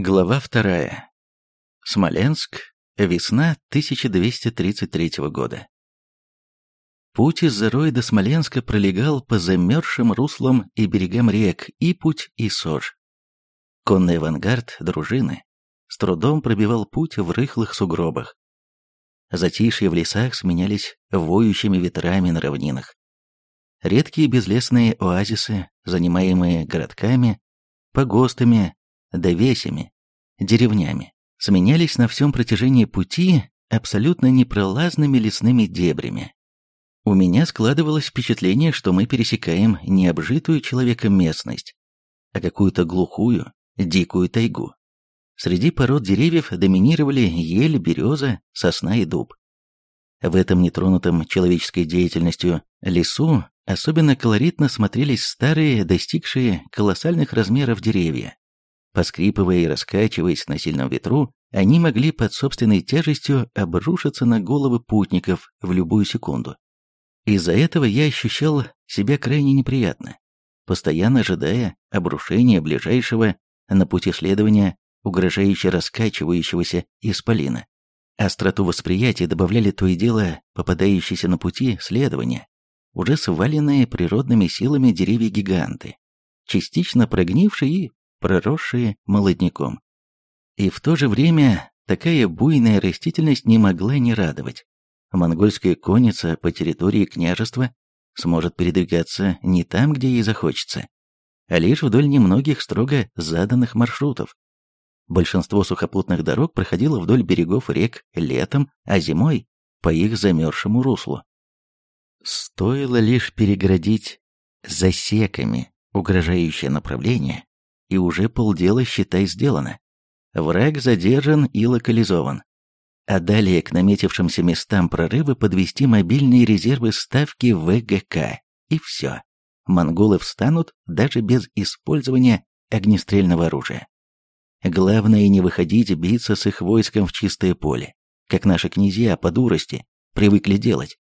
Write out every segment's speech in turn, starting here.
Глава вторая. Смоленск. Весна 1233 года. Путь из Зарой до Смоленска пролегал по замерзшим руслам и берегам рек Ипуть и Сож. Конный авангард дружины с трудом пробивал путь в рыхлых сугробах. Затишье в лесах сменялись воющими ветрами на равнинах. Редкие безлесные оазисы, занимаемые городками, погостами, довесями, деревнями, сменялись на всем протяжении пути абсолютно непролазными лесными дебрями. У меня складывалось впечатление, что мы пересекаем не обжитую человеком местность, а какую-то глухую, дикую тайгу. Среди пород деревьев доминировали ель, береза, сосна и дуб. В этом нетронутом человеческой деятельностью лесу особенно колоритно смотрелись старые, достигшие колоссальных размеров деревья, Поскрипывая и раскачиваясь на сильном ветру, они могли под собственной тяжестью обрушиться на головы путников в любую секунду. Из-за этого я ощущал себя крайне неприятно, постоянно ожидая обрушения ближайшего на пути следования угрожающе раскачивающегося исполина. Остроту восприятия добавляли то и дело попадающиеся на пути следования, уже сваленные природными силами деревья-гиганты, частично прогнившие и проросшие молодняком. И в то же время такая буйная растительность не могла не радовать. Монгольская конница по территории княжества сможет передвигаться не там, где ей захочется, а лишь вдоль немногих строго заданных маршрутов. Большинство сухопутных дорог проходило вдоль берегов рек летом, а зимой по их замерзшему руслу. Стоило лишь переградить засеками угрожающее направление, и уже полдела, считай, сделано. Враг задержан и локализован. А далее к наметившимся местам прорыва подвести мобильные резервы ставки ВГК. И все. Монголы встанут даже без использования огнестрельного оружия. Главное не выходить биться с их войском в чистое поле, как наши князья по дурости привыкли делать.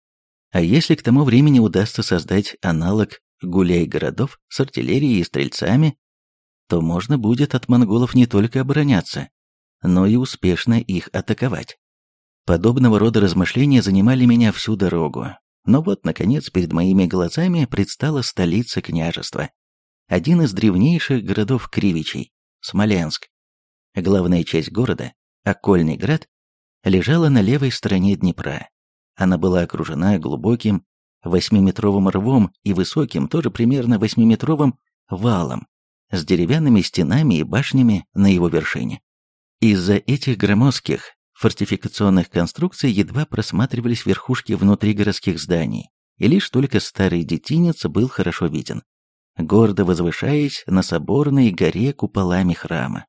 А если к тому времени удастся создать аналог гуляй-городов с артиллерией и стрельцами, то можно будет от монголов не только обороняться, но и успешно их атаковать. Подобного рода размышления занимали меня всю дорогу. Но вот, наконец, перед моими глазами предстала столица княжества. Один из древнейших городов Кривичей – Смоленск. Главная часть города, Окольный град, лежала на левой стороне Днепра. Она была окружена глубоким восьмиметровым рвом и высоким, тоже примерно восьмиметровым, валом, с деревянными стенами и башнями на его вершине. Из-за этих громоздких фортификационных конструкций едва просматривались верхушки внутри городских зданий, и лишь только старый детинец был хорошо виден, гордо возвышаясь на соборной горе куполами храма.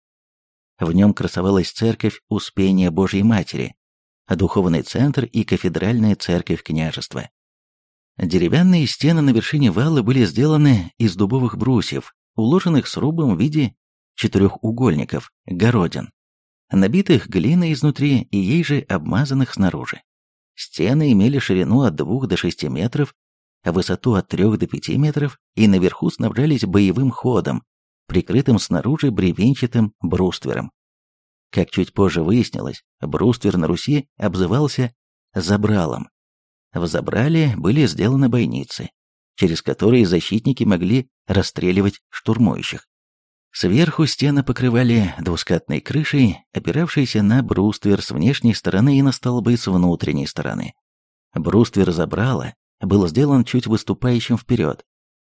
В нем красовалась церковь Успения Божьей Матери, духовный центр и кафедральная церковь княжества. Деревянные стены на вершине вала были сделаны из дубовых брусьев, уложенных срубом в виде четырехугольников, городин, набитых глиной изнутри и ей же обмазанных снаружи. Стены имели ширину от 2 до 6 метров, высоту от 3 до 5 метров и наверху снабжались боевым ходом, прикрытым снаружи бревенчатым бруствером. Как чуть позже выяснилось, бруствер на Руси обзывался «забралом». В забрале были сделаны бойницы, через которые защитники могли расстреливать штурмующих. Сверху стены покрывали двускатной крышей, опиравшейся на бруствер с внешней стороны и на столбы с внутренней стороны. Бруствер забрала, был сделан чуть выступающим вперед,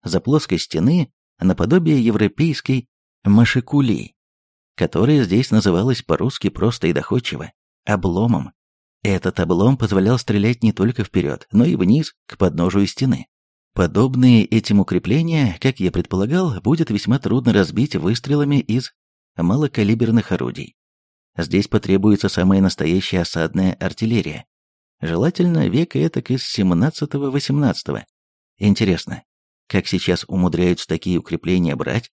за плоской стены, наподобие европейской машикули, которая здесь называлась по-русски просто и доходчиво – обломом. Этот облом позволял стрелять не только вперед, но и вниз, к подножию стены. Подобные этим укрепления, как я предполагал, будет весьма трудно разбить выстрелами из малокалиберных орудий. Здесь потребуется самая настоящая осадная артиллерия. Желательно века этак из 17-18. Интересно, как сейчас умудряются такие укрепления брать?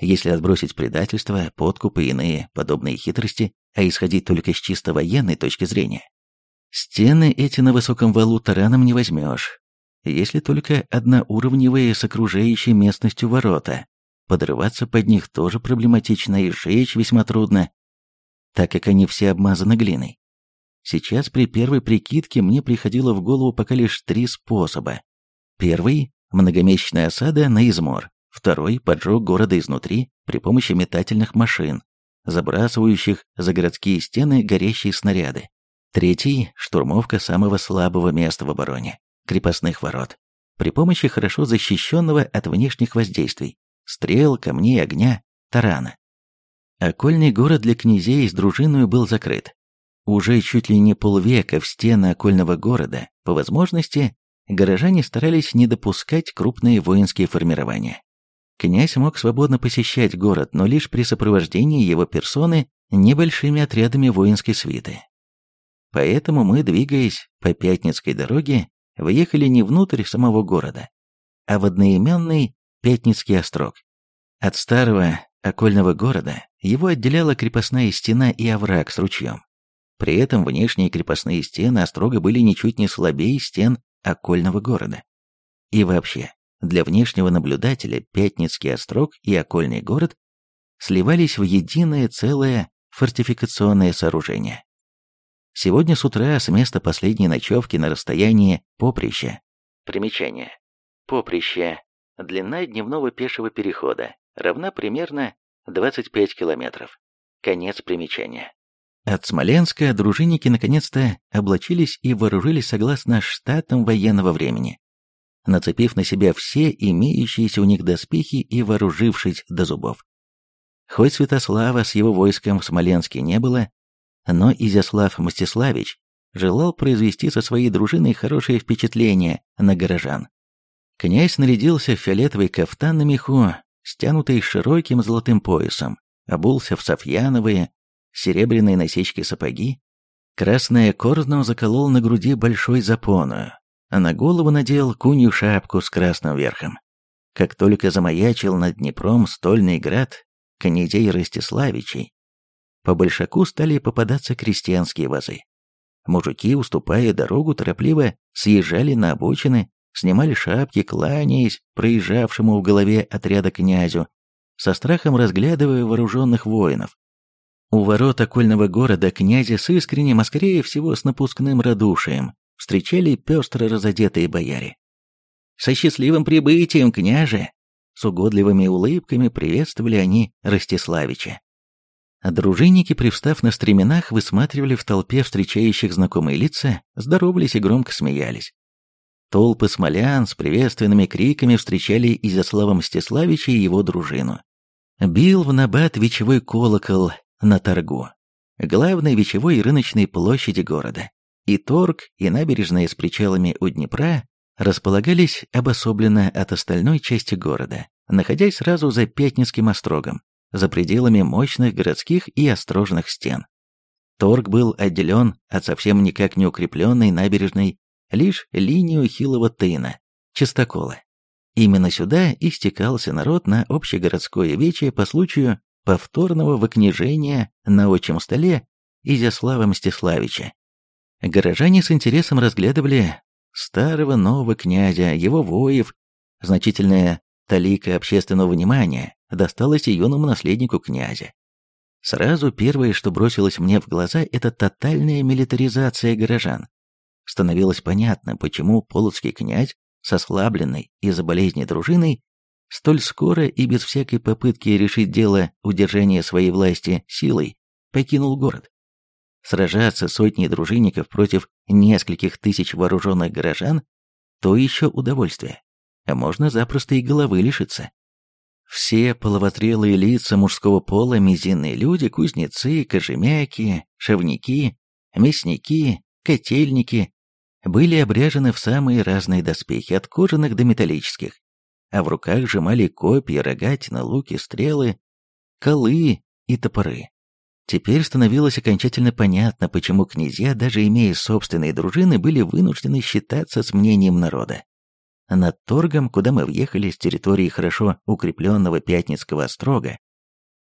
Если отбросить предательство, подкупы и иные подобные хитрости, а исходить только с чисто военной точки зрения. Стены эти на высоком валу тараном не возьмешь, если только одноуровневые с окружающей местностью ворота, подрываться под них тоже проблематично и сжечь весьма трудно, так как они все обмазаны глиной. Сейчас при первой прикидке мне приходило в голову пока лишь три способа. Первый – многомесячная осада на измор. Второй – поджог города изнутри при помощи метательных машин, забрасывающих за городские стены горящие снаряды. Третий – штурмовка самого слабого места в обороне – крепостных ворот, при помощи хорошо защищенного от внешних воздействий – стрел, камней, огня, тарана. Окольный город для князей с дружиной был закрыт. Уже чуть ли не полвека в стены окольного города, по возможности, горожане старались не допускать крупные воинские формирования. Князь мог свободно посещать город, но лишь при сопровождении его персоны небольшими отрядами воинской свиты. Поэтому мы, двигаясь по Пятницкой дороге, въехали не внутрь самого города, а в одноименный Пятницкий острог. От старого окольного города его отделяла крепостная стена и овраг с ручьем. При этом внешние крепостные стены острога были ничуть не слабее стен окольного города. И вообще, для внешнего наблюдателя Пятницкий острог и окольный город сливались в единое целое фортификационное сооружение. Сегодня с утра с места последней ночевки на расстоянии поприща. Примечание. Поприще. Длина дневного пешего перехода равна примерно 25 километров. Конец примечания. От Смоленска дружинники наконец-то облачились и вооружились согласно штатам военного времени, нацепив на себя все имеющиеся у них доспехи и вооружившись до зубов. Хоть Святослава с его войском в Смоленске не было, но Изяслав Мстиславич желал произвести со своей дружиной хорошее впечатление на горожан. Князь нарядился в фиолетовый кафтан на меху, стянутый широким золотым поясом, обулся в софьяновые, серебряные насечки сапоги, красное корзно заколол на груди большой запоную, а на голову надел кунью шапку с красным верхом. Как только замаячил над Днепром стольный град князей Ростиславичей, по большаку стали попадаться крестьянские вазы. Мужики, уступая дорогу, торопливо съезжали на обочины, снимали шапки, кланяясь проезжавшему в голове отряда князю, со страхом разглядывая вооруженных воинов. У ворот окольного города князя с искренним, а скорее всего с напускным радушием, встречали пестро разодетые бояре. «Со счастливым прибытием, княже!» С угодливыми улыбками приветствовали они Ростиславича. Дружинники, привстав на стременах, высматривали в толпе встречающих знакомые лица, здоровались и громко смеялись. Толпы смолян с приветственными криками встречали Изяслава Мстиславича и его дружину. Бил в набат вечевой колокол, на торгу, главной вечевой и рыночной площади города. И торг, и набережная с причалами у Днепра располагались обособленно от остальной части города, находясь сразу за Пятницким острогом, за пределами мощных городских и острожных стен. Торг был отделен от совсем никак не укрепленной набережной лишь линию хилого тына, чистокола. Именно сюда и стекался народ на общегородское вече по случаю повторного выкнижения на отчим столе Изяслава Мстиславича. Горожане с интересом разглядывали старого нового князя, его воев, значительная талика общественного внимания досталась и юному наследнику князя. Сразу первое, что бросилось мне в глаза, это тотальная милитаризация горожан. Становилось понятно, почему полоцкий князь с ослабленной из-за болезни дружиной столь скоро и без всякой попытки решить дело удержания своей власти силой, покинул город. Сражаться сотней дружинников против нескольких тысяч вооруженных горожан – то еще удовольствие, а можно запросто и головы лишиться. Все половотрелые лица мужского пола, мизинные люди, кузнецы, кожемяки, шовники, мясники, котельники были обряжены в самые разные доспехи, от кожаных до металлических, а в руках сжимали копья, рогатина, луки, стрелы, колы и топоры. Теперь становилось окончательно понятно, почему князья, даже имея собственные дружины, были вынуждены считаться с мнением народа. Над торгом, куда мы въехали с территории хорошо укрепленного Пятницкого острога,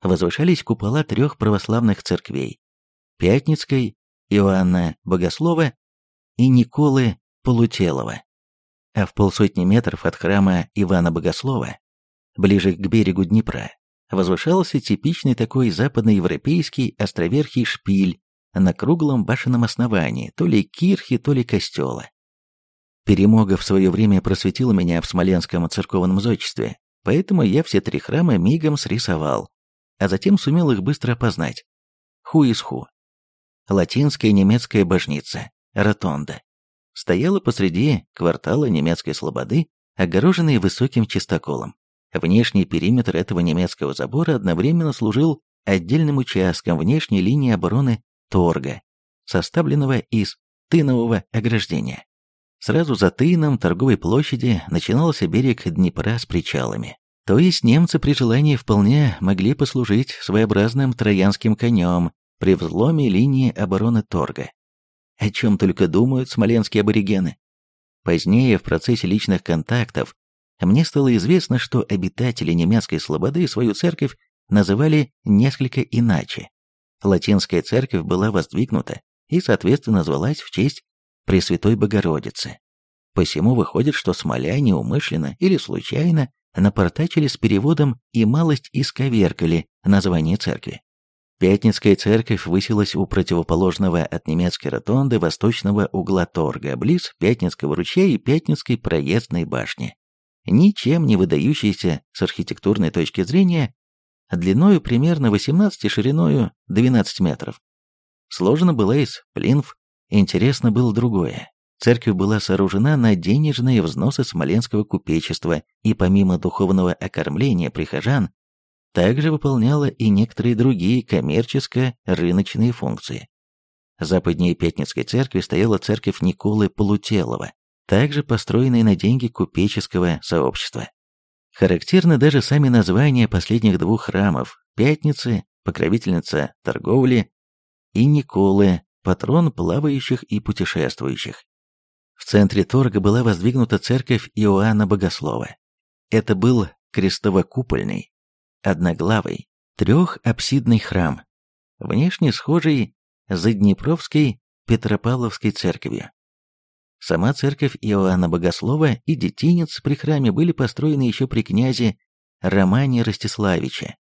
возвышались купола трех православных церквей – Пятницкой, Иоанна Богослова и Николы Полутелова а в полсотни метров от храма Ивана Богослова ближе к берегу Днепра, возвышался типичный такой западноевропейский островерхий шпиль на круглом башенном основании, то ли кирхи, то ли костела. Перемога в свое время просветила меня в смоленском церковном зодчестве, поэтому я все три храма мигом срисовал, а затем сумел их быстро опознать. Ху из ху. Латинская немецкая божница, ротонда, стояла посреди квартала немецкой слободы, огороженной высоким чистоколом. Внешний периметр этого немецкого забора одновременно служил отдельным участком внешней линии обороны Торга, составленного из тынового ограждения. Сразу за Тыном торговой площади начинался берег Днепра с причалами. То есть немцы при желании вполне могли послужить своеобразным троянским конем при взломе линии обороны Торга. О чем только думают смоленские аборигены. Позднее, в процессе личных контактов, мне стало известно, что обитатели немецкой слободы свою церковь называли несколько иначе. Латинская церковь была воздвигнута и, соответственно, звалась в честь Пресвятой Богородицы. Посему выходит, что смоляне умышленно или случайно напортачили с переводом и малость исковеркали название церкви. Пятницкая церковь высилась у противоположного от немецкой ротонды восточного угла торга, близ Пятницкого ручья и Пятницкой проездной башни ничем не выдающийся с архитектурной точки зрения, длиною примерно 18 и шириною 12 метров. Сложена была из плинф, интересно было другое. Церковь была сооружена на денежные взносы смоленского купечества и помимо духовного окормления прихожан, также выполняла и некоторые другие коммерческо-рыночные функции. Западнее Пятницкой церкви стояла церковь Николы Полутелова, также построенной на деньги купеческого сообщества. Характерны даже сами названия последних двух храмов – Пятницы, покровительница торговли, и Николы, патрон плавающих и путешествующих. В центре торга была воздвигнута церковь Иоанна Богослова. Это был крестово-купольный, одноглавый, трехапсидный храм, внешне схожий с Днепровской Петропавловской церковью. Сама церковь Иоанна Богослова и детинец при храме были построены еще при князе Романе Ростиславиче.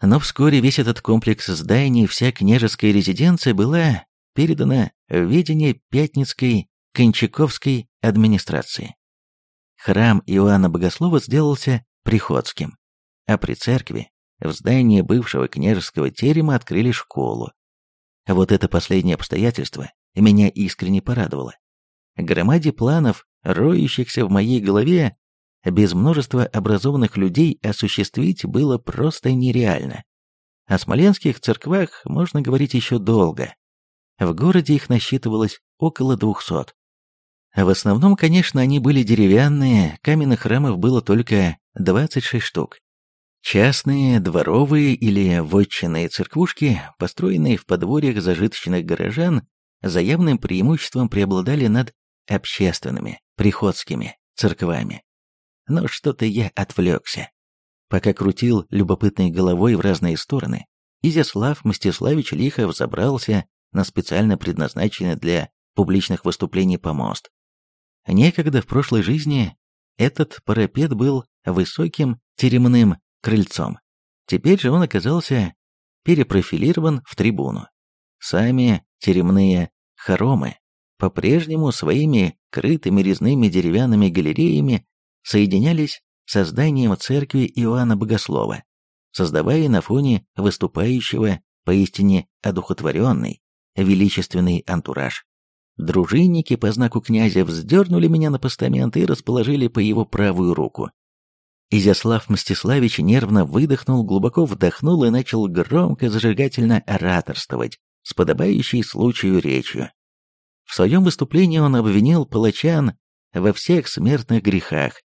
Но вскоре весь этот комплекс зданий и вся княжеская резиденция была передана в ведение Пятницкой Кончаковской администрации. Храм Иоанна Богослова сделался приходским, а при церкви в здании бывшего княжеского терема открыли школу. Вот это последнее обстоятельство меня искренне порадовало громаде планов, роющихся в моей голове, без множества образованных людей осуществить было просто нереально. О смоленских церквах можно говорить еще долго. В городе их насчитывалось около двухсот. В основном, конечно, они были деревянные, каменных храмов было только 26 штук. Частные, дворовые или вотчинные церквушки, построенные в подворьях зажиточных горожан, за явным преимуществом преобладали над общественными, приходскими, церквами. Но что-то я отвлекся. Пока крутил любопытной головой в разные стороны, Изяслав Мстиславич лихо взобрался на специально предназначенный для публичных выступлений помост. Некогда в прошлой жизни этот парапет был высоким теремным крыльцом. Теперь же он оказался перепрофилирован в трибуну. Сами теремные хоромы по-прежнему своими крытыми резными деревянными галереями соединялись со зданием церкви Иоанна Богослова, создавая на фоне выступающего поистине одухотворенный, величественный антураж. Дружинники по знаку князя вздернули меня на постамент и расположили по его правую руку. Изяслав Мстиславич нервно выдохнул, глубоко вдохнул и начал громко зажигательно ораторствовать с подобающей случаю речью. В своем выступлении он обвинил палачан во всех смертных грехах.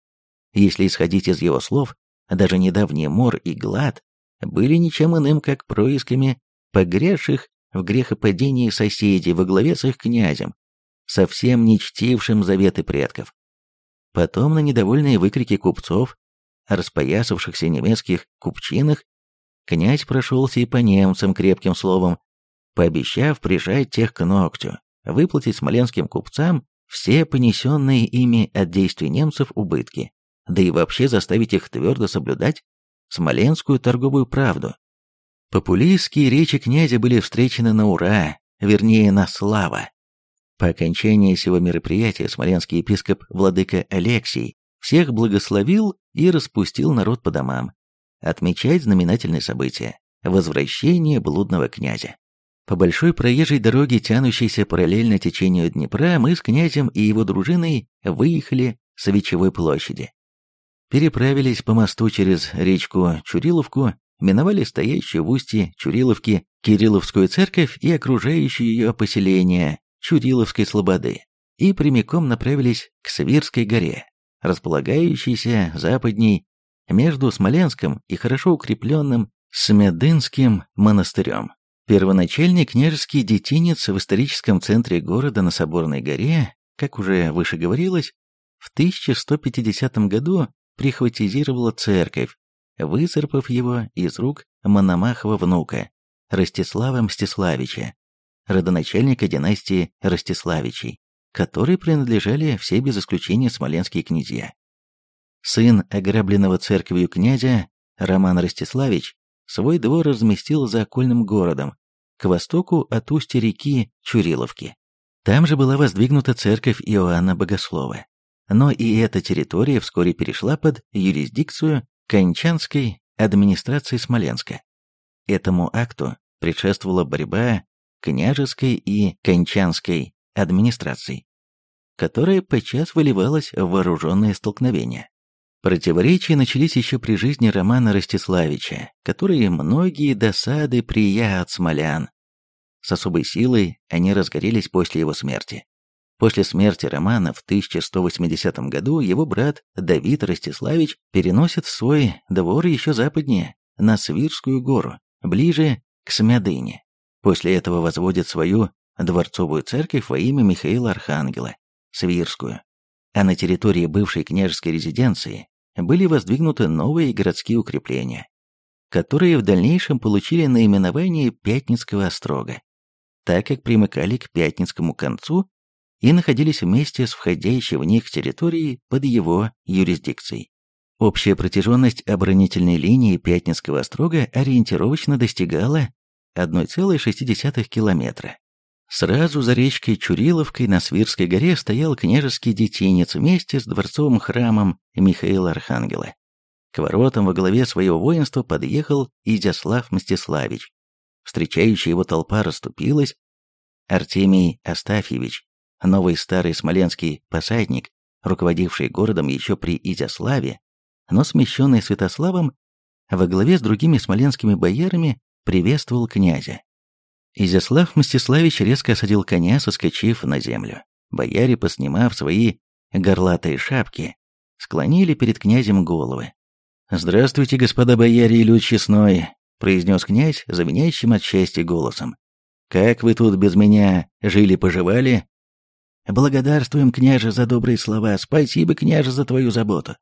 Если исходить из его слов, даже недавний мор и глад были ничем иным, как происками погреших в грехопадении соседей во главе с их князем, совсем не чтившим заветы предков. Потом на недовольные выкрики купцов, распоясавшихся немецких купчинах, князь прошелся и по немцам крепким словом, пообещав прижать тех к ногтю выплатить смоленским купцам все понесенные ими от действий немцев убытки, да и вообще заставить их твердо соблюдать смоленскую торговую правду. Популистские речи князя были встречены на ура, вернее на слава. По окончании всего мероприятия смоленский епископ владыка Алексий всех благословил и распустил народ по домам, отмечать знаменательное событие – возвращение блудного князя. По большой проезжей дороге, тянущейся параллельно течению Днепра, мы с князем и его дружиной выехали с Вечевой площади. Переправились по мосту через речку Чуриловку, миновали стоящую в устье Чуриловки Кирилловскую церковь и окружающее ее поселение Чуриловской Слободы и прямиком направились к Свирской горе, располагающейся западней между Смоленском и хорошо укрепленным Смедынским монастырем. Первоначальный княжеский детинец в историческом центре города на Соборной горе, как уже выше говорилось, в 1150 году прихватизировала церковь, выцарпав его из рук Мономахова внука, Ростислава Мстиславича, родоначальника династии Ростиславичей, которой принадлежали все без исключения смоленские князья. Сын ограбленного церковью князя, Роман Ростиславич, свой двор разместил за окольным городом, к востоку от устья реки Чуриловки. Там же была воздвигнута церковь Иоанна Богослова. Но и эта территория вскоре перешла под юрисдикцию Кончанской администрации Смоленска. Этому акту предшествовала борьба княжеской и кончанской администраций, которая подчас выливалась в вооруженные столкновения. Противоречия начались еще при жизни Романа Ростиславича, которые многие досады прия от смолян. С особой силой они разгорелись после его смерти. После смерти Романа в 1180 году его брат Давид Ростиславич переносит свой двор еще западнее, на Свирскую гору, ближе к Смядыне. После этого возводит свою дворцовую церковь во имя Михаила Архангела, Свирскую. А на территории бывшей княжеской резиденции были воздвигнуты новые городские укрепления, которые в дальнейшем получили наименование Пятницкого острога, так как примыкали к Пятницкому концу и находились вместе с входящей в них территорией под его юрисдикцией. Общая протяженность оборонительной линии Пятницкого острога ориентировочно достигала 1,6 километра. Сразу за речкой Чуриловкой на Свирской горе стоял княжеский детинец вместе с дворцовым храмом Михаила Архангела. К воротам во главе своего воинства подъехал Изяслав Мстиславич. Встречающая его толпа расступилась. Артемий Астафьевич, новый старый смоленский посадник, руководивший городом еще при Изяславе, но смещенный Святославом, во главе с другими смоленскими боярами приветствовал князя. Изяслав Мстиславич резко осадил коня, соскочив на землю. Бояре, поснимав свои горлатые шапки, склонили перед князем головы. «Здравствуйте, господа бояре и люд честной», — произнес князь, заменяющим от счастья голосом. «Как вы тут без меня жили-поживали?» «Благодарствуем, княже, за добрые слова. Спасибо, княже, за твою заботу.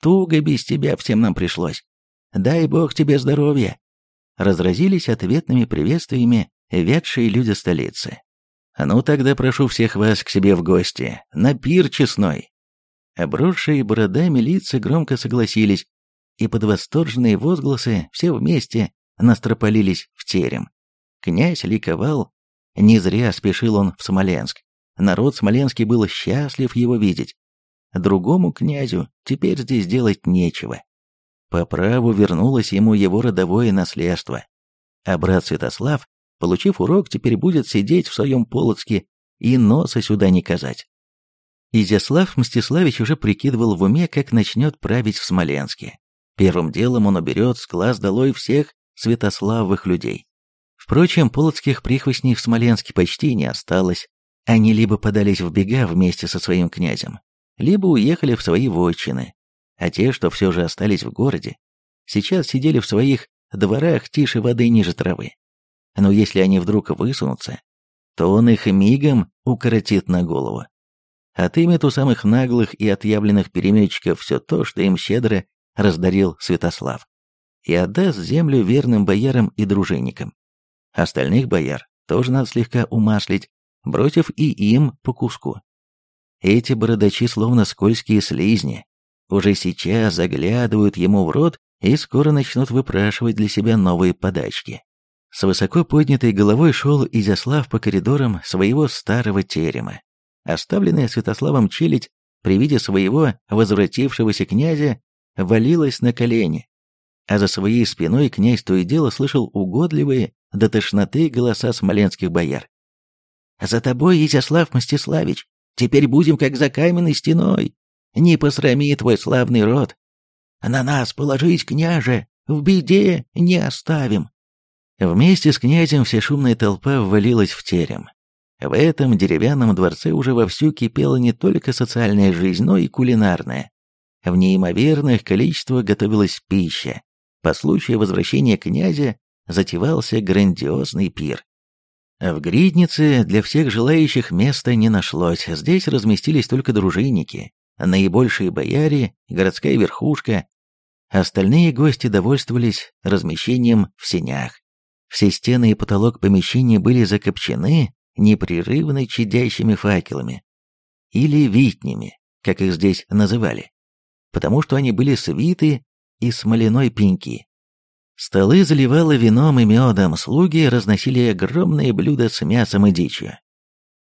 Туго без тебя всем нам пришлось. Дай бог тебе здоровья!» Разразились ответными приветствиями ведшие люди столицы. «Ну тогда прошу всех вас к себе в гости, на пир честной». Обросшие бородами лица громко согласились, и под восторженные возгласы все вместе настропалились в терем. Князь ликовал, не зря спешил он в Смоленск. Народ смоленский был счастлив его видеть. Другому князю теперь здесь делать нечего. По праву вернулось ему его родовое наследство. А брат Святослав Получив урок, теперь будет сидеть в своем Полоцке и носа сюда не казать. Изяслав Мстиславич уже прикидывал в уме, как начнет править в Смоленске. Первым делом он уберет с глаз долой всех святославовых людей. Впрочем, полоцких прихвостней в Смоленске почти не осталось. Они либо подались в бега вместе со своим князем, либо уехали в свои вотчины, а те, что все же остались в городе, сейчас сидели в своих дворах тише воды ниже травы но если они вдруг высунутся, то он их мигом укоротит на голову. Отымет у самых наглых и отъявленных переметчиков все то, что им щедро раздарил Святослав, и отдаст землю верным боярам и дружинникам. Остальных бояр тоже надо слегка умаслить, бросив и им по куску. Эти бородачи словно скользкие слизни, уже сейчас заглядывают ему в рот и скоро начнут выпрашивать для себя новые подачки. С высоко поднятой головой шел Изяслав по коридорам своего старого терема. Оставленная Святославом челядь при виде своего возвратившегося князя валилась на колени, а за своей спиной князь то и дело слышал угодливые до тошноты голоса смоленских бояр. «За тобой, Изяслав Мстиславич, теперь будем как за каменной стеной. Не посрами твой славный род. На нас положить, княже, в беде не оставим». Вместе с князем вся шумная толпа ввалилась в терем. В этом деревянном дворце уже вовсю кипела не только социальная жизнь, но и кулинарная. В неимоверных количествах готовилась пища. По случаю возвращения князя затевался грандиозный пир. В Гриднице для всех желающих места не нашлось, здесь разместились только дружинники, наибольшие бояре, городская верхушка. Остальные гости довольствовались размещением в сенях. Все стены и потолок помещения были закопчены непрерывно чадящими факелами, или витнями, как их здесь называли, потому что они были свиты из смоляной пеньки. Столы заливало вином и медом, слуги разносили огромные блюда с мясом и дичью.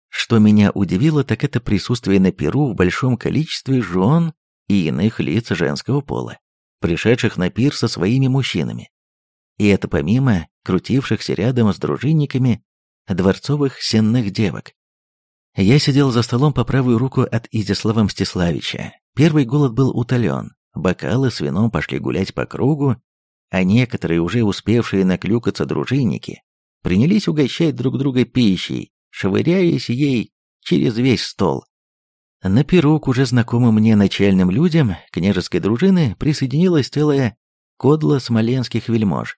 Что меня удивило, так это присутствие на Перу в большом количестве жен и иных лиц женского пола, пришедших на пир со своими мужчинами. И это помимо крутившихся рядом с дружинниками дворцовых сенных девок. Я сидел за столом по правую руку от Изяслава Мстиславича. Первый голод был утолен, бокалы с вином пошли гулять по кругу, а некоторые, уже успевшие наклюкаться дружинники, принялись угощать друг друга пищей, швыряясь ей через весь стол. На пирог уже знакомым мне начальным людям княжеской дружины присоединилась целая кодла смоленских вельмож.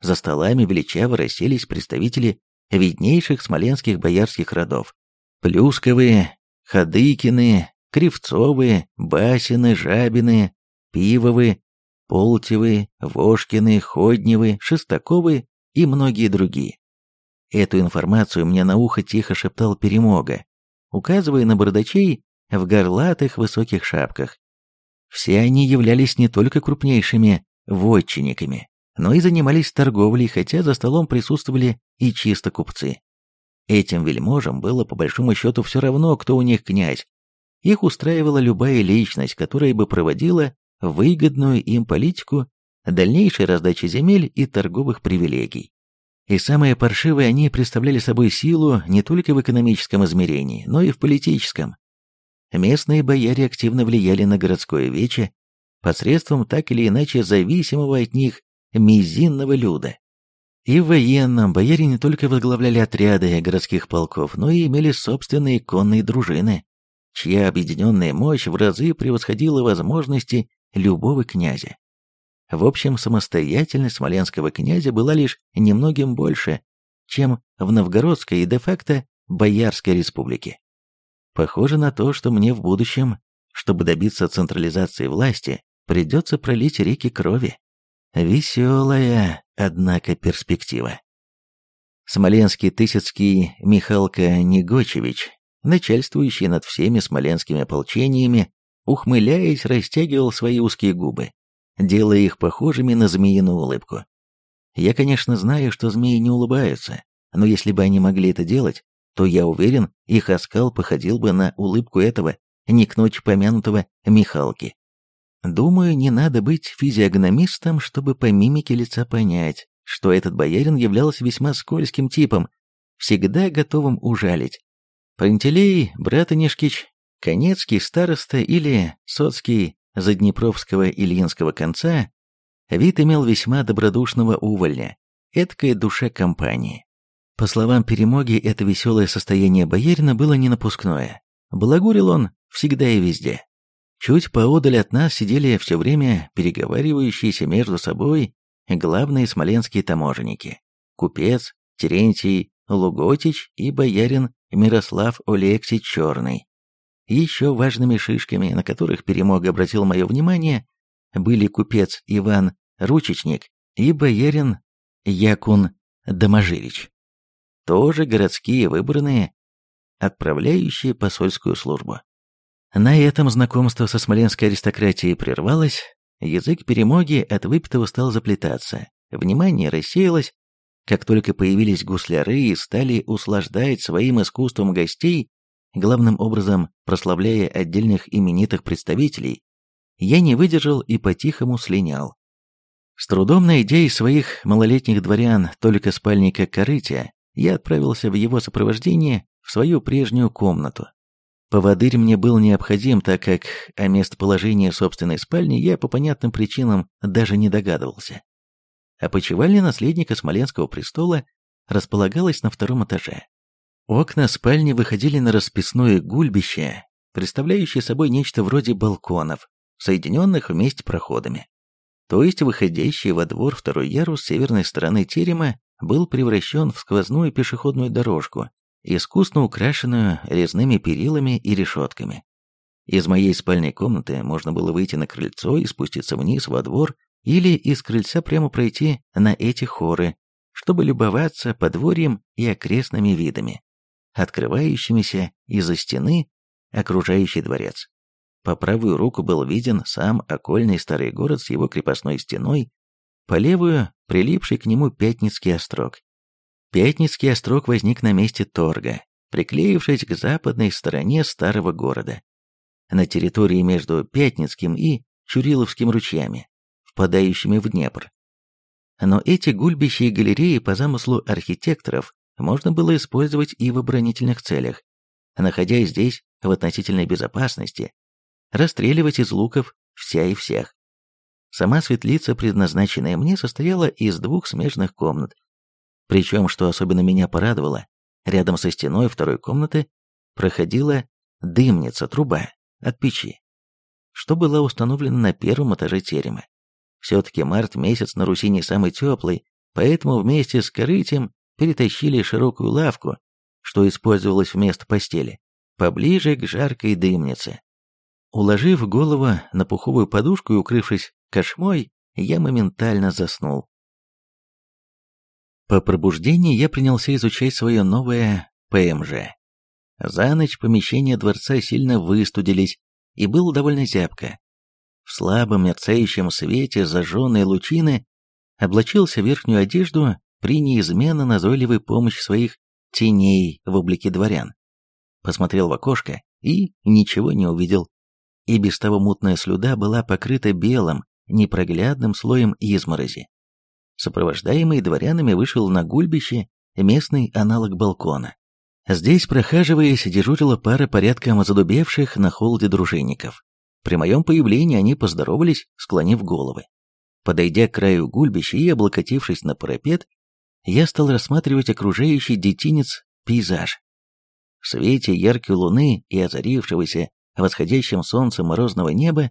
За столами величаво расселись представители виднейших смоленских боярских родов. Плюсковые, Ходыкины, Кривцовы, Басины, Жабины, Пивовы, Полтевы, Вошкины, Ходневы, Шестаковы и многие другие. Эту информацию мне на ухо тихо шептал Перемога, указывая на бородачей в горлатых высоких шапках. Все они являлись не только крупнейшими вотчинниками, но и занимались торговлей, хотя за столом присутствовали и чисто купцы. Этим вельможам было по большому счету все равно, кто у них князь. Их устраивала любая личность, которая бы проводила выгодную им политику дальнейшей раздачи земель и торговых привилегий. И самое паршивое, они представляли собой силу не только в экономическом измерении, но и в политическом. Местные бояре активно влияли на городское вече посредством так или иначе зависимого от них мизинного люда. И в военном бояре не только возглавляли отряды городских полков, но и имели собственные конные дружины, чья объединенная мощь в разы превосходила возможности любого князя. В общем, самостоятельность смоленского князя была лишь немногим больше, чем в Новгородской и де-факто Боярской республике. Похоже на то, что мне в будущем, чтобы добиться централизации власти, придется пролить реки крови. Веселая, однако, перспектива. Смоленский Тысяцкий Михалка Негочевич, начальствующий над всеми смоленскими ополчениями, ухмыляясь, растягивал свои узкие губы, делая их похожими на змеиную улыбку. Я, конечно, знаю, что змеи не улыбаются, но если бы они могли это делать, то, я уверен, их оскал походил бы на улыбку этого, не к ночи помянутого Михалки. Думаю, не надо быть физиогномистом, чтобы по мимике лица понять, что этот боярин являлся весьма скользким типом, всегда готовым ужалить. Пантелей, Братанишкич, Конецкий староста или Соцкий Заднепровского Ильинского конца, вид имел весьма добродушного увольня, эткая душа компании. По словам Перемоги, это веселое состояние боярина было не напускное. Балагурил он всегда и везде. Чуть поодаль от нас сидели все время переговаривающиеся между собой главные смоленские таможенники. Купец Терентий Луготич и боярин Мирослав Олексич Черный. Еще важными шишками, на которых Перемог обратил мое внимание, были купец Иван Ручечник и боярин Якун Доможирич. Тоже городские выбранные, отправляющие посольскую службу. На этом знакомство со смоленской аристократией прервалось, язык перемоги от выпитого стал заплетаться, внимание рассеялось, как только появились гусляры и стали услаждать своим искусством гостей, главным образом прославляя отдельных именитых представителей, я не выдержал и по-тихому слинял. С трудом найдя из своих малолетних дворян только спальника корытия, я отправился в его сопровождение в свою прежнюю комнату. Поводырь мне был необходим, так как о местоположении собственной спальни я по понятным причинам даже не догадывался. Опочивальня наследника Смоленского престола располагалась на втором этаже. Окна спальни выходили на расписное гульбище, представляющее собой нечто вроде балконов, соединенных вместе проходами. То есть выходящий во двор второй ярус северной стороны терема был превращен в сквозную пешеходную дорожку, искусно украшенную резными перилами и решетками. Из моей спальной комнаты можно было выйти на крыльцо и спуститься вниз во двор или из крыльца прямо пройти на эти хоры, чтобы любоваться подворьем и окрестными видами, открывающимися из-за стены, окружающий дворец. По правую руку был виден сам окольный старый город с его крепостной стеной, по левую – прилипший к нему Пятницкий острог. Пятницкий острог возник на месте торга, приклеившись к западной стороне старого города. На территории между Пятницким и Чуриловским ручьями, впадающими в Днепр. Но эти гульбища и галереи по замыслу архитекторов можно было использовать и в оборонительных целях, находясь здесь в относительной безопасности, расстреливать из луков вся и всех. Сама светлица, предназначенная мне, состояла из двух смежных комнат. Причем, что особенно меня порадовало, рядом со стеной второй комнаты проходила дымница, труба от печи, что была установлена на первом этаже терема. Все-таки март месяц на Руси не самый теплый, поэтому вместе с корытием перетащили широкую лавку, что использовалось вместо постели, поближе к жаркой дымнице. Уложив голову на пуховую подушку и укрывшись кошмой, я моментально заснул. По пробуждении я принялся изучать свое новое ПМЖ. За ночь помещения дворца сильно выстудились, и было довольно зябко. В слабом мерцающем свете зажженной лучины облачился в верхнюю одежду при неизменно назойливой помощи своих теней в облике дворян. Посмотрел в окошко и ничего не увидел. И без того мутная слюда была покрыта белым, непроглядным слоем изморози. Сопровождаемый дворянами вышел на гульбище, местный аналог балкона. Здесь, прохаживаясь, дежурила пара порядком задубевших на холоде дружинников. При моем появлении они поздоровались, склонив головы. Подойдя к краю гульбища и облокотившись на парапет, я стал рассматривать окружающий детинец пейзаж. В свете яркой луны и озарившегося восходящим солнцем морозного неба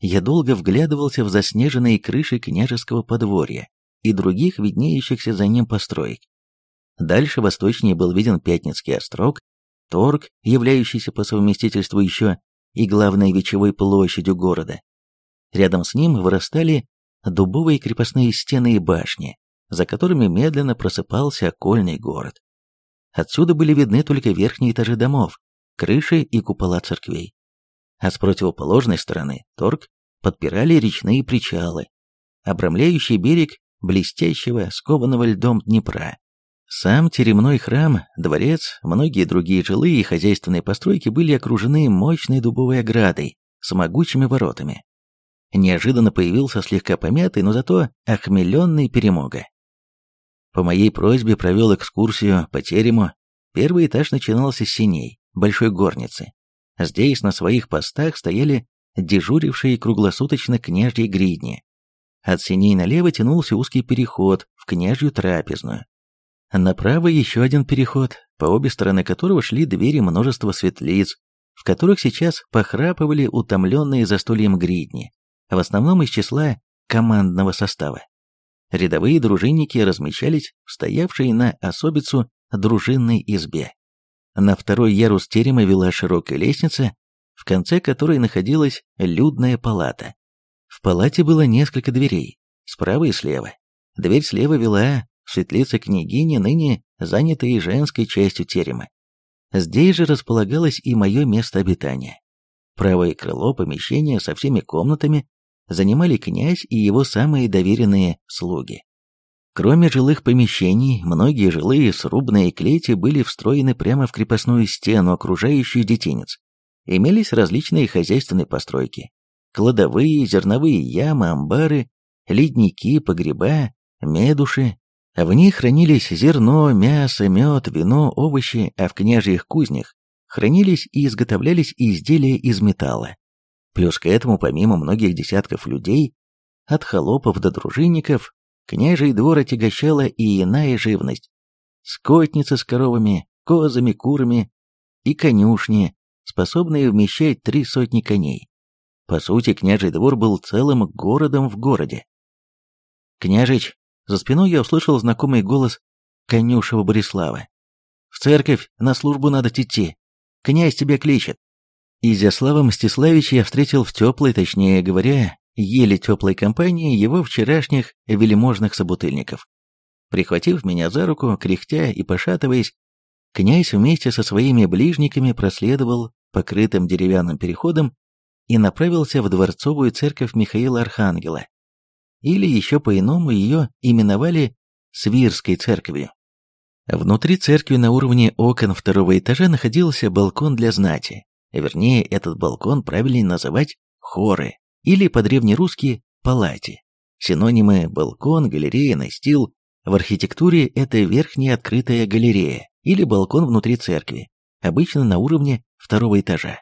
я долго вглядывался в заснеженные крыши княжеского подворья и других виднеющихся за ним построек. Дальше восточнее был виден Пятницкий острог, торг, являющийся по совместительству еще и главной вечевой площадью города. Рядом с ним вырастали дубовые крепостные стены и башни, за которыми медленно просыпался окольный город. Отсюда были видны только верхние этажи домов, крыши и купола церквей. А с противоположной стороны торг подпирали речные причалы, обрамляющий берег блестящего, скованного льдом Днепра. Сам теремной храм, дворец, многие другие жилые и хозяйственные постройки были окружены мощной дубовой оградой с могучими воротами. Неожиданно появился слегка помятый, но зато охмеленный перемога. По моей просьбе провел экскурсию по терему. Первый этаж начинался с синей, большой горницы. Здесь на своих постах стояли дежурившие круглосуточно княжьи гридни. От синей налево тянулся узкий переход в княжью трапезную. Направо еще один переход, по обе стороны которого шли двери множества светлиц, в которых сейчас похрапывали утомленные застольем гридни, в основном из числа командного состава. Рядовые дружинники размещались в стоявшей на особицу дружинной избе. На второй ярус терема вела широкая лестница, в конце которой находилась людная палата. В палате было несколько дверей, справа и слева. Дверь слева вела в светлице княгини, ныне занятой женской частью терема. Здесь же располагалось и мое место обитания. Правое крыло помещения со всеми комнатами занимали князь и его самые доверенные слуги. Кроме жилых помещений, многие жилые срубные клети были встроены прямо в крепостную стену, окружающую детинец. Имелись различные хозяйственные постройки. Кладовые, зерновые ямы, амбары, ледники, погреба, медуши. В них хранились зерно, мясо, мед, вино, овощи, а в княжьих кузнях хранились и изготовлялись изделия из металла. Плюс к этому, помимо многих десятков людей, от холопов до дружинников, княжий двор отягощала и иная живность. Скотницы с коровами, козами, курами и конюшни, способные вмещать три сотни коней. По сути, княжий двор был целым городом в городе. «Княжич!» За спиной я услышал знакомый голос конюшева Борислава. «В церковь на службу надо идти. Князь тебя кличет». Изяслава Мстиславич я встретил в теплой, точнее говоря, еле теплой компании его вчерашних велиможных собутыльников. Прихватив меня за руку, кряхтя и пошатываясь, князь вместе со своими ближниками проследовал покрытым деревянным переходом и направился в дворцовую церковь Михаила Архангела, или еще по-иному ее именовали Свирской церковью. Внутри церкви на уровне окон второго этажа находился балкон для знати, вернее, этот балкон правильнее называть хоры, или по-древнерусски палати. Синонимы балкон, галерея, настил. В архитектуре это верхняя открытая галерея или балкон внутри церкви, обычно на уровне второго этажа.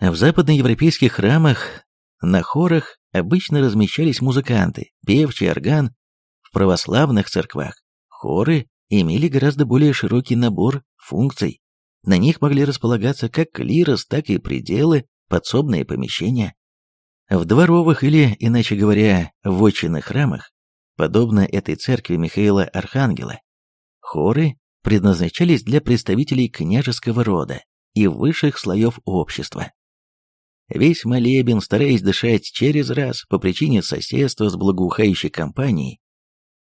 В западноевропейских храмах на хорах обычно размещались музыканты, певчий орган. В православных церквах хоры имели гораздо более широкий набор функций. На них могли располагаться как клирос, так и пределы, подсобные помещения. В дворовых или, иначе говоря, в отчинных храмах, подобно этой церкви Михаила Архангела, хоры предназначались для представителей княжеского рода и высших слоев общества. Весь молебен, стараясь дышать через раз по причине соседства с благоухающей компанией,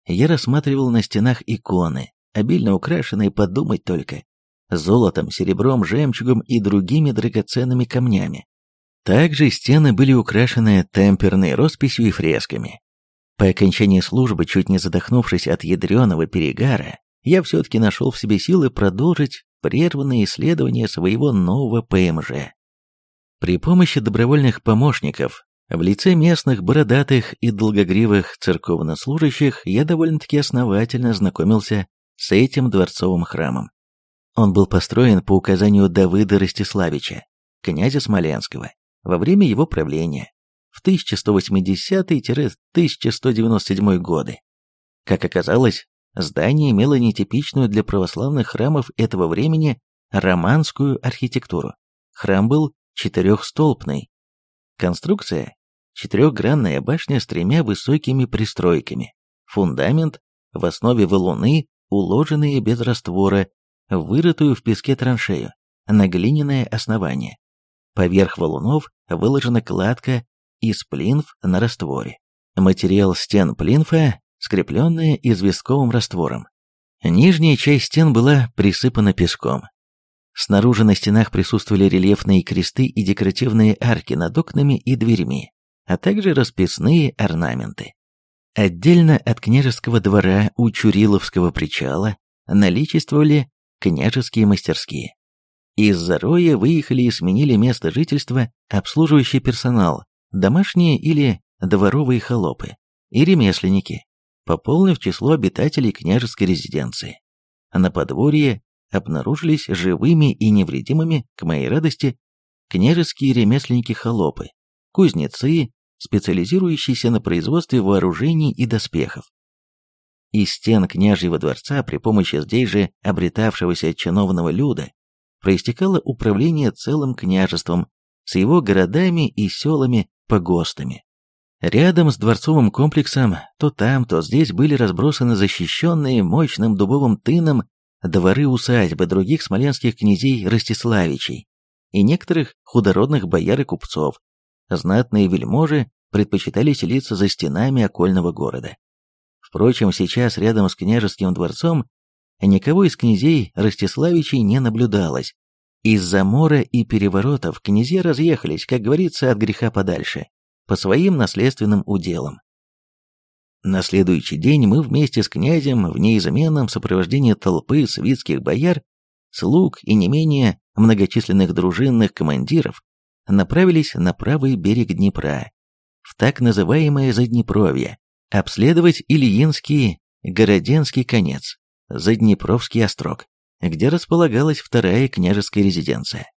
я рассматривал на стенах иконы, обильно украшенные, подумать только, золотом, серебром, жемчугом и другими драгоценными камнями. Также стены были украшены темперной росписью и фресками. По окончании службы, чуть не задохнувшись от ядреного перегара, я все-таки нашел в себе силы продолжить прерванное исследование своего нового ПМЖ. При помощи добровольных помощников в лице местных бородатых и долгогривых церковнослужащих я довольно-таки основательно знакомился с этим дворцовым храмом. Он был построен по указанию Давыда Ростиславича, князя Смоленского, во время его правления в 1180-1197 годы. Как оказалось, здание имело нетипичную для православных храмов этого времени романскую архитектуру. Храм был четырехстолбный. Конструкция – четырехгранная башня с тремя высокими пристройками. Фундамент в основе валуны, уложенные без раствора, вырытую в песке траншею, на глиняное основание. Поверх валунов выложена кладка из плинф на растворе. Материал стен плинфа, скрепленная известковым раствором. Нижняя часть стен была присыпана песком, Снаружи на стенах присутствовали рельефные кресты и декоративные арки над окнами и дверьми, а также расписные орнаменты. Отдельно от княжеского двора у Чуриловского причала наличествовали княжеские мастерские. Из Зароя выехали и сменили место жительства обслуживающий персонал, домашние или дворовые холопы и ремесленники, пополнив число обитателей княжеской резиденции. На подворье обнаружились живыми и невредимыми, к моей радости, княжеские ремесленники-холопы, кузнецы, специализирующиеся на производстве вооружений и доспехов. Из стен княжьего дворца при помощи здесь же обретавшегося чиновного люда проистекало управление целым княжеством с его городами и селами, погостами. Рядом с дворцовым комплексом то там, то здесь были разбросаны защищенные мощным дубовым тыном дворы усадьбы других смоленских князей Ростиславичей и некоторых худородных бояр и купцов. Знатные вельможи предпочитали селиться за стенами окольного города. Впрочем, сейчас рядом с княжеским дворцом никого из князей Ростиславичей не наблюдалось, Из-за мора и переворотов князья разъехались, как говорится, от греха подальше, по своим наследственным уделам. На следующий день мы вместе с князем в неизменном сопровождении толпы свитских бояр, слуг и не менее многочисленных дружинных командиров направились на правый берег Днепра, в так называемое Заднепровье, обследовать Ильинский Городенский конец, Заднепровский острог, где располагалась вторая княжеская резиденция.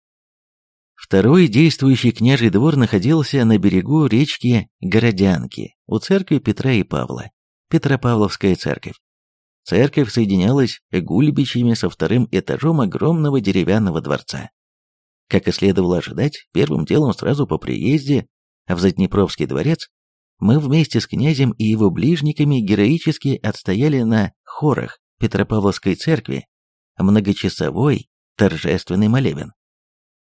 Второй действующий княжий двор находился на берегу речки Городянки, у церкви Петра и Павла, Петропавловская церковь. Церковь соединялась гульбичами со вторым этажом огромного деревянного дворца. Как и следовало ожидать, первым делом сразу по приезде в Заднепровский дворец мы вместе с князем и его ближниками героически отстояли на хорах Петропавловской церкви многочасовой торжественный молебен.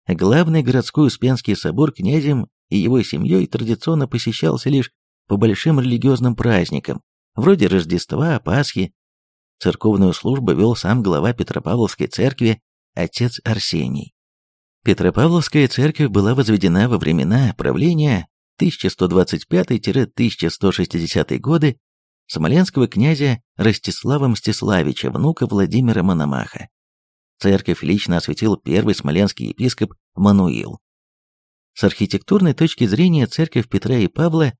Главный городской Успенский собор князем и его семьей традиционно посещался лишь по большим религиозным праздникам, вроде Рождества, Пасхи. Церковную службу вел сам глава Петропавловской церкви, отец Арсений. Петропавловская церковь была возведена во времена правления 1125-1160 годы смоленского князя Ростислава Мстиславича, внука Владимира Мономаха. Церковь лично осветил первый смоленский епископ Мануил. С архитектурной точки зрения церковь Петра и Павла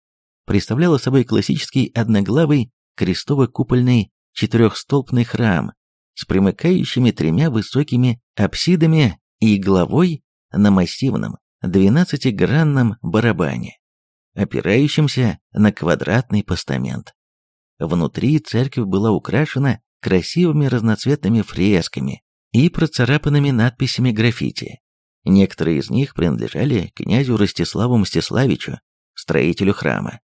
представляла собой классический одноглавый крестово-купольный четырехстолбный храм с примыкающими тремя высокими апсидами и главой на массивном двенадцатигранном барабане опирающимся на квадратный постамент. Внутри церковь была украшена красивыми разноцветными фресками и процарапанными надписями граффити. Некоторые из них принадлежали князю Ростиславу Мстиславичу, строителю храма.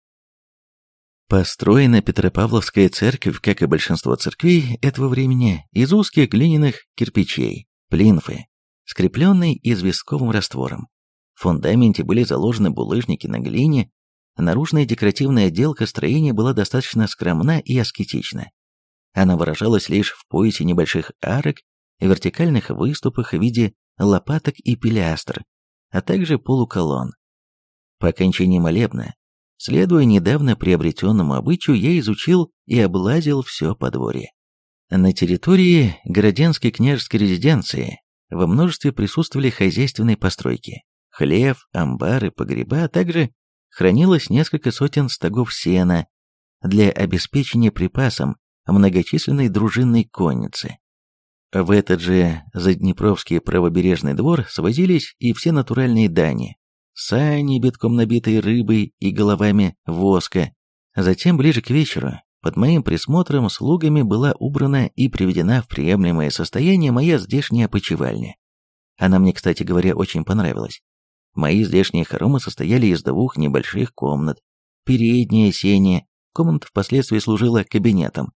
Построена Петропавловская церковь, как и большинство церквей этого времени, из узких глиняных кирпичей, плинфы, скрепленной известковым раствором. В фундаменте были заложены булыжники на глине Наружная декоративная отделка строения была достаточно скромна и аскетична. Она выражалась лишь в поясе небольших арок, вертикальных выступах в виде лопаток и пилястр, а также полуколонн. По окончании молебна, следуя недавно приобретенному обычаю, я изучил и облазил все подворье. На территории Городенской княжеской резиденции во множестве присутствовали хозяйственные постройки, хлев, амбары, погреба, а также хранилось несколько сотен стогов сена для обеспечения припасом многочисленной дружинной конницы. В этот же Заднепровский правобережный двор свозились и все натуральные дани, сани, битком набитые рыбой и головами воска. Затем, ближе к вечеру, под моим присмотром слугами была убрана и приведена в приемлемое состояние моя здешняя опочивальня. Она мне, кстати говоря, очень понравилась. Мои здешние хоромы состояли из двух небольших комнат. Передняя, сеня, комната впоследствии служила кабинетом.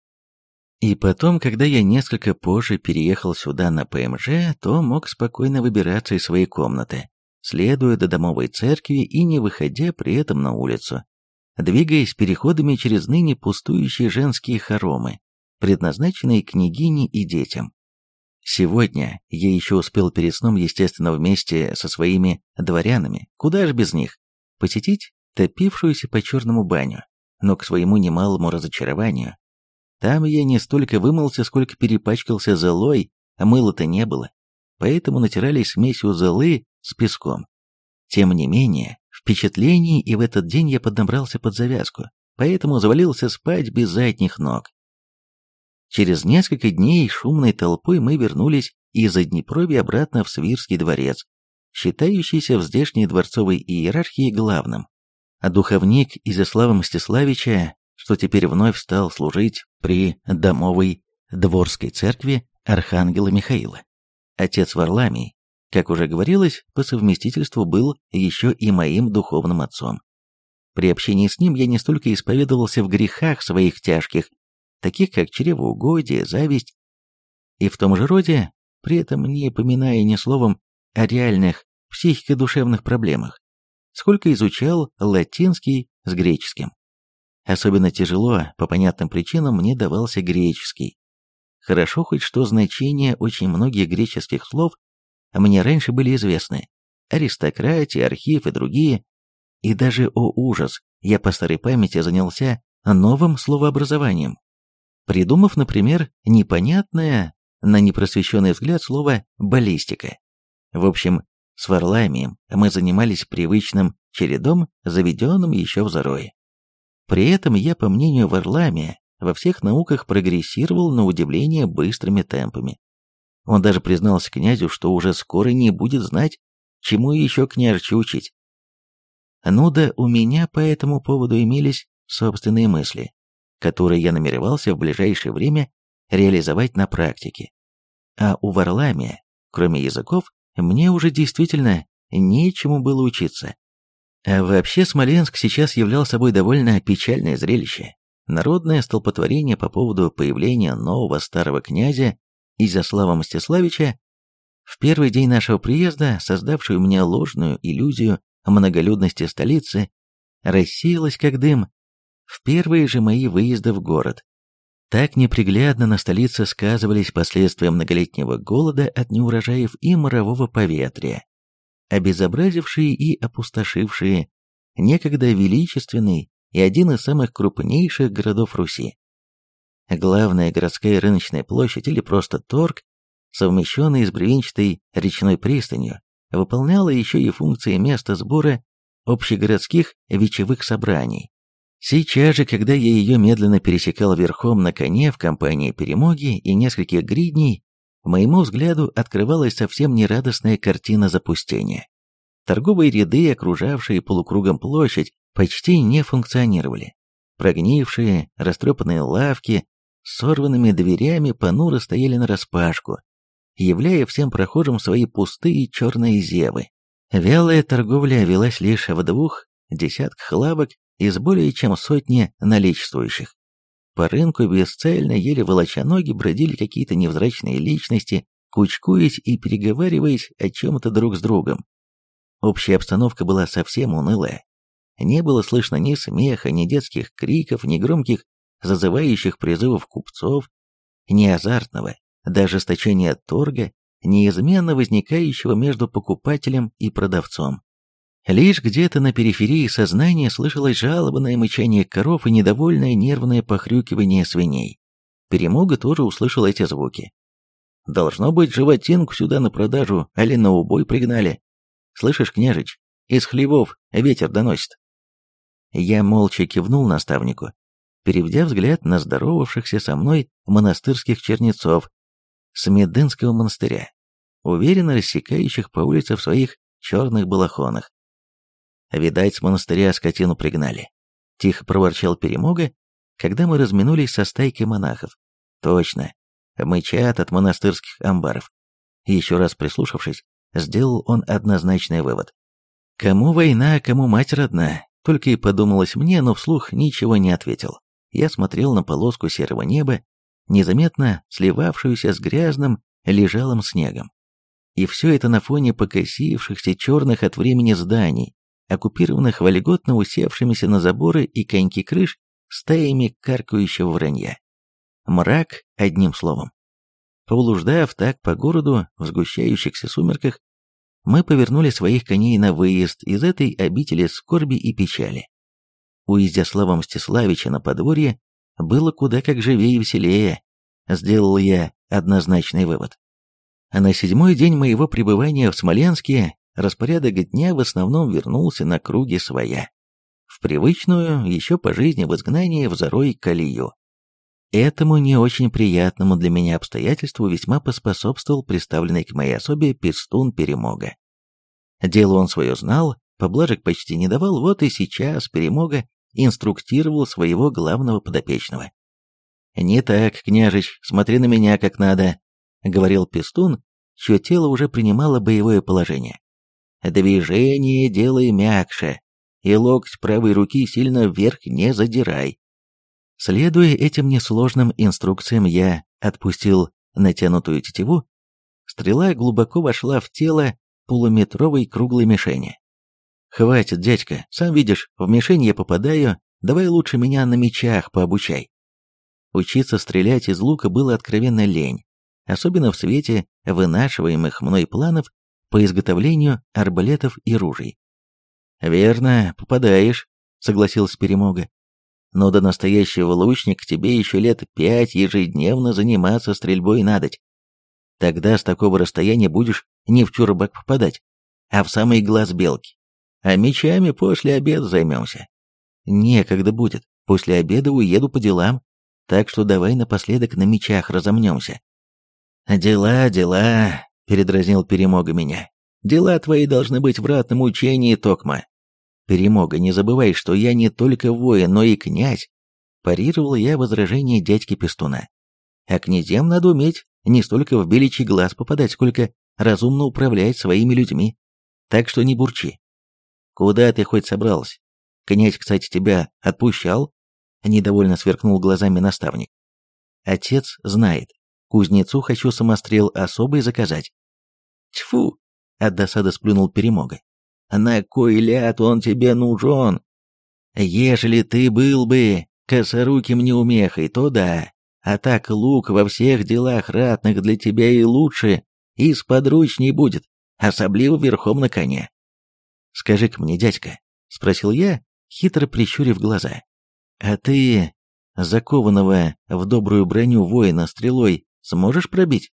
И потом, когда я несколько позже переехал сюда на ПМЖ, то мог спокойно выбираться из своей комнаты, следуя до домовой церкви и не выходя при этом на улицу, двигаясь переходами через ныне пустующие женские хоромы, предназначенные княгине и детям. Сегодня я еще успел перед сном, естественно, вместе со своими дворянами, куда же без них, посетить топившуюся по черному баню, но к своему немалому разочарованию. Там я не столько вымылся, сколько перепачкался золой, а мыла-то не было, поэтому натирались смесью золы с песком. Тем не менее, впечатлений и в этот день я поднабрался под завязку, поэтому завалился спать без задних ног. Через несколько дней шумной толпой мы вернулись из Днепрови обратно в Свирский дворец, считающийся в здешней дворцовой иерархии главным. А духовник Изяслава Мстиславича, что теперь вновь стал служить при домовой дворской церкви Архангела Михаила. Отец Варламий, как уже говорилось, по совместительству был еще и моим духовным отцом. При общении с ним я не столько исповедовался в грехах своих тяжких, таких как чревоугодие, зависть, и в том же роде, при этом не поминая ни словом о реальных психико-душевных проблемах, сколько изучал латинский с греческим. Особенно тяжело, по понятным причинам, мне давался греческий. Хорошо хоть что значение очень многих греческих слов мне раньше были известны. Аристократия, архив и другие. И даже, о ужас, я по старой памяти занялся новым словообразованием. Придумав, например, непонятное на непросвещенный взгляд слово «баллистика». В общем, с Варламием мы занимались привычным чередом, заведенным еще в Зарое. При этом я, по мнению Варламия, во всех науках прогрессировал на удивление быстрыми темпами. Он даже признался князю, что уже скоро не будет знать, чему еще княжича учить. Ну да, у меня по этому поводу имелись собственные мысли, которые я намеревался в ближайшее время реализовать на практике. А у Варламия, кроме языков, мне уже действительно нечему было учиться. А вообще Смоленск сейчас являл собой довольно печальное зрелище. Народное столпотворение по поводу появления нового старого князя Изяслава Мстиславича в первый день нашего приезда, создавший у меня ложную иллюзию многолюдности столицы, рассеялось как дым в первые же мои выезды в город. Так неприглядно на столице сказывались последствия многолетнего голода от неурожаев и морового поветрия, обезобразившие и опустошившие некогда величественный и один из самых крупнейших городов Руси. Главная городская рыночная площадь или просто торг, совмещенный с бревенчатой речной пристанью, выполняла еще и функции места сбора общегородских вечевых собраний. Сейчас же, когда я ее медленно пересекал верхом на коне в компании перемоги и нескольких гридней, моему взгляду открывалась совсем нерадостная картина запустения. Торговые ряды, окружавшие полукругом площадь, почти не функционировали. Прогнившие, растрепанные лавки с сорванными дверями понуро стояли нараспашку, являя всем прохожим свои пустые черные зевы. Вялая торговля велась лишь в двух десятках лавок из более чем сотни наличествующих. По рынку бесцельно, еле волоча ноги, бродили какие-то невзрачные личности, кучкуясь и переговариваясь о чем-то друг с другом. Общая обстановка была совсем унылая. Не было слышно ни смеха, ни детских криков, ни громких зазывающих призывов купцов, ни азартного, даже ожесточения торга, неизменно возникающего между покупателем и продавцом. Лишь где-то на периферии сознания слышалось жалобное мычание коров и недовольное нервное похрюкивание свиней. Перемога тоже услышал эти звуки. «Должно быть, животинку сюда на продажу, али на убой пригнали. Слышишь, княжич, из хлевов ветер доносит». Я молча кивнул наставнику, переведя взгляд на здоровавшихся со мной монастырских чернецов с Медынского монастыря, уверенно рассекающих по улице в своих черных балахонах. Видать, с монастыря скотину пригнали. Тихо проворчал Перемога, когда мы разминулись со стайкой монахов. Точно, мычат от монастырских амбаров. Еще раз прислушавшись, сделал он однозначный вывод. Кому война, кому мать родна, только и подумалось мне, но вслух ничего не ответил. Я смотрел на полоску серого неба, незаметно сливавшуюся с грязным, лежалым снегом. И все это на фоне покосившихся черных от времени зданий, оккупированных вольготно усевшимися на заборы и коньки крыш стаями каркающего вранья. Мрак, одним словом. Поблуждав так по городу в сгущающихся сумерках, мы повернули своих коней на выезд из этой обители скорби и печали. У Изяслава Мстиславича на подворье было куда как живее и веселее, сделал я однозначный вывод. А на седьмой день моего пребывания в Смоленске распорядок дня в основном вернулся на круги своя, в привычную, еще по жизни в изгнании в Зарой колею. Этому не очень приятному для меня обстоятельству весьма поспособствовал представленный к моей особе пестун Перемога. Дело он свое знал, поблажек почти не давал, вот и сейчас Перемога инструктировал своего главного подопечного. «Не так, княжич, смотри на меня как надо», — говорил пестун, чье тело уже принимало боевое положение. Движение делай мягче, и локоть правой руки сильно вверх не задирай. Следуя этим несложным инструкциям, я отпустил натянутую тетиву. Стрела глубоко вошла в тело полуметровой круглой мишени. «Хватит, дядька, сам видишь, в мишень я попадаю, давай лучше меня на мечах пообучай». Учиться стрелять из лука было откровенно лень, особенно в свете вынашиваемых мной планов по изготовлению арбалетов и ружей. «Верно, попадаешь», — согласился Перемога. «Но до настоящего лучника тебе еще лет пять ежедневно заниматься стрельбой надоть. Тогда с такого расстояния будешь не в чурбак попадать, а в самый глаз белки. А мечами после обеда займемся. Некогда будет, после обеда уеду по делам, так что давай напоследок на мечах разомнемся. Дела, дела, передразнил Перемога меня. Дела твои должны быть в ратном учении, Токма. Перемога, не забывай, что я не только воин, но и князь. Парировал я возражение дядьки Пестуна. А князем надо уметь не столько в беличий глаз попадать, сколько разумно управлять своими людьми. Так что не бурчи. Куда ты хоть собрался? Князь, кстати, тебя отпущал? Недовольно сверкнул глазами наставник. Отец знает. Кузнецу хочу самострел особый заказать. Тьфу! От досады сплюнул перемога. На кой ляд он тебе нужен? Ежели ты был бы косоруким неумехой, то да. А так лук во всех делах ратных для тебя и лучше, и сподручней будет, особливо верхом на коне. Скажи-ка мне, дядька, спросил я, хитро прищурив глаза. А ты, закованного в добрую броню воина стрелой, сможешь пробить?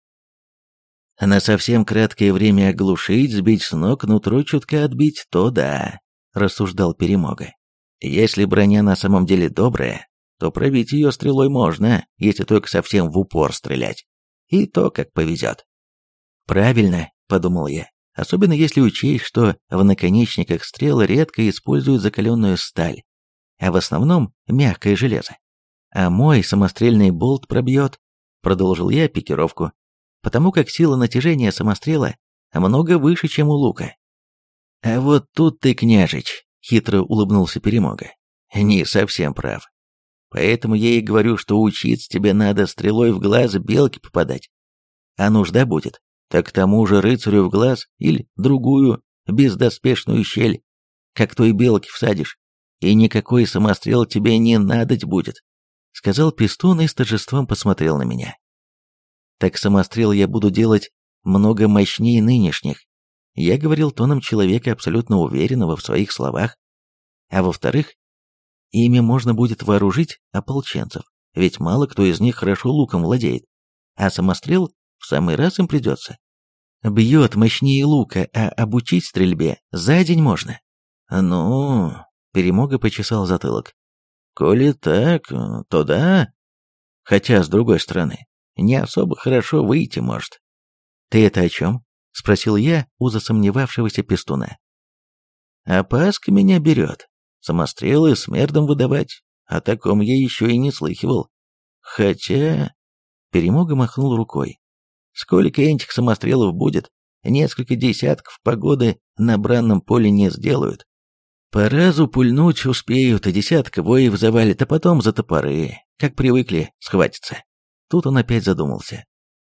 На совсем краткое время оглушить, сбить с ног, нутро чутка отбить, то да, рассуждал Перемога. Если броня на самом деле добрая, то пробить ее стрелой можно, если только совсем в упор стрелять. И то, как повезет. Правильно, подумал я, особенно если учесть, что в наконечниках стрел редко используют закаленную сталь, а в основном мягкое железо. А мой самострельный болт пробьет, продолжил я пикировку, потому как сила натяжения самострела много выше, чем у лука. А вот тут ты, княжич, хитро улыбнулся Перемога, не совсем прав. Поэтому я и говорю, что учиться тебе надо стрелой в глаз белки попадать. А нужда будет, так тому же рыцарю в глаз или другую бездоспешную щель, как той белки всадишь, и никакой самострел тебе не надоть будет», — сказал Пистун и с торжеством посмотрел на меня. «Так самострел я буду делать много мощнее нынешних». Я говорил тоном человека, абсолютно уверенного в своих словах. А во-вторых, ими можно будет вооружить ополченцев, ведь мало кто из них хорошо луком владеет, а самострел в самый раз им придется. Бьет мощнее лука, а обучить стрельбе за день можно. Ну, Перемога почесал затылок. «Коли так, то да. Хотя, с другой стороны, не особо хорошо выйти может». «Ты это о чем?» — спросил я у засомневавшегося пестуна. «Опаска меня берет. Самострелы смердом выдавать. О таком я еще и не слыхивал. Хотя...» Перемога махнул рукой. «Сколько этих самострелов будет? Несколько десятков погоды на бранном поле не сделают. По разу пульнуть успеют, и десятка воев завалит, а потом за топоры, как привыкли, схватиться. Тут он опять задумался.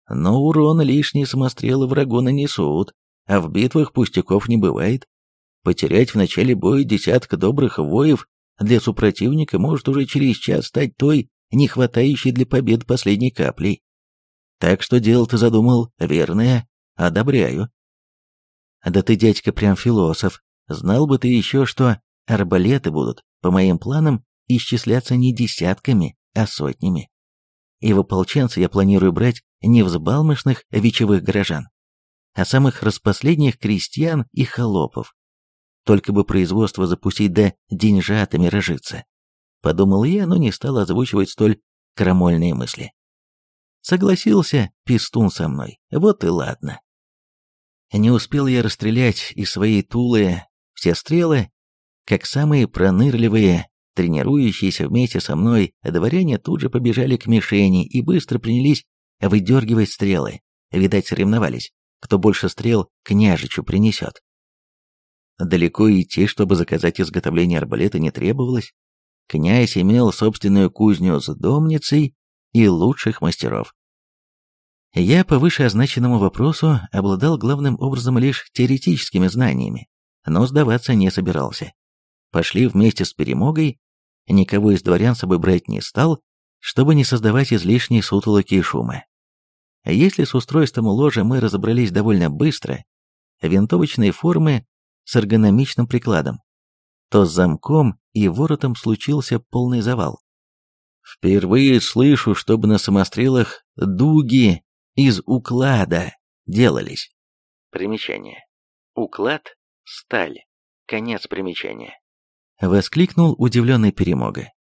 Но урона лишние самострелы врагу нанесут, а в битвах пустяков не бывает. Потерять в начале боя десятка добрых воев для супротивника может уже через час стать той, не хватающей для побед последней каплей. Так что дело ты задумал верное, одобряю. Да ты, дядька, прям философ, Знал бы ты еще, что арбалеты будут, по моим планам, исчисляться не десятками, а сотнями. И в ополченцы я планирую брать не взбалмошных вечевых горожан, а самых распоследних крестьян и холопов. Только бы производство запустить да деньжатами рожиться. Подумал я, но не стал озвучивать столь крамольные мысли. Согласился пистун со мной, вот и ладно. Не успел я расстрелять из своей тулы все стрелы, как самые пронырливые, тренирующиеся вместе со мной, дворяне тут же побежали к мишени и быстро принялись выдергивать стрелы. Видать, соревновались, кто больше стрел княжичу принесет. Далеко идти, чтобы заказать изготовление арбалета, не требовалось. Князь имел собственную кузню с домницей и лучших мастеров. Я по вышеозначенному вопросу обладал главным образом лишь теоретическими знаниями, но сдаваться не собирался. Пошли вместе с перемогой, никого из дворян с собой брать не стал, чтобы не создавать излишней сутолоки и шума. Если с устройством ложа мы разобрались довольно быстро, винтовочной формы с эргономичным прикладом, то с замком и воротом случился полный завал. Впервые слышу, чтобы на самострелах дуги из уклада делались. Примечание. Уклад – сталь. Конец примечания. Воскликнул удивленный перемога.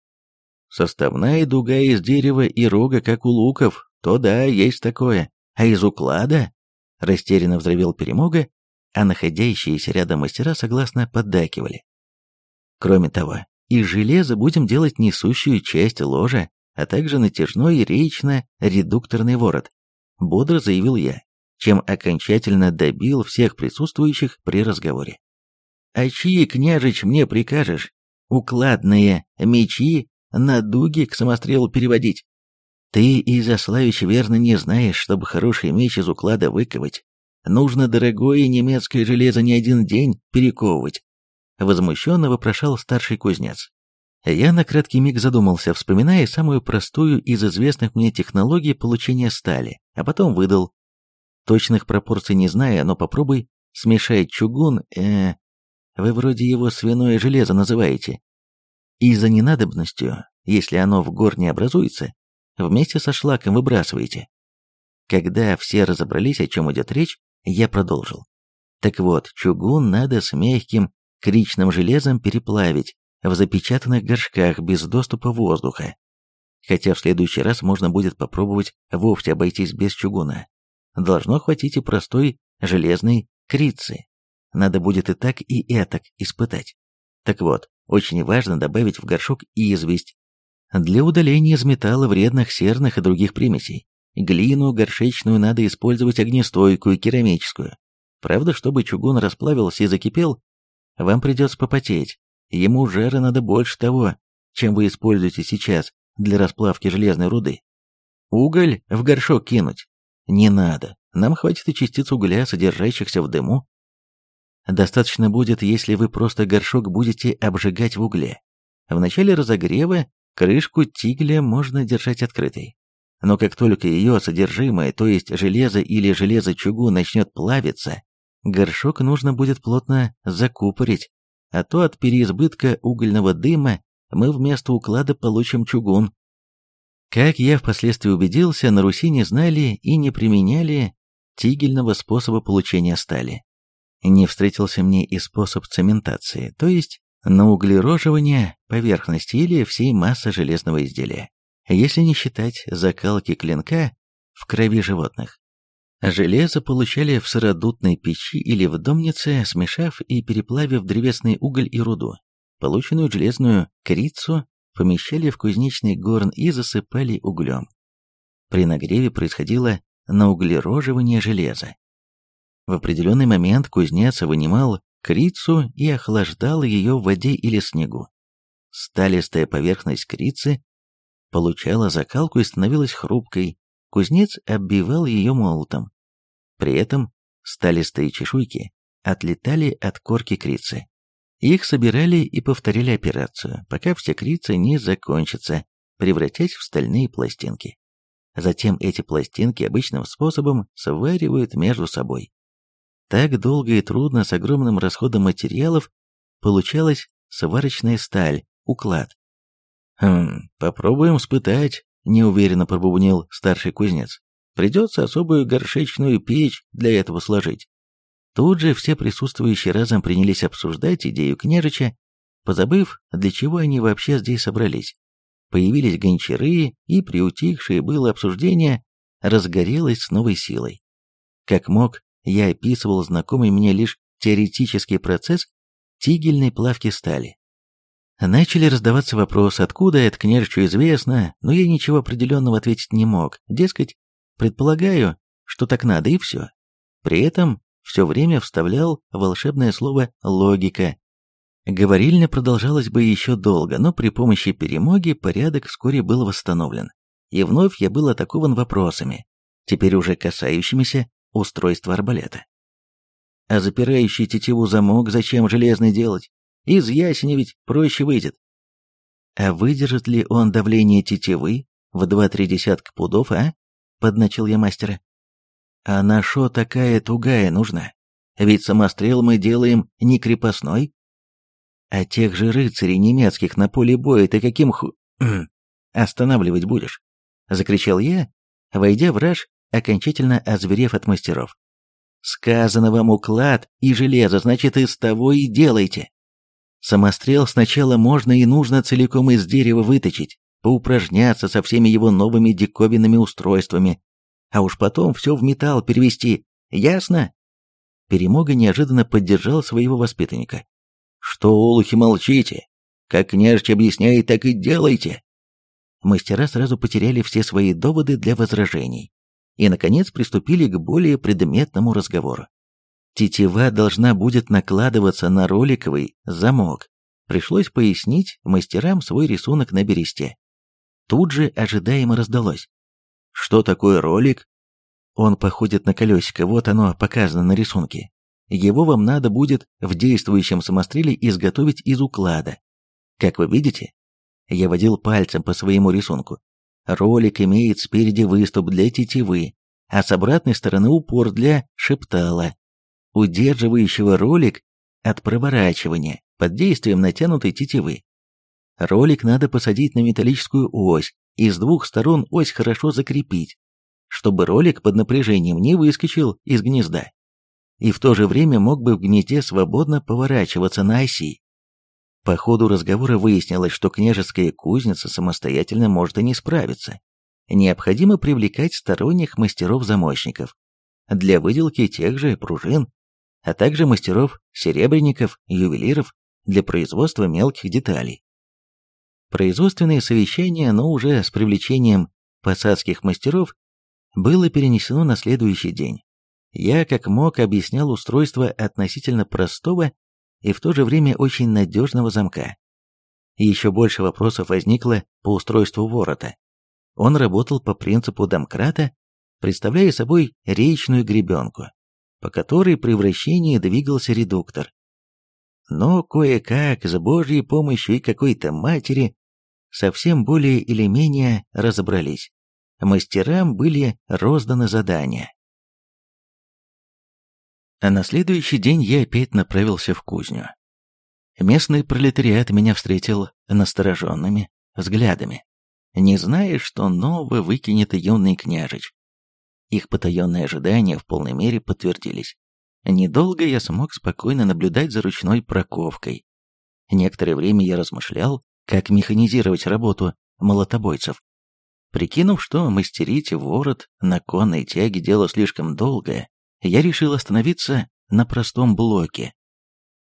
Составная дуга из дерева и рога, как у луков, то да, есть такое. А из уклада? Растерянно взревел перемога, а находящиеся рядом мастера согласно поддакивали. Кроме того, из железа будем делать несущую часть ложа, а также натяжной речно-редукторный ворот, бодро заявил я, чем окончательно добил всех присутствующих при разговоре. А чьи, княжич, мне прикажешь? Укладные мечи на дуги к самострелу переводить? Ты, Изяславич, верно не знаешь, чтобы хороший меч из уклада выковать. Нужно дорогое немецкое железо не один день перековывать. Возмущенно вопрошал старший кузнец. Я на краткий миг задумался, вспоминая самую простую из известных мне технологий получения стали, а потом выдал. Точных пропорций не зная, но попробуй смешать чугун, э, вы вроде его свиное железо называете. И за ненадобностью, если оно в гор не образуется, вместе со шлаком выбрасываете. Когда все разобрались, о чем идет речь, я продолжил. Так вот, чугун надо с мягким кричным железом переплавить в запечатанных горшках без доступа воздуха. Хотя в следующий раз можно будет попробовать вовсе обойтись без чугуна. Должно хватить и простой железной крицы. Надо будет и так, и этак испытать. Так вот, очень важно добавить в горшок известь для удаления из металла вредных серных и других примесей. Глину горшечную надо использовать огнестойкую, керамическую. Правда, чтобы чугун расплавился и закипел, вам придется попотеть. Ему жара надо больше того, чем вы используете сейчас для расплавки железной руды. Уголь в горшок кинуть? Не надо. Нам хватит и частиц угля, содержащихся в дыму. Достаточно будет, если вы просто горшок будете обжигать в угле. В начале разогрева крышку тигля можно держать открытой. Но как только ее содержимое, то есть железо или железо-чугун, начнет плавиться, горшок нужно будет плотно закупорить, а то от переизбытка угольного дыма мы вместо уклада получим чугун. Как я впоследствии убедился, на Руси не знали и не применяли тигельного способа получения стали. Не встретился мне и способ цементации, то есть на углероживание поверхности или всей массы железного изделия, если не считать закалки клинка в крови животных. Железо получали в сыродутной печи или в домнице, смешав и переплавив древесный уголь и руду. Полученную железную крицу помещали в кузнечный горн и засыпали углем. При нагреве происходило науглероживание железа. В определенный момент кузнец вынимал крицу и охлаждал ее в воде или снегу. Сталистая поверхность крицы получала закалку и становилась хрупкой, кузнец оббивал ее молотом. При этом сталистые чешуйки отлетали от корки крицы. Их собирали и повторяли операцию, пока все крицы не закончатся, превратясь в стальные пластинки. Затем эти пластинки обычным способом сваривают между собой. Так долго и трудно с огромным расходом материалов получалась сварочная сталь, уклад. «Хм, попробуем испытать», — неуверенно пробубнил старший кузнец. «Придется особую горшечную печь для этого сложить». Тут же все присутствующие разом принялись обсуждать идею княжича, позабыв, для чего они вообще здесь собрались. Появились гончары, и приутихшее было обсуждение разгорелось с новой силой. Как мог, я описывал знакомый мне лишь теоретический процесс тигельной плавки стали. Начали раздаваться вопросы, откуда это княжичу известно, но я ничего определенного ответить не мог. Дескать, предполагаю, что так надо и все. При этом все время вставлял волшебное слово «логика». Говорильня продолжалась бы еще долго, но при помощи перемоги порядок вскоре был восстановлен. И вновь я был атакован вопросами, теперь уже касающимися устройства арбалета. А запирающий тетиву замок зачем железный делать? Из ясеня ведь проще выйдет. А выдержит ли он давление тетивы в два-три десятка пудов, а? Подначил я мастера. А на шо такая тугая нужна? Ведь самострел мы делаем не крепостной. А тех же рыцарей немецких на поле боя ты каким ху... останавливать будешь? Закричал я, войдя в раж, окончательно озверев от мастеров. Сказано вам уклад и железо, значит, из того и делайте. Самострел сначала можно и нужно целиком из дерева выточить, поупражняться со всеми его новыми диковинными устройствами, а уж потом все в металл перевести, ясно? Перемога неожиданно поддержал своего воспитанника. «Что, олухи, молчите? Как княжич объясняет, так и делайте!» Мастера сразу потеряли все свои доводы для возражений и, наконец, приступили к более предметному разговору. Тетива должна будет накладываться на роликовый замок. Пришлось пояснить мастерам свой рисунок на бересте. Тут же ожидаемо раздалось. Что такое ролик? Он походит на колесико, вот оно показано на рисунке. Его вам надо будет в действующем самостреле изготовить из уклада. Как вы видите, я водил пальцем по своему рисунку. Ролик имеет спереди выступ для тетивы, а с обратной стороны упор для шептала, удерживающего ролик от проворачивания под действием натянутой тетивы. Ролик надо посадить на металлическую ось и с двух сторон ось хорошо закрепить, чтобы ролик под напряжением не выскочил из гнезда и в то же время мог бы в гнезде свободно поворачиваться на оси. По ходу разговора выяснилось, что княжеская кузница самостоятельно может и не справиться. Необходимо привлекать сторонних мастеров-замочников для выделки тех же пружин, а также мастеров-серебряников, ювелиров для производства мелких деталей. Производственные совещания, но уже с привлечением посадских мастеров, было перенесено на следующий день. Я как мог объяснял устройство относительно простого и в то же время очень надежного замка. Еще больше вопросов возникло по устройству ворота. Он работал по принципу домкрата, представляя собой речную гребенку, по которой при вращении двигался редуктор. Но кое-как, с божьей помощью и какой-то матери, совсем более или менее разобрались мастерам были розданы задания. А на следующий день я опять направился в кузню. Местный пролетариат меня встретил настороженными взглядами, не зная, что нового выкинет юный княжич. Их потаенные ожидания в полной мере подтвердились. Недолго я смог спокойно наблюдать за ручной проковкой. Некоторое время я размышлял, как механизировать работу молотобойцев. Прикинув, что мастерить ворот на конной тяге дело слишком долгое, я решил остановиться на простом блоке.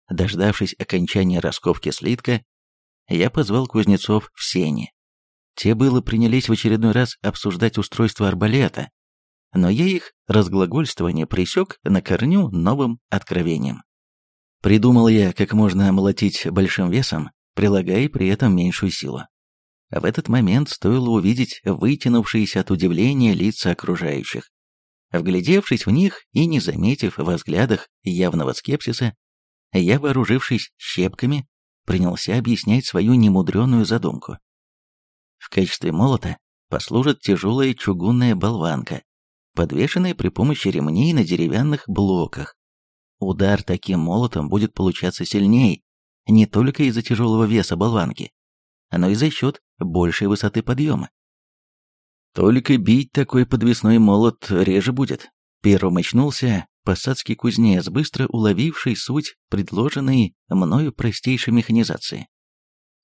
Дождавшись окончания расковки слитка, я позвал кузнецов в сене. Те было принялись в очередной раз обсуждать устройство арбалета, но я их разглагольствование присек на корню новым откровением. Придумал я, как можно молотить большим весом, прилагая при этом меньшую силу. А в этот момент стоило увидеть вытянувшиеся от удивления лица окружающих. Вглядевшись в них и не заметив в взглядах явного скепсиса, я, вооружившись щепками, принялся объяснять свою немудреную задумку. В качестве молота послужит тяжелая чугунная болванка, подвешенная при помощи ремней на деревянных блоках. Удар таким молотом будет получаться сильнее, не только из-за тяжелого веса болванки, но и за счет большей высоты подъема. Только бить такой подвесной молот реже будет. Первым очнулся посадский кузнец, быстро уловивший суть предложенной мною простейшей механизации.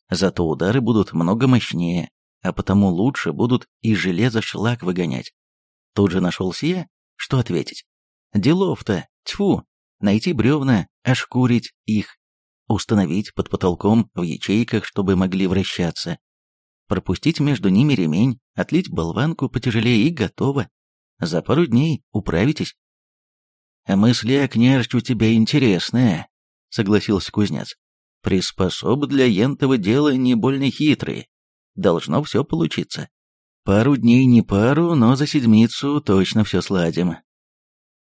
Зато удары будут много мощнее, а потому лучше будут из железа шлак выгонять. Тут же нашелся я, что ответить. Делов-то, тьфу, найти бревна, ошкурить их, установить под потолком в ячейках, чтобы могли вращаться, пропустить между ними ремень, отлить болванку потяжелее и готово. За пару дней управитесь. «Мысли о княжке у тебя интересные», — согласился кузнец. «Приспособ для ентова дела не больно хитрые. Должно все получиться. Пару дней не пару, но за седмицу точно все сладим».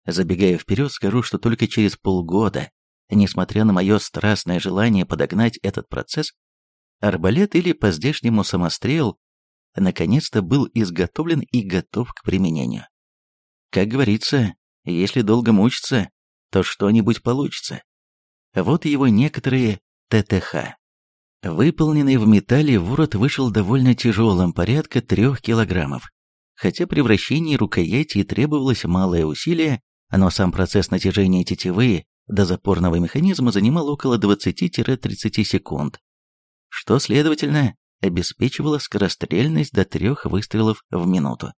Забегая вперед, скажу, что только через полгода, несмотря на мое страстное желание подогнать этот процесс, Арбалет или по-здешнему самострел наконец-то был изготовлен и готов к применению. Как говорится, если долго мучиться, то что-нибудь получится. Вот его некоторые ТТХ. Выполненный в металле ворот вышел довольно тяжелым, порядка трех килограммов. Хотя при вращении рукояти требовалось малое усилие, но сам процесс натяжения тетивы до запорного механизма занимал около 20-30 секунд, что, следовательно, обеспечивало скорострельность до трех выстрелов в минуту.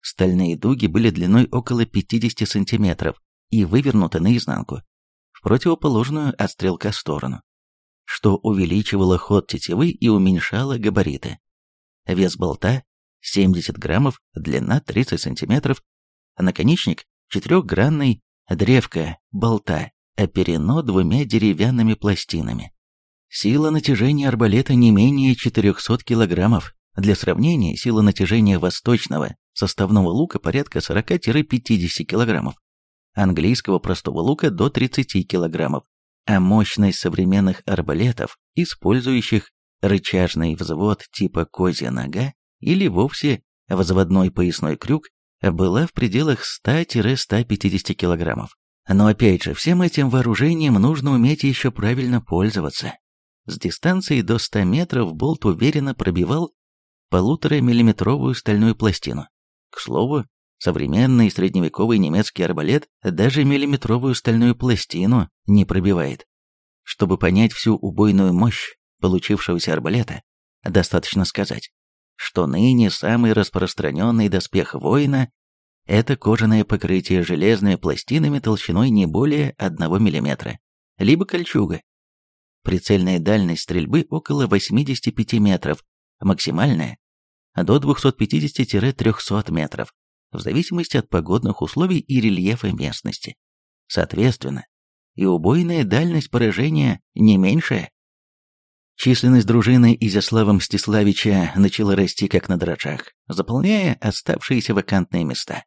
Стальные дуги были длиной около 50 сантиметров и вывернуты наизнанку, в противоположную от стрелка сторону, что увеличивало ход тетивы и уменьшало габариты. Вес болта 70 граммов, длина 30 сантиметров, а наконечник четырехгранный, древко болта оперено двумя деревянными пластинами. Сила натяжения арбалета не менее 400 килограммов. Для сравнения, сила натяжения восточного составного лука порядка 40-50 килограммов, английского простого лука до 30 килограммов, а мощность современных арбалетов, использующих рычажный взвод типа козья нога или вовсе взводной поясной крюк, была в пределах 100-150 килограммов. Но опять же, всем этим вооружением нужно уметь еще правильно пользоваться. С дистанции до 100 метров болт уверенно пробивал полутора-миллиметровую стальную пластину. К слову, современный средневековый немецкий арбалет даже миллиметровую стальную пластину не пробивает. Чтобы понять всю убойную мощь получившегося арбалета, достаточно сказать, что ныне самый распространенный доспех воина – это кожаное покрытие железными пластинами толщиной не более 1 мм, либо кольчуга, Прицельная дальность стрельбы около 85 метров, максимальная до 250-300 метров, в зависимости от погодных условий и рельефа местности. Соответственно, и убойная дальность поражения не меньшая. Численность дружины Изяслава Мстиславича начала расти как на дрожжах, заполняя оставшиеся вакантные места.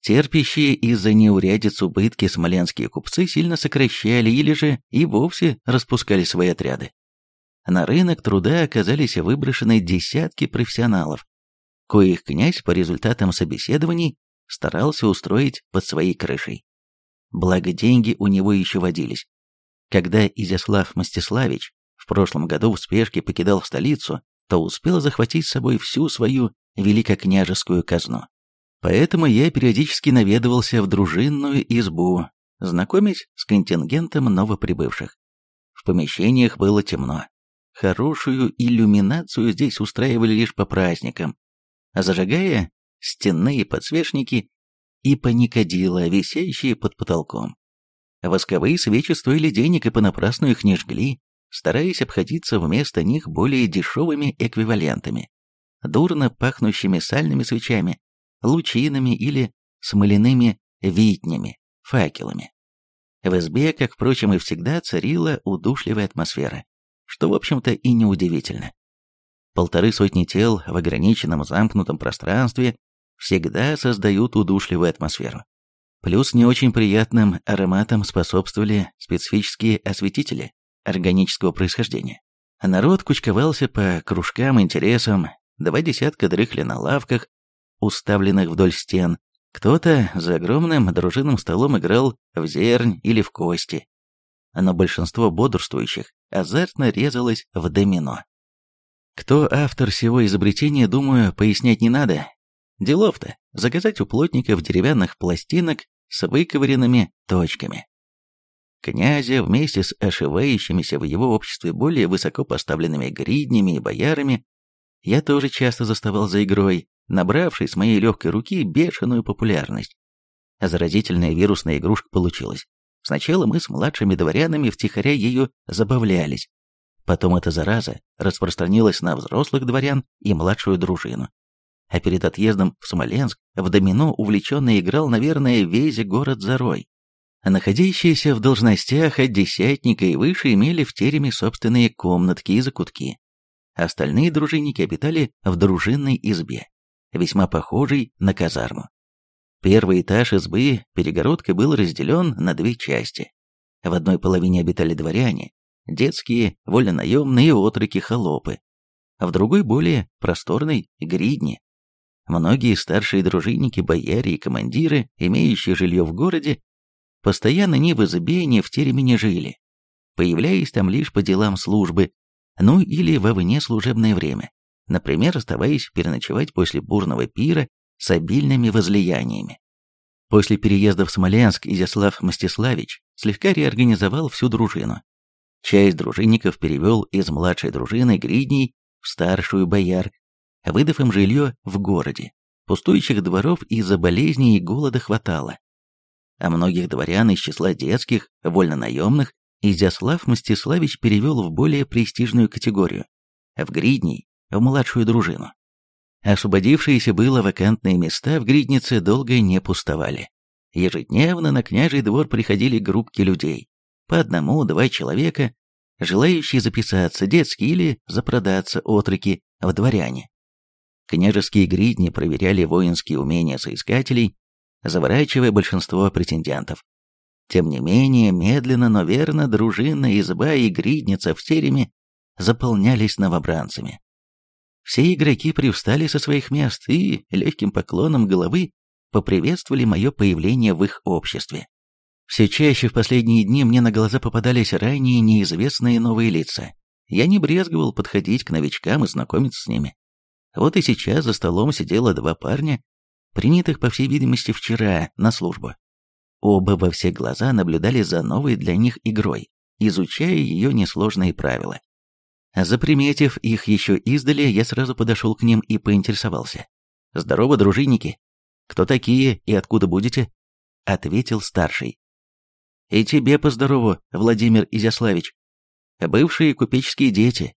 Терпящие из-за неурядиц убытки смоленские купцы сильно сокращали или же и вовсе распускали свои отряды. На рынок труда оказались выброшены десятки профессионалов, коих князь по результатам собеседований старался устроить под своей крышей. Благо деньги у него еще водились. Когда Изяслав Мстиславич в прошлом году в спешке покидал столицу, то успел захватить с собой всю свою великокняжескую казну. Поэтому я периодически наведывался в дружинную избу, знакомясь с контингентом новоприбывших. В помещениях было темно. Хорошую иллюминацию здесь устраивали лишь по праздникам, зажигая стенные подсвечники и паникадила, висящие под потолком. Восковые свечи стоили денег и понапрасну их не жгли, стараясь обходиться вместо них более дешевыми эквивалентами, дурно пахнущими сальными свечами, лучинами или смоляными витнями, факелами. В избе, как, впрочем, и всегда, царила удушливая атмосфера, что, в общем-то, и неудивительно. Полторы сотни тел в ограниченном замкнутом пространстве всегда создают удушливую атмосферу. Плюс не очень приятным ароматом способствовали специфические осветители органического происхождения. Народ кучковался по кружкам, интересам, два десятка дрыхли на лавках, уставленных вдоль стен. Кто-то за огромным дружинным столом играл в зернь или в кости. Но большинство бодрствующих азартно резалось в домино. Кто автор всего изобретения, думаю, пояснять не надо. Делов-то заказать у плотников деревянных пластинок с выковыренными точками. Князя вместе с ошивающимися в его обществе более высоко поставленными гриднями и боярами я тоже часто заставал за игрой, набравший с моей легкой руки бешеную популярность. Заразительная вирусная игрушка получилась. Сначала мы с младшими дворянами втихаря ее забавлялись. Потом эта зараза распространилась на взрослых дворян и младшую дружину. А перед отъездом в Смоленск в домино увлеченно играл, наверное, весь город Зарой. Находящиеся в должностях от десятника и выше имели в тереме собственные комнатки и закутки. Остальные дружинники обитали в дружинной избе, весьма похожий на казарму. Первый этаж избы перегородкой был разделен на две части. В одной половине обитали дворяне, детские, вольнонаемные отроки-холопы, а в другой более просторной – гридни. Многие старшие дружинники, бояре и командиры, имеющие жилье в городе, Постоянно ни в избе, ни в тереме не жили, появляясь там лишь по делам службы, ну или во вне служебное время, например, оставаясь переночевать после бурного пира с обильными возлияниями. После переезда в Смоленск Изяслав Мстиславич слегка реорганизовал всю дружину. Часть дружинников перевел из младшей дружины гридней в старшую бояр, выдав им жилье в городе. Пустующих дворов из-за болезней и голода хватало. А многих дворян из числа детских, вольнонаемных, Изяслав Мстиславич перевел в более престижную категорию – в гридней, в младшую дружину. Освободившиеся было вакантные места в Гриднице долго не пустовали. Ежедневно на княжий двор приходили группки людей, по одному-два человека, желающие записаться детские или запродаться отроки в дворяне. Княжеские гридни проверяли воинские умения соискателей, заворачивая большинство претендентов. Тем не менее, медленно, но верно, дружина, изба и гридница в тереме заполнялись новобранцами. Все игроки привстали со своих мест и легким поклоном головы поприветствовали мое появление в их обществе. Все чаще в последние дни мне на глаза попадались ранее неизвестные новые лица. Я не брезговал подходить к новичкам и знакомиться с ними. Вот и сейчас за столом сидело два парня, принятых, по всей видимости, вчера на службу. Оба во все глаза наблюдали за новой для них игрой, изучая ее несложные правила. Заприметив их еще издали, я сразу подошел к ним и поинтересовался. «Здорово, дружинники! Кто такие и откуда будете?» Ответил старший. «И тебе поздорову, Владимир Изяславич. Бывшие купеческие дети».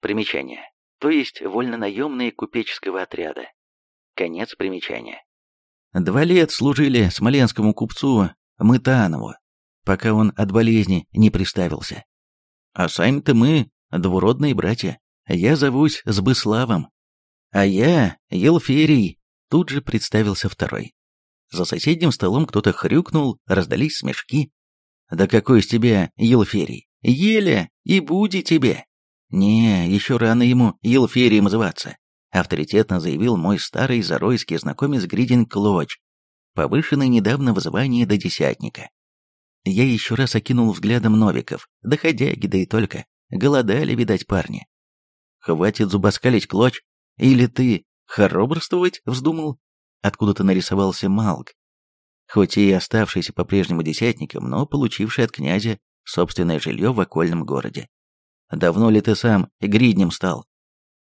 Примечание. То есть вольнонаемные купеческого отряда. Конец примечания. Два лет служили смоленскому купцу Мытанову, пока он от болезни не приставился. А сами-то мы двуродные братья. Я зовусь Сбыславом. А я Елферий, тут же представился второй. За соседним столом кто-то хрюкнул, раздались смешки. «Да какой из тебя Елферий? Еле и буди тебе!» «Не, еще рано ему Елферием зваться», — авторитетно заявил мой старый заройский знакомец Гридин Клоч, повышенный недавно в звании до десятника. Я еще раз окинул взглядом новиков, доходяги, да и только. Голодали, видать, парни. Хватит зубоскалить, Клоч. Или ты хоробрствовать вздумал? Откуда-то нарисовался Малк. Хоть и оставшийся по-прежнему десятником, но получивший от князя собственное жилье в окольном городе. Давно ли ты сам гриднем стал?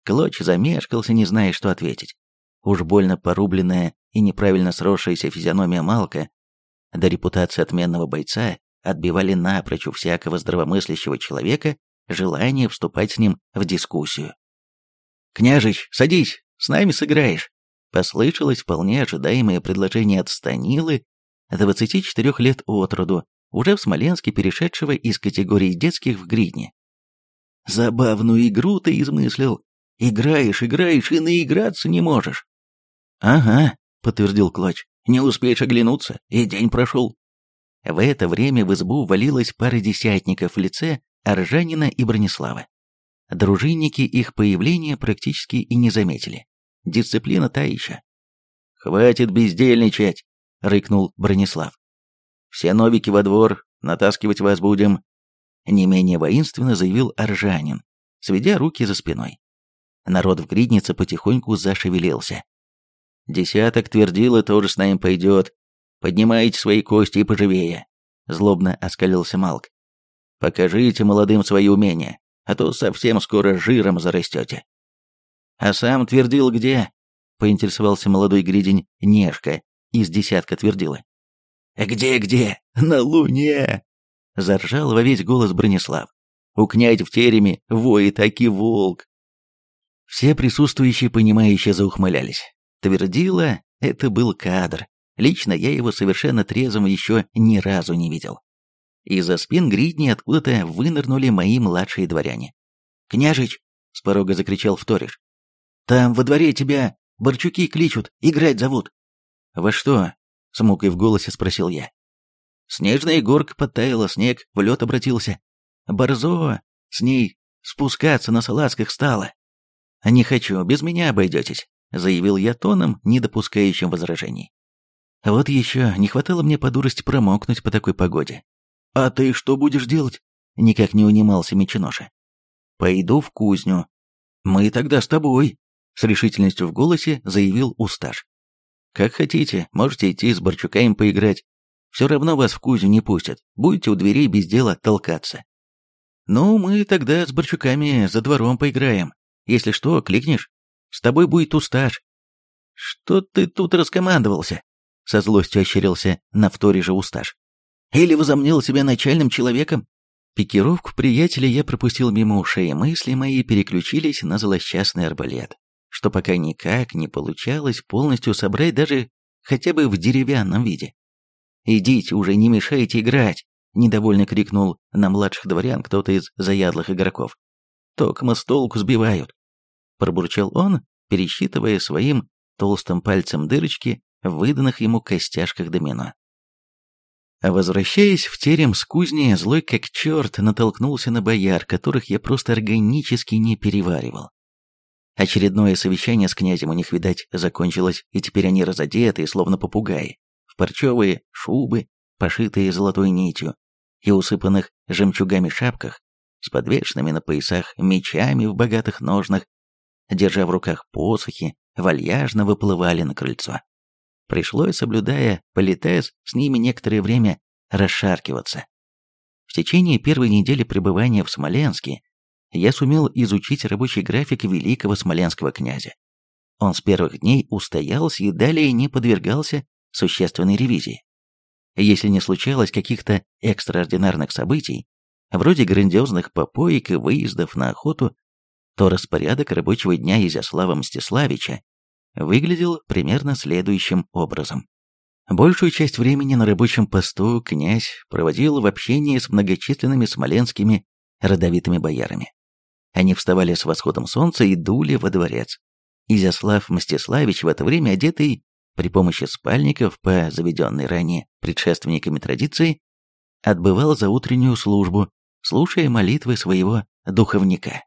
Клоч замешкался, не зная, что ответить. Уж больно порубленная и неправильно сросшаяся физиономия Малка, до репутации отменного бойца, отбивали напрочь у всякого здравомыслящего человека желание вступать с ним в дискуссию. «Княжич, садись, с нами сыграешь!» Послышалось вполне ожидаемое предложение от Станилы, 24 лет от роду, уже в Смоленске перешедшего из категории детских в гридни. «Забавную игру ты измыслил. Играешь, играешь и наиграться не можешь». «Ага», — подтвердил Клоч, — «не успеешь оглянуться, и день прошел». В это время в избу валилась пара десятников в лице Аржанина и Бронислава. Дружинники их появления практически и не заметили. Дисциплина та еще. «Хватит бездельничать!» — рыкнул Бронислав. «Все новики во двор, натаскивать вас будем!» Не менее воинственно заявил Аржанин, сведя руки за спиной. Народ в гриднице потихоньку зашевелился. «Десяток твердил и тоже с нами пойдет. Поднимайте свои кости и поживее!» Злобно оскалился Малк. Покажите молодым свои умения, а то совсем скоро жиром зарастете. А сам твердил где? Поинтересовался молодой гридень Нежка из десятка твердила. «Где-где? На луне!» Заржал во весь голос Бронислав. «У князь в тереме воет аки волк!» Все присутствующие, понимающие, заухмылялись. Твердила, это был кадр. Лично я его совершенно трезвым еще ни разу не видел. Из-за спин гридни откуда-то вынырнули мои младшие дворяне. «Княжич!» — с порога закричал Вториш. «Там во дворе тебя борчуки кличут, играть зовут». «Во что?» — с мукой в голосе спросил я. Снежная горка подтаяла, снег в лед обратился. Борзо с ней спускаться на салазках стало. «Не хочу, без меня обойдетесь», — заявил я тоном, не допускающим возражений. Вот еще не хватало мне по дурости промокнуть по такой погоде. «А ты что будешь делать?» Никак не унимался Меченоша. «Пойду в кузню». «Мы тогда с тобой», — с решительностью в голосе заявил Усташ. «Как хотите, можете идти с Борчукаем поиграть. Все равно вас в кузню не пустят. Будете у дверей без дела толкаться». «Ну, мы тогда с Борчуками за двором поиграем. Если что, кликнешь. С тобой будет Усташ». «Что ты тут раскомандовался?» Со злостью ощерился на вторе же Усташ. «Или возомнил себя начальным человеком?» Пикировку приятеля я пропустил мимо ушей, мысли мои переключились на злосчастный арбалет, что пока никак не получалось полностью собрать даже хотя бы в деревянном виде. «Идите уже, не мешайте играть!» — недовольно крикнул на младших дворян кто-то из заядлых игроков. «Токма с толку сбивают!» Пробурчал он, пересчитывая своим толстым пальцем дырочки в выданных ему костяшках домино. Возвращаясь в терем с кузней, злой как черт натолкнулся на бояр, которых я просто органически не переваривал. Очередное совещание с князем у них, видать, закончилось, и теперь они разодетые, словно попугаи, в парчевые шубы, пошитые золотой нитью, и усыпанных жемчугами шапках, с подвешенными на поясах мечами в богатых ножнах, держа в руках посохи, вальяжно выплывали на крыльцо. Пришлось, соблюдая политез, с ними некоторое время расшаркиваться. В течение первой недели пребывания в Смоленске я сумел изучить рабочий график великого смоленского князя. Он с первых дней устоялся и далее не подвергался существенной ревизии. Если не случалось каких-то экстраординарных событий, вроде грандиозных попоек и выездов на охоту, то распорядок рабочего дня Изяслава Мстиславича выглядел примерно следующим образом. Большую часть времени на рабочем посту князь проводил в общении с многочисленными смоленскими родовитыми боярами. Они вставали с восходом солнца и дули во дворец. Изяслав Мстиславич в это время, одетый при помощи спальников по заведенной ранее предшественниками традиции, отбывал за утреннюю службу, слушая молитвы своего духовника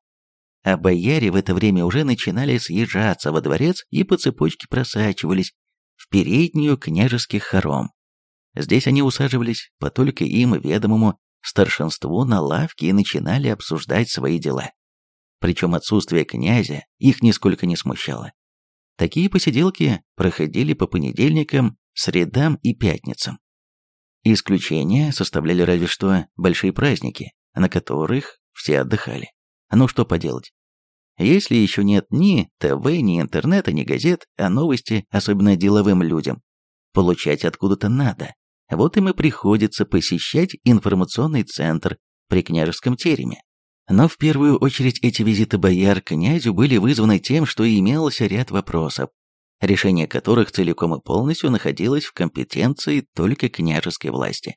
а бояре в это время уже начинали съезжаться во дворец и по цепочке просачивались в переднюю княжеских хором. Здесь они усаживались по только им ведомому старшинству на лавке и начинали обсуждать свои дела. Причем отсутствие князя их нисколько не смущало. Такие посиделки проходили по понедельникам, средам и пятницам. Исключения составляли разве что большие праздники, на которых все отдыхали. Ну что поделать. Если еще нет ни ТВ, ни интернета, ни газет, а новости, особенно деловым людям, получать откуда-то надо. Вот им и приходится посещать информационный центр при княжеском тереме. Но в первую очередь эти визиты бояр князю были вызваны тем, что имелся ряд вопросов, решение которых целиком и полностью находилось в компетенции только княжеской власти.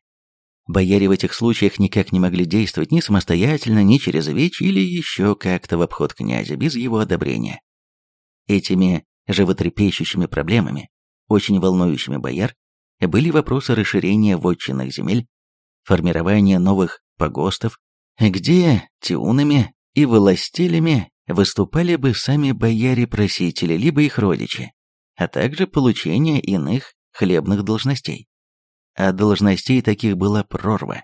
Бояре в этих случаях никак не могли действовать ни самостоятельно, ни через веч или еще как-то в обход князя, без его одобрения. Этими животрепещущими проблемами, очень волнующими бояр, были вопросы расширения вотчинных земель, формирования новых погостов, где тиунами и властелями выступали бы сами бояре-просители, либо их родичи, а также получение иных хлебных должностей а должностей таких была прорва.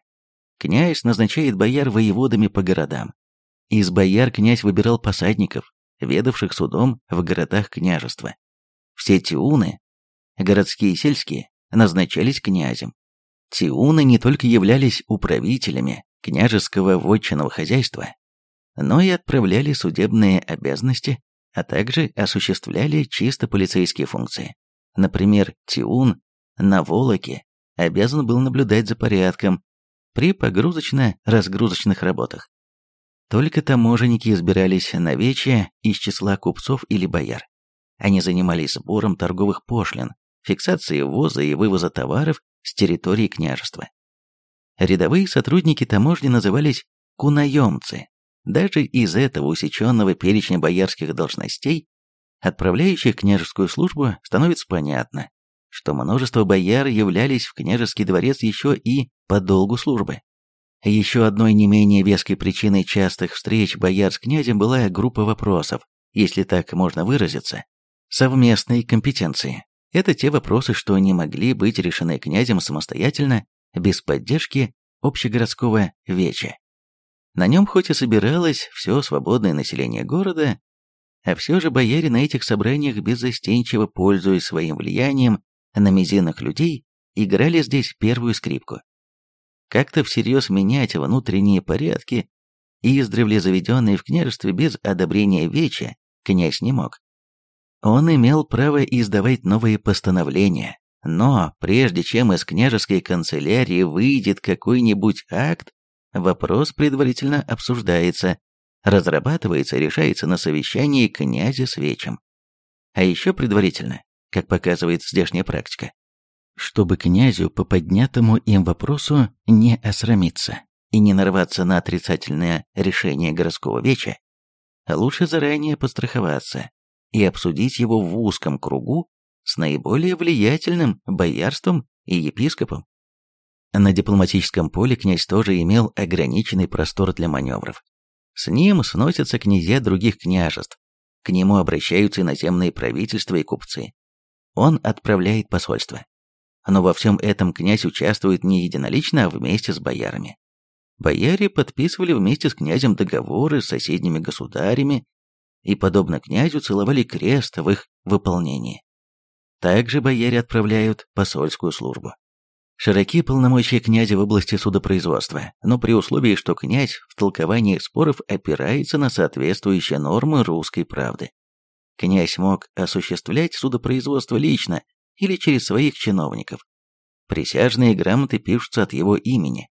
Князь назначает бояр воеводами по городам. Из бояр князь выбирал посадников, ведавших судом в городах княжества. Все тиуны, городские и сельские, назначались князем. Тиуны не только являлись управителями княжеского вотчинного хозяйства, но и отправляли судебные обязанности, а также осуществляли чисто полицейские функции. Например, Тиун на Волоке обязан был наблюдать за порядком при погрузочно-разгрузочных работах. Только таможенники избирались на вече из числа купцов или бояр. Они занимались сбором торговых пошлин, фиксацией ввоза и вывоза товаров с территории княжества. Рядовые сотрудники таможни назывались кунаемцы. Даже из этого усеченного перечня боярских должностей, отправляющих княжескую службу, становится понятно, что множество бояр являлись в княжеский дворец еще и по долгу службы. Еще одной не менее веской причиной частых встреч бояр с князем была группа вопросов, если так можно выразиться, совместной компетенции. Это те вопросы, что не могли быть решены князем самостоятельно, без поддержки общегородского веча. На нем хоть и собиралось все свободное население города, а все же бояре на этих собраниях беззастенчиво, пользуясь своим влиянием на мизинных людей, играли здесь первую скрипку. Как-то всерьез менять внутренние порядки, издревле заведенные в княжестве без одобрения веча, князь не мог. Он имел право издавать новые постановления, но прежде чем из княжеской канцелярии выйдет какой-нибудь акт, вопрос предварительно обсуждается, разрабатывается и решается на совещании князя с вечем. А еще предварительно, как показывает здешняя практика, чтобы князю по поднятому им вопросу не осрамиться и не нарваться на отрицательное решение городского веча, лучше заранее постраховаться и обсудить его в узком кругу с наиболее влиятельным боярством и епископом. На дипломатическом поле князь тоже имел ограниченный простор для маневров. С ним сносятся князья других княжеств, к нему обращаются иноземные правительства и купцы. Он отправляет посольство. Но во всем этом князь участвует не единолично, а вместе с боярами. Бояре подписывали вместе с князем договоры с соседними государями и, подобно князю, целовали крест в их выполнении. Также бояре отправляют посольскую службу. Широки полномочия князя в области судопроизводства, но при условии, что князь в толковании споров опирается на соответствующие нормы русской правды. Князь мог осуществлять судопроизводство лично или через своих чиновников. Присяжные грамоты пишутся от его имени.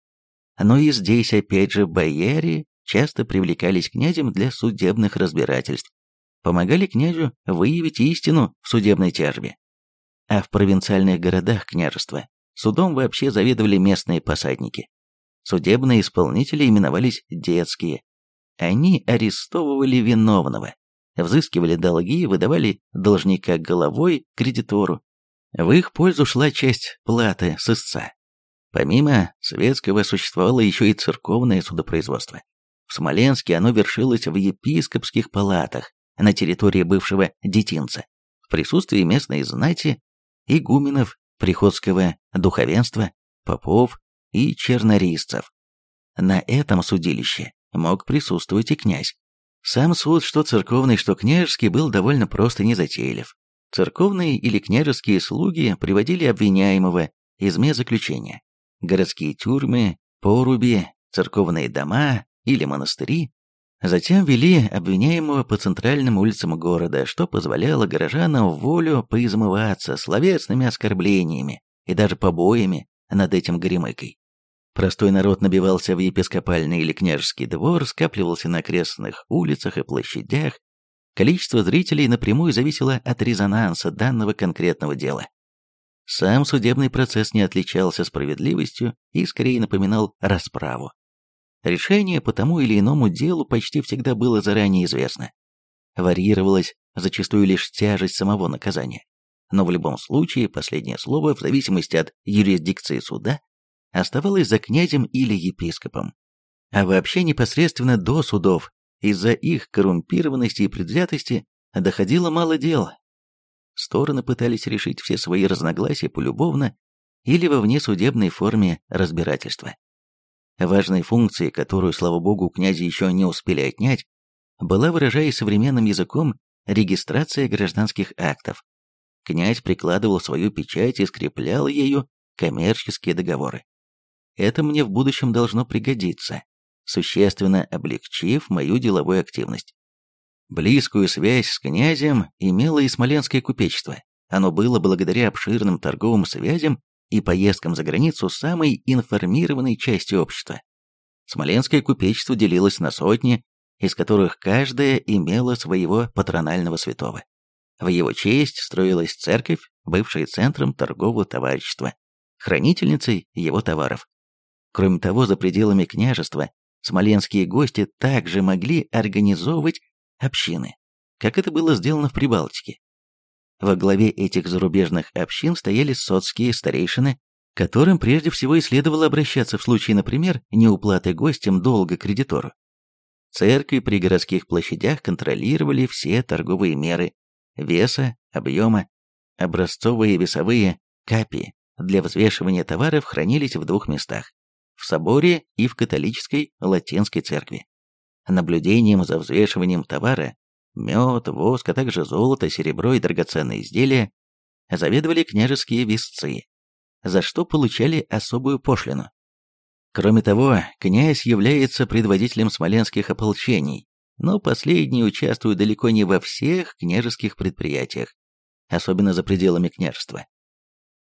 Но и здесь опять же бояре часто привлекались князем для судебных разбирательств, помогали князю выявить истину в судебной тяжбе. А в провинциальных городах княжества судом вообще заведовали местные посадники. Судебные исполнители именовались детские. Они арестовывали виновного, взыскивали долги и выдавали должника головой кредитору. В их пользу шла часть платы с истца. Помимо светского существовало еще и церковное судопроизводство. В Смоленске оно вершилось в епископских палатах на территории бывшего детинца, в присутствии местной знати игуменов, приходского духовенства, попов и чернорисцев. На этом судилище мог присутствовать и князь. Сам суд, что церковный, что княжеский, был довольно просто незатейлив. Церковные или княжеские слуги приводили обвиняемого из заключения. Городские тюрьмы, поруби, церковные дома или монастыри Затем вели обвиняемого по центральным улицам города, что позволяло горожанам волю поизмываться словесными оскорблениями и даже побоями над этим горемыкой. Простой народ набивался в епископальный или княжеский двор, скапливался на окрестных улицах и площадях. Количество зрителей напрямую зависело от резонанса данного конкретного дела. Сам судебный процесс не отличался справедливостью и скорее напоминал расправу. Решение по тому или иному делу почти всегда было заранее известно. Варьировалась зачастую лишь тяжесть самого наказания. Но в любом случае последнее слово, в зависимости от юрисдикции суда, оставалось за князем или епископом. А вообще непосредственно до судов, из-за их коррумпированности и предвзятости, доходило мало дел. Стороны пытались решить все свои разногласия полюбовно или во внесудебной форме разбирательства. Важной функцией, которую, слава богу, князи еще не успели отнять, была, выражаясь современным языком, регистрация гражданских актов. Князь прикладывал свою печать и скреплял ею коммерческие договоры. Это мне в будущем должно пригодиться, существенно облегчив мою деловую активность. Близкую связь с князем имело и смоленское купечество. Оно было благодаря обширным торговым связям и поездкам за границу самой информированной части общества. Смоленское купечество делилось на сотни, из которых каждая имела своего патронального святого. В его честь строилась церковь, бывшая центром торгового товарищества, хранительницей его товаров. Кроме того, за пределами княжества смоленские гости также могли организовывать общины, как это было сделано в Прибалтике. Во главе этих зарубежных общин стояли соцкие старейшины, которым прежде всего и следовало обращаться в случае, например, неуплаты гостям долга кредитору. Церкви при городских площадях контролировали все торговые меры, веса, объема, образцовые весовые капи для взвешивания товаров хранились в двух местах – в соборе и в католической латинской церкви. Наблюдением за взвешиванием товара – мед, воск, а также золото, серебро и драгоценные изделия – заведовали княжеские весцы, за что получали особую пошлину. Кроме того, князь является предводителем смоленских ополчений, но последние участвуют далеко не во всех княжеских предприятиях, особенно за пределами княжества.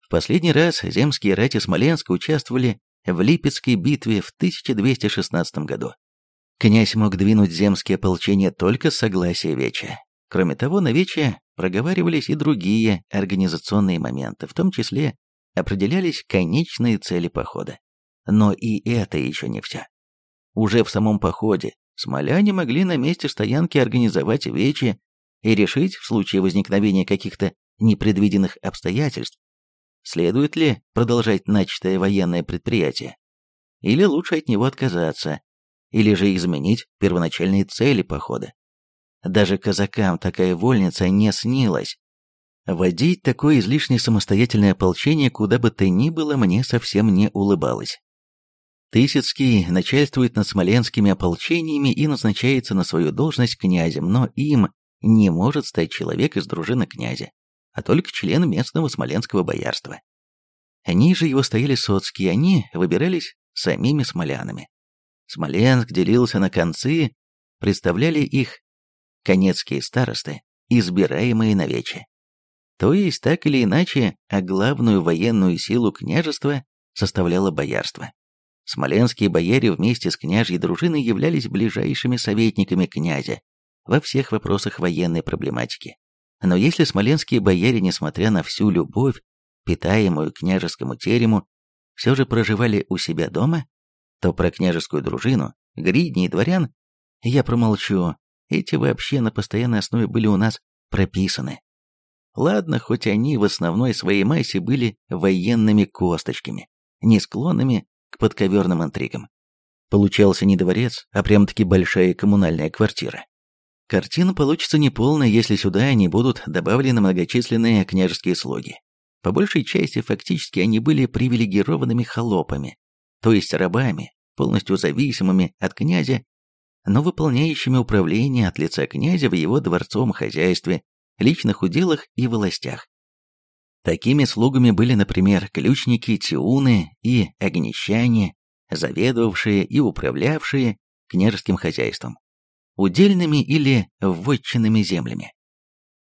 В последний раз земские рати Смоленска участвовали в Липецкой битве в 1216 году. Князь мог двинуть земские ополчения только с согласия Веча. Кроме того, на Вече проговаривались и другие организационные моменты, в том числе определялись конечные цели похода. Но и это еще не все. Уже в самом походе смоляне могли на месте стоянки организовать вечи и решить в случае возникновения каких-то непредвиденных обстоятельств, следует ли продолжать начатое военное предприятие, или лучше от него отказаться, или же изменить первоначальные цели похода. Даже казакам такая вольница не снилась. Водить такое излишне самостоятельное ополчение куда бы то ни было мне совсем не улыбалось. Тысяцкий начальствует над смоленскими ополчениями и назначается на свою должность князем, но им не может стать человек из дружины князя, а только член местного смоленского боярства. Ниже его стояли соцкие, они выбирались самими смолянами. Смоленск делился на концы, представляли их конецкие старосты, избираемые на вече. То есть, так или иначе, а главную военную силу княжества составляло боярство. Смоленские бояре вместе с княжьей дружиной являлись ближайшими советниками князя во всех вопросах военной проблематики. Но если смоленские бояре, несмотря на всю любовь, питаемую княжескому терему, все же проживали у себя дома, то про княжескую дружину, гридни и дворян я промолчу, эти вообще на постоянной основе были у нас прописаны. Ладно, хоть они в основной своей массе были военными косточками, не склонными к подковерным интригам. Получался не дворец, а прям-таки большая коммунальная квартира. Картина получится неполная, если сюда не будут добавлены многочисленные княжеские слуги. По большей части фактически они были привилегированными холопами, то есть рабами, полностью зависимыми от князя, но выполняющими управление от лица князя в его дворцовом хозяйстве, личных уделах и властях. Такими слугами были, например, ключники, тиуны и огнещане, заведовавшие и управлявшие княжеским хозяйством, удельными или вотчинными землями.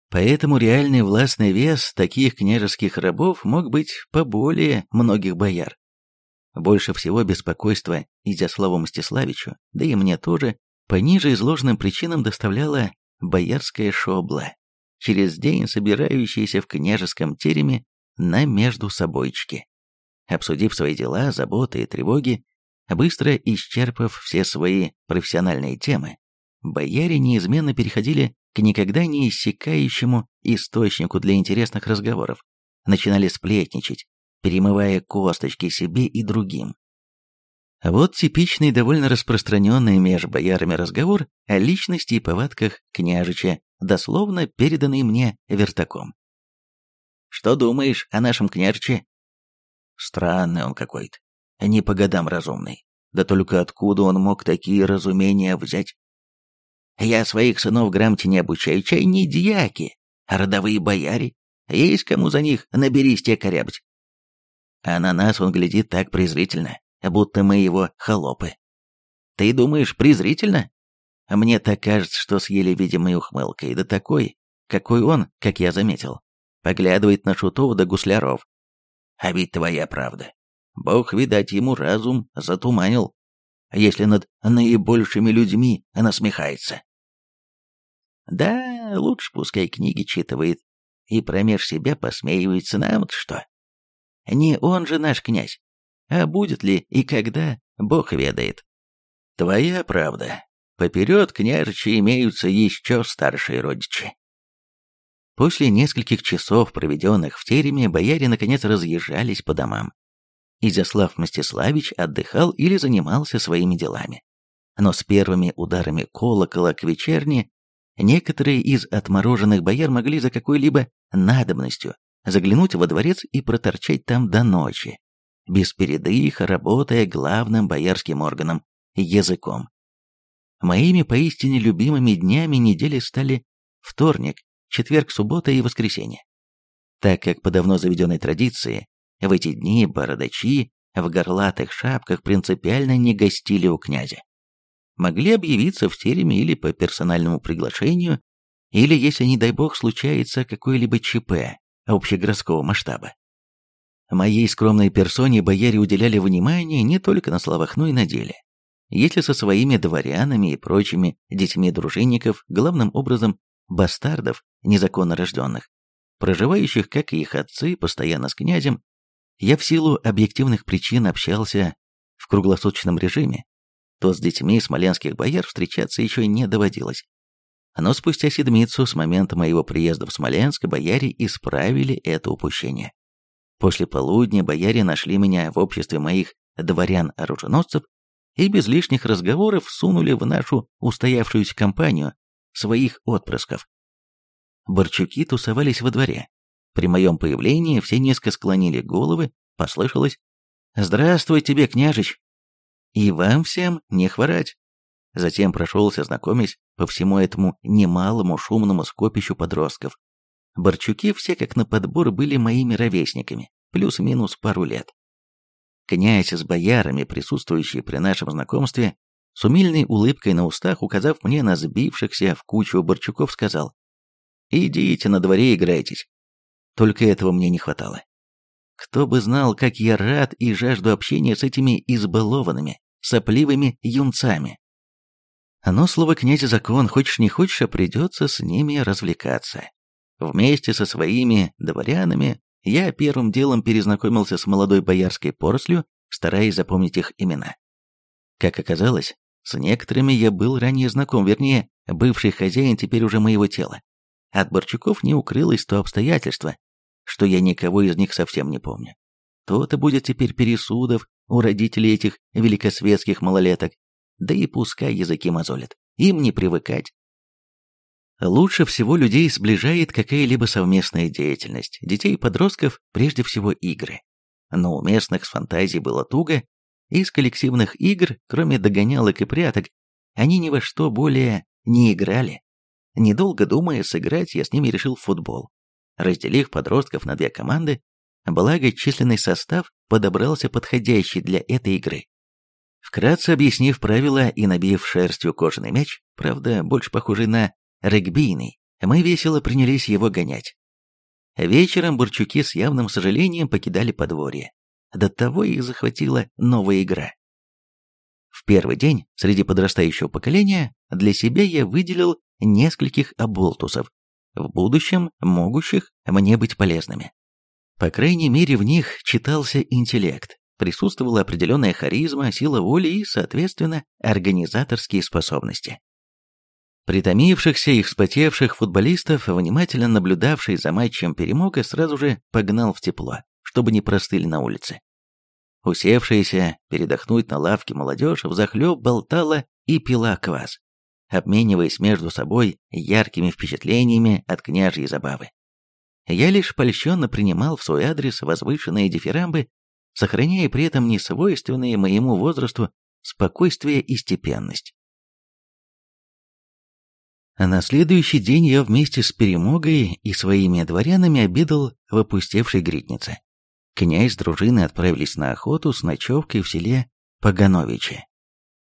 Поэтому реальный властный вес таких княжеских рабов мог быть поболее многих бояр. Больше всего беспокойства Изяславу Мстиславичу, да и мне тоже, по ниже изложенным причинам доставляла боярская шобла, через день собирающиеся в княжеском тереме на между собойчики. Обсудив свои дела, заботы и тревоги, быстро исчерпав все свои профессиональные темы, бояре неизменно переходили к никогда не иссякающему источнику для интересных разговоров, начинали сплетничать, перемывая косточки себе и другим. Вот типичный довольно распространенный меж боярами разговор о личности и повадках княжича, дословно переданный мне вертаком. «Что думаешь о нашем княжиче?» «Странный он какой-то, не по годам разумный. Да только откуда он мог такие разумения взять?» «Я своих сынов грамоте не обучаю, чай не дьяки, а родовые бояре. Есть кому за них наберись те корябать. А на нас он глядит так презрительно, будто мы его холопы. Ты думаешь, презрительно? Мне так кажется, что с еле видимой ухмылкой, да такой, какой он, как я заметил, поглядывает на Шутова да Гусляров. А ведь твоя правда. Бог, видать, ему разум затуманил, если над наибольшими людьми насмехается. Да, лучше пускай книги читывает и промеж себя посмеивается нам-то что. Не он же наш князь. А будет ли и когда, Бог ведает. Твоя правда. Поперед княжичи имеются еще старшие родичи. После нескольких часов, проведенных в тереме, бояре наконец разъезжались по домам. Изяслав Мстиславич отдыхал или занимался своими делами. Но с первыми ударами колокола к вечерне некоторые из отмороженных бояр могли за какой-либо надобностью заглянуть во дворец и проторчать там до ночи, без передыха, работая главным боярским органом – языком. Моими поистине любимыми днями недели стали вторник, четверг, суббота и воскресенье. Так как по давно заведенной традиции, в эти дни бородачи в горлатых шапках принципиально не гостили у князя. Могли объявиться в тереме или по персональному приглашению, или если, не дай бог, случается какое-либо ЧП общегородского масштаба. Моей скромной персоне бояре уделяли внимание не только на словах, но и на деле. Если со своими дворянами и прочими детьми дружинников, главным образом бастардов, незаконно рожденных, проживающих, как и их отцы, постоянно с князем, я в силу объективных причин общался в круглосуточном режиме, то с детьми смоленских бояр встречаться еще не доводилось. Но спустя седмицу с момента моего приезда в Смоленск бояре исправили это упущение. После полудня бояре нашли меня в обществе моих дворян-оруженосцев и без лишних разговоров сунули в нашу устоявшуюся компанию своих отпрысков. Борчуки тусовались во дворе. При моем появлении все низко склонили головы, послышалось «Здравствуй тебе, княжич!» «И вам всем не хворать!» Затем прошелся, знакомясь по всему этому немалому шумному скопищу подростков. Борчуки все как на подбор были моими ровесниками, плюс-минус пару лет. Князь с боярами, присутствующие при нашем знакомстве, с умильной улыбкой на устах, указав мне на сбившихся в кучу борчуков, сказал «Идите на дворе играйтесь». Только этого мне не хватало. Кто бы знал, как я рад и жажду общения с этими избалованными, сопливыми юнцами. Но слово князя закон, хочешь не хочешь, а придется с ними развлекаться. Вместе со своими дворянами я первым делом перезнакомился с молодой боярской порослью, стараясь запомнить их имена. Как оказалось, с некоторыми я был ранее знаком, вернее, бывший хозяин теперь уже моего тела. От Борчуков не укрылось то обстоятельство, что я никого из них совсем не помню. То-то будет теперь пересудов у родителей этих великосветских малолеток, да и пускай языки мозолят, им не привыкать. Лучше всего людей сближает какая-либо совместная деятельность, детей и подростков прежде всего игры. Но у местных с фантазией было туго, из коллективных игр, кроме догонялок и пряток, они ни во что более не играли. Недолго думая сыграть, я с ними решил футбол. Разделив подростков на две команды, благо численный состав подобрался подходящий для этой игры. Вкратце объяснив правила и набив шерстью кожаный мяч, правда, больше похожий на регбийный, мы весело принялись его гонять. Вечером бурчуки с явным сожалением покидали подворье. До того их захватила новая игра. В первый день среди подрастающего поколения для себя я выделил нескольких оболтусов, в будущем могущих мне быть полезными. По крайней мере, в них читался интеллект, присутствовала определенная харизма, сила воли и, соответственно, организаторские способности. Притомившихся и вспотевших футболистов, внимательно наблюдавший за матчем Перемога, сразу же погнал в тепло, чтобы не простыли на улице. Усевшаяся передохнуть на лавке молодежь взахлеб болтала и пила квас, обмениваясь между собой яркими впечатлениями от княжьей забавы. Я лишь польщенно принимал в свой адрес возвышенные дифирамбы, сохраняя при этом несвойственные моему возрасту спокойствие и степенность. А на следующий день я вместе с Перемогой и своими дворянами обедал в опустевшей гриднице. Князь с дружиной отправились на охоту с ночевкой в селе Погановичи.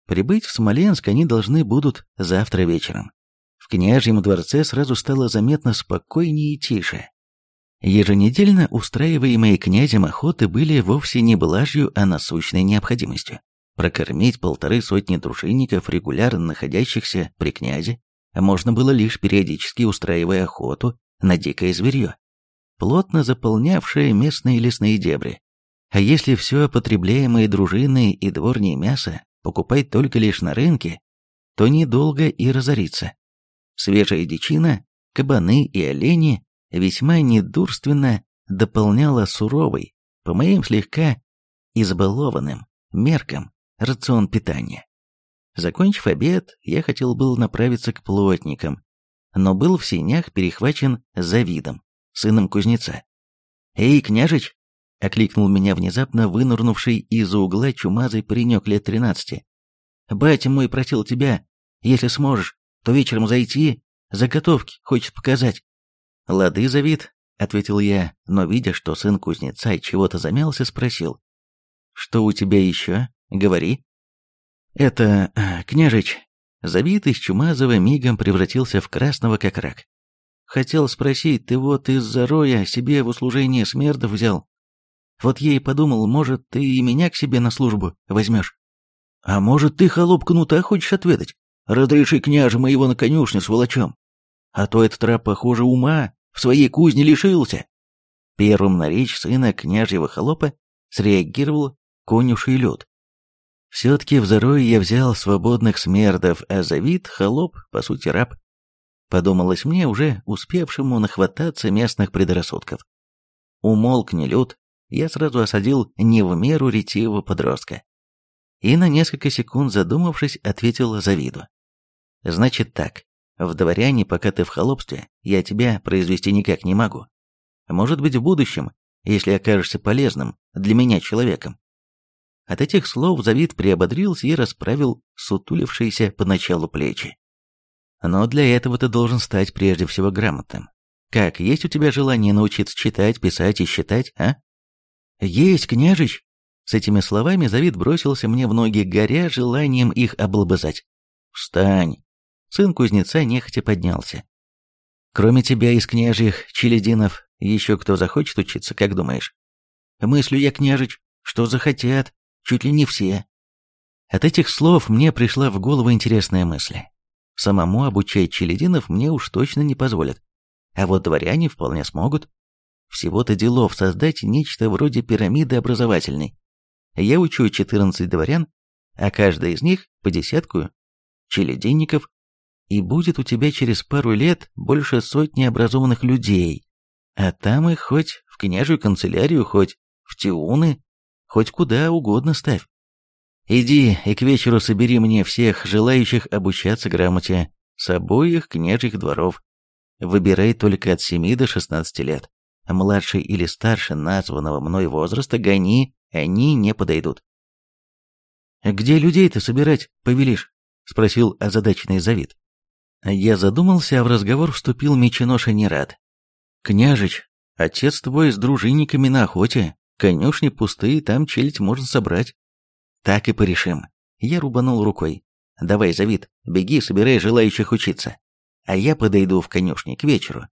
Прибыть в Смоленск они должны будут завтра вечером. В княжьем дворце сразу стало заметно спокойнее и тише. Еженедельно устраиваемые князем охоты были вовсе не блажью, а насущной необходимостью. Прокормить полторы сотни дружинников, регулярно находящихся при князе, можно было лишь периодически устраивая охоту на дикое зверье, плотно заполнявшее местные лесные дебри. А если все потребляемое дружиной и дворнее мясо покупать только лишь на рынке, то недолго и разориться. Свежая дичина, кабаны и олени весьма недурственно дополняла суровый, по моим слегка избалованным меркам, рацион питания. Закончив обед, я хотел был направиться к плотникам, но был в сенях перехвачен Завидом, сыном кузнеца. «Эй, княжич!» — окликнул меня внезапно вынырнувший из-за угла чумазый паренек лет тринадцати. «Батя мой просил тебя, если сможешь, то вечером зайти, заготовки хочет показать». «Лады, Завид», — ответил я, но, видя, что сын кузнеца чего-то замялся, спросил. «Что у тебя еще? Говори». «Это, э, княжич...» Завид из Чумазова мигом превратился в красного как рак. Хотел спросить, ты вот из-за роя себе в услужение смердов взял? Вот я и подумал, может, ты и меня к себе на службу возьмешь? А может, ты, холоп кнута, хочешь отведать? Разреши княже моего на конюшню с волочом. А то этот раб, похоже, ума в своей кузне лишился. Первым на речь сына княжьего холопа среагировал конюший люд. Все-таки в зарой я взял свободных смердов, а Завид — холоп, по сути, раб подумалось мне, уже успевшему нахвататься местных предрассудков. Умолк не люд, я сразу осадил не в меру ретивого подростка. И на несколько секунд задумавшись, ответил Завиду. «Значит так, в дворяне, пока ты в холопстве, я тебя произвести никак не могу. Может быть, в будущем, если окажешься полезным для меня человеком». От этих слов Завид приободрился и расправил сутулившиеся поначалу плечи. Но для этого ты должен стать прежде всего грамотным. Как, есть у тебя желание научиться читать, писать и считать, а? Есть, княжич! С этими словами Завид бросился мне в ноги, горя желанием их облобызать. Встань! Сын кузнеца нехотя поднялся. Кроме тебя из княжьих челядинов, еще кто захочет учиться, как думаешь? Мыслю я, княжич, что захотят, чуть ли не все. От этих слов мне пришла в голову интересная мысль. Самому обучать челядинов мне уж точно не позволят. А вот дворяне вполне смогут. Всего-то делов создать нечто вроде пирамиды образовательной. Я учу 14 дворян, а каждый из них по десятку челядинников, и будет у тебя через пару лет больше сотни образованных людей. А там их хоть в княжью канцелярию, хоть в тиуны, хоть куда угодно ставь. Иди и к вечеру собери мне всех желающих обучаться грамоте с обоих княжьих дворов. Выбирай только от 7 до 16 лет. Младший или старше названного мной возраста гони, они не подойдут. «Где людей-то собирать повелишь?» — спросил озадаченный Завид. Я задумался, а в разговор вступил меченоша Нерад. «Княжич, отец твой с дружинниками на охоте, конюшни пустые, там челядь можно собрать. Так и порешим. Я рубанул рукой. Давай, Завид, беги, собирай желающих учиться. А я подойду в конюшни к вечеру.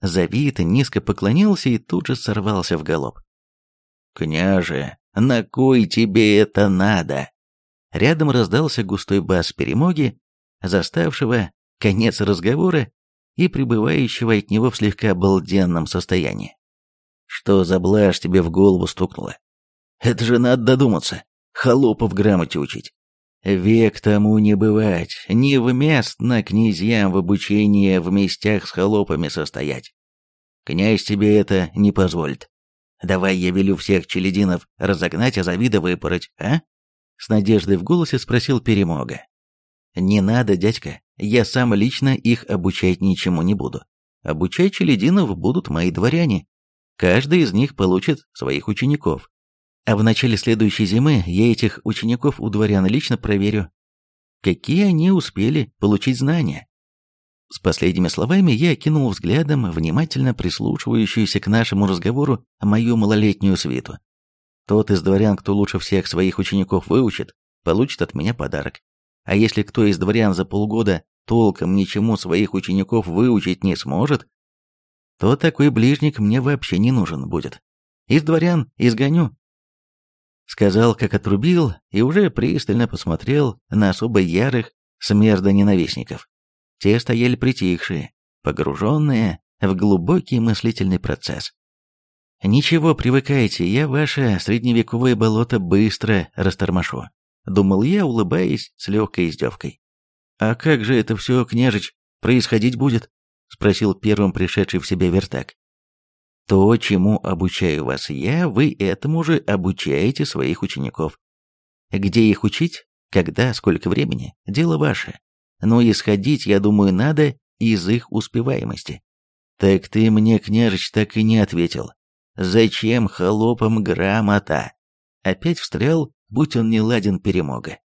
Завид низко поклонился и тут же сорвался в галоп. «Княже, на кой тебе это надо?» Рядом раздался густой бас перемоги, заставшего конец разговора и пребывающего от него в слегка обалденном состоянии. «Что за блажь тебе в голову стукнула? Это же надо додуматься холопов грамоте учить. Век тому не бывать, невместно князьям в обучении в местях с холопами состоять. Князь тебе это не позволит. Давай я велю всех челядинов разогнать, а завида выпороть, а? С надеждой в голосе спросил Перемога. Не надо, дядька, я сам лично их обучать ничему не буду. Обучать челядинов будут мои дворяне. Каждый из них получит своих учеников. А в начале следующей зимы я этих учеников у дворян лично проверю, какие они успели получить знания. С последними словами я окинул взглядом внимательно прислушивающуюся к нашему разговору мою малолетнюю свиту. Тот из дворян, кто лучше всех своих учеников выучит, получит от меня подарок. А если кто из дворян за полгода толком ничему своих учеников выучить не сможет, то такой ближник мне вообще не нужен будет. Из дворян изгоню, Сказал, как отрубил, и уже пристально посмотрел на особо ярых смердоненавистников. Те стояли притихшие, погруженные в глубокий мыслительный процесс. «Ничего, привыкайте, я ваше средневековое болото быстро растормошу», думал я, улыбаясь с легкой издевкой. «А как же это все, княжич, происходить будет?» спросил первым пришедший в себя вертак. То, чему обучаю вас я, вы этому же обучаете своих учеников. Где их учить, когда, сколько времени, дело ваше. Но исходить, я думаю, надо из их успеваемости. Так ты мне, княжич, так и не ответил. Зачем холопам грамота? Опять встрял, будь он не ладен перемога.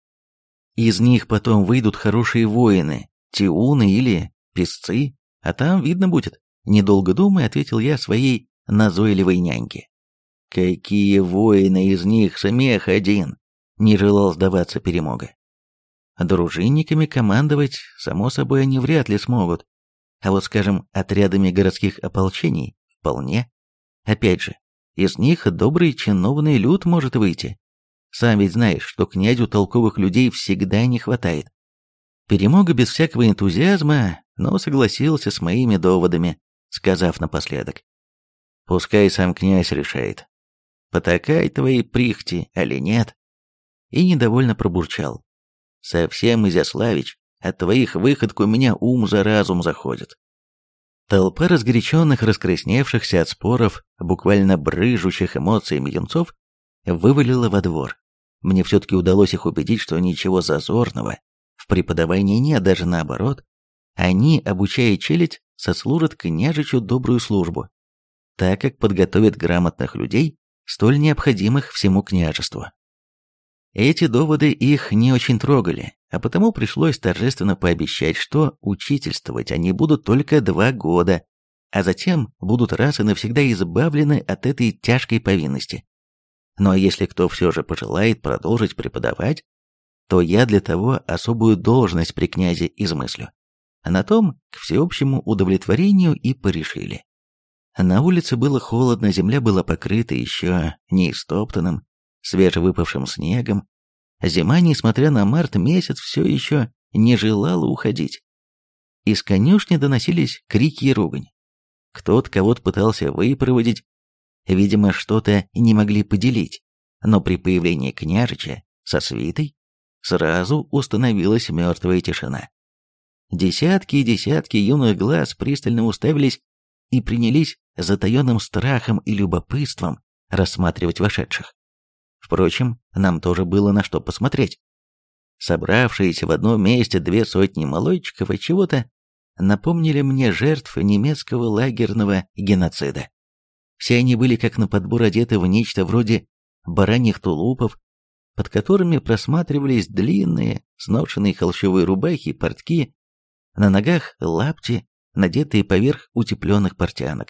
Из них потом выйдут хорошие воины, тиуны или песцы, а там видно будет. Недолго думая, ответил я своей назойливой няньке. Какие воины из них, смех один! Не желал сдаваться перемога. Дружинниками командовать, само собой, они вряд ли смогут. А вот, скажем, отрядами городских ополчений вполне. Опять же, из них добрый чиновный люд может выйти. Сам ведь знаешь, что князю толковых людей всегда не хватает. Перемога без всякого энтузиазма, но согласился с моими доводами, сказав напоследок. Пускай сам князь решает, потакай твоей прихти, али нет. И недовольно пробурчал. Совсем, Изяславич, от твоих выходок у меня ум за разум заходит. Толпа разгоряченных, раскрасневшихся от споров, буквально брыжущих эмоциями юнцов, вывалила во двор. Мне все-таки удалось их убедить, что ничего зазорного в преподавании нет, даже наоборот. Они, обучая челядь, сослужат княжичу добрую службу, так как подготовят грамотных людей, столь необходимых всему княжеству. Эти доводы их не очень трогали, а потому пришлось торжественно пообещать, что учительствовать они будут только два года, а затем будут раз и навсегда избавлены от этой тяжкой повинности. Ну а если кто все же пожелает продолжить преподавать, то я для того особую должность при князе измыслю. А на том, к всеобщему удовлетворению, и порешили. На улице было холодно, земля была покрыта еще не истоптанным, свежевыпавшим снегом, зима, несмотря на март месяц, все еще не желала уходить. Из конюшни доносились крики и ругань. Кто-то кого-то пытался выпроводить, видимо, что-то не могли поделить, но при появлении княжича со свитой сразу установилась мертвая тишина. Десятки и десятки юных глаз пристально уставились и принялись затаенным страхом и любопытством рассматривать вошедших. Впрочем, нам тоже было на что посмотреть. Собравшиеся в одном месте две сотни молодчиков от чего-то напомнили мне жертв немецкого лагерного геноцида. Все они были как на подбор одеты в нечто вроде бараньих тулупов, под которыми просматривались длинные, сношенные холщовые рубахи портки, на ногах лапти, надетые поверх утепленных портянок.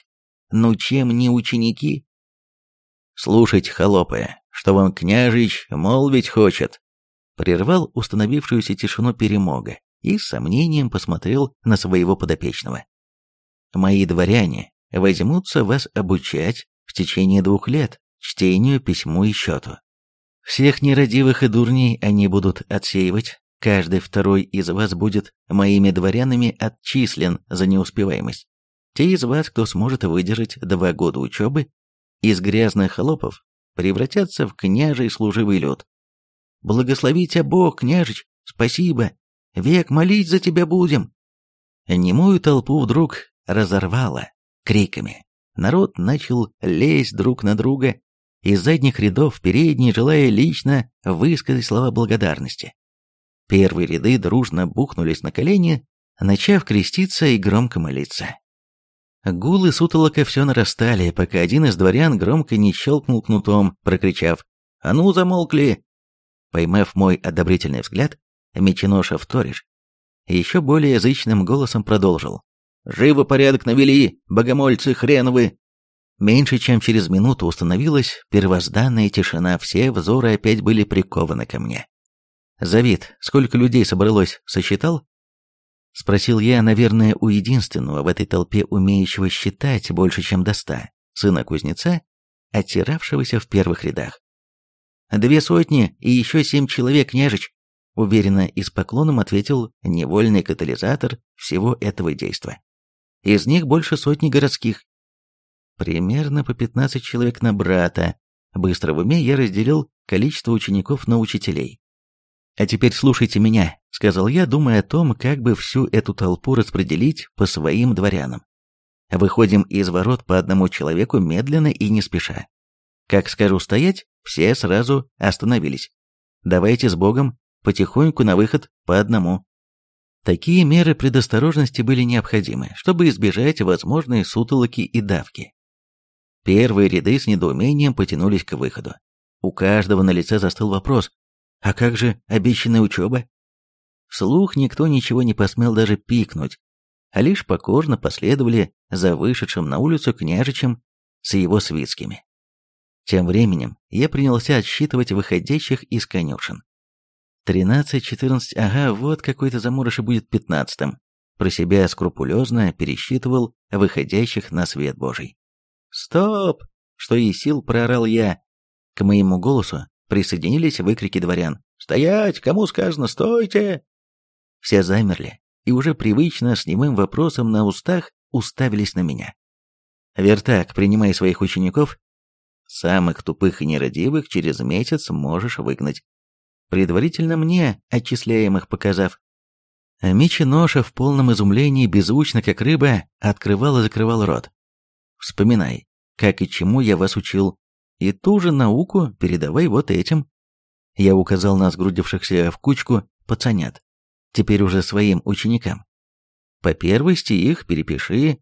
Ну чем не ученики? Слушайте, холопы, что вам княжич молвить хочет?» Прервал установившуюся тишину перемога и с сомнением посмотрел на своего подопечного. «Мои дворяне возьмутся вас обучать в течение двух лет чтению, письму и счету. Всех нерадивых и дурней они будут отсеивать, каждый второй из вас будет моими дворянами отчислен за неуспеваемость. Те из вас, кто сможет выдержать два года учебы, из грязных холопов превратятся в княжий служивый люд. Благослови тебя Бог, княжич, спасибо, век молить за тебя будем. Немую толпу вдруг разорвало криками. Народ начал лезть друг на друга, из задних рядов в передние, желая лично высказать слова благодарности. Первые ряды дружно бухнулись на колени, начав креститься и громко молиться. Гул и сутолока все нарастали, пока один из дворян громко не щелкнул кнутом, прокричав «А ну, замолкли!». Поймав мой одобрительный взгляд, Меченоша вторишь, еще более язычным голосом продолжил «Живо порядок навели, богомольцы хреновы!». Меньше чем через минуту установилась первозданная тишина, все взоры опять были прикованы ко мне. «Завид, сколько людей собралось, сосчитал?» Спросил я, наверное, у единственного в этой толпе умеющего считать больше, чем до ста, сына кузнеца, оттиравшегося в первых рядах. «Две сотни и еще семь человек, княжич», уверенно и с поклоном ответил невольный катализатор всего этого действа. Из них больше сотни городских. Примерно по пятнадцать человек на брата. Быстро в уме я разделил количество учеников на учителей. «А теперь слушайте меня», — сказал я, думая о том, как бы всю эту толпу распределить по своим дворянам. Выходим из ворот по одному человеку медленно и не спеша. Как скажу стоять, все сразу остановились. Давайте с Богом, потихоньку на выход по одному. Такие меры предосторожности были необходимы, чтобы избежать возможной сутолоки и давки. Первые ряды с недоумением потянулись к выходу. У каждого на лице застыл вопрос «А как же обещанная учеба?» Вслух никто ничего не посмел даже пикнуть, а лишь покорно последовали за вышедшим на улицу княжичем с его свитскими. Тем временем я принялся отсчитывать выходящих из конюшен. Тринадцать, четырнадцать, ага, вот какой-то заморыш и будет пятнадцатым. Про себя скрупулезно пересчитывал выходящих на свет Божий. «Стоп!» — что и сил проорал я. К моему голосу присоединились выкрики дворян. «Стоять! Кому сказано, стойте!» Все замерли и уже привычно с немым вопросом на устах уставились на меня. «Вертак, принимай своих учеников. Самых тупых и нерадивых через месяц можешь выгнать. Предварительно мне, отчисляемых показав. А Меченоша в полном изумлении, беззвучно как рыба, открывал и закрывал рот. Вспоминай, как и чему я вас учил, и ту же науку передавай вот этим. Я указал на сгрудившихся в кучку пацанят, теперь уже своим ученикам. По первости их перепиши,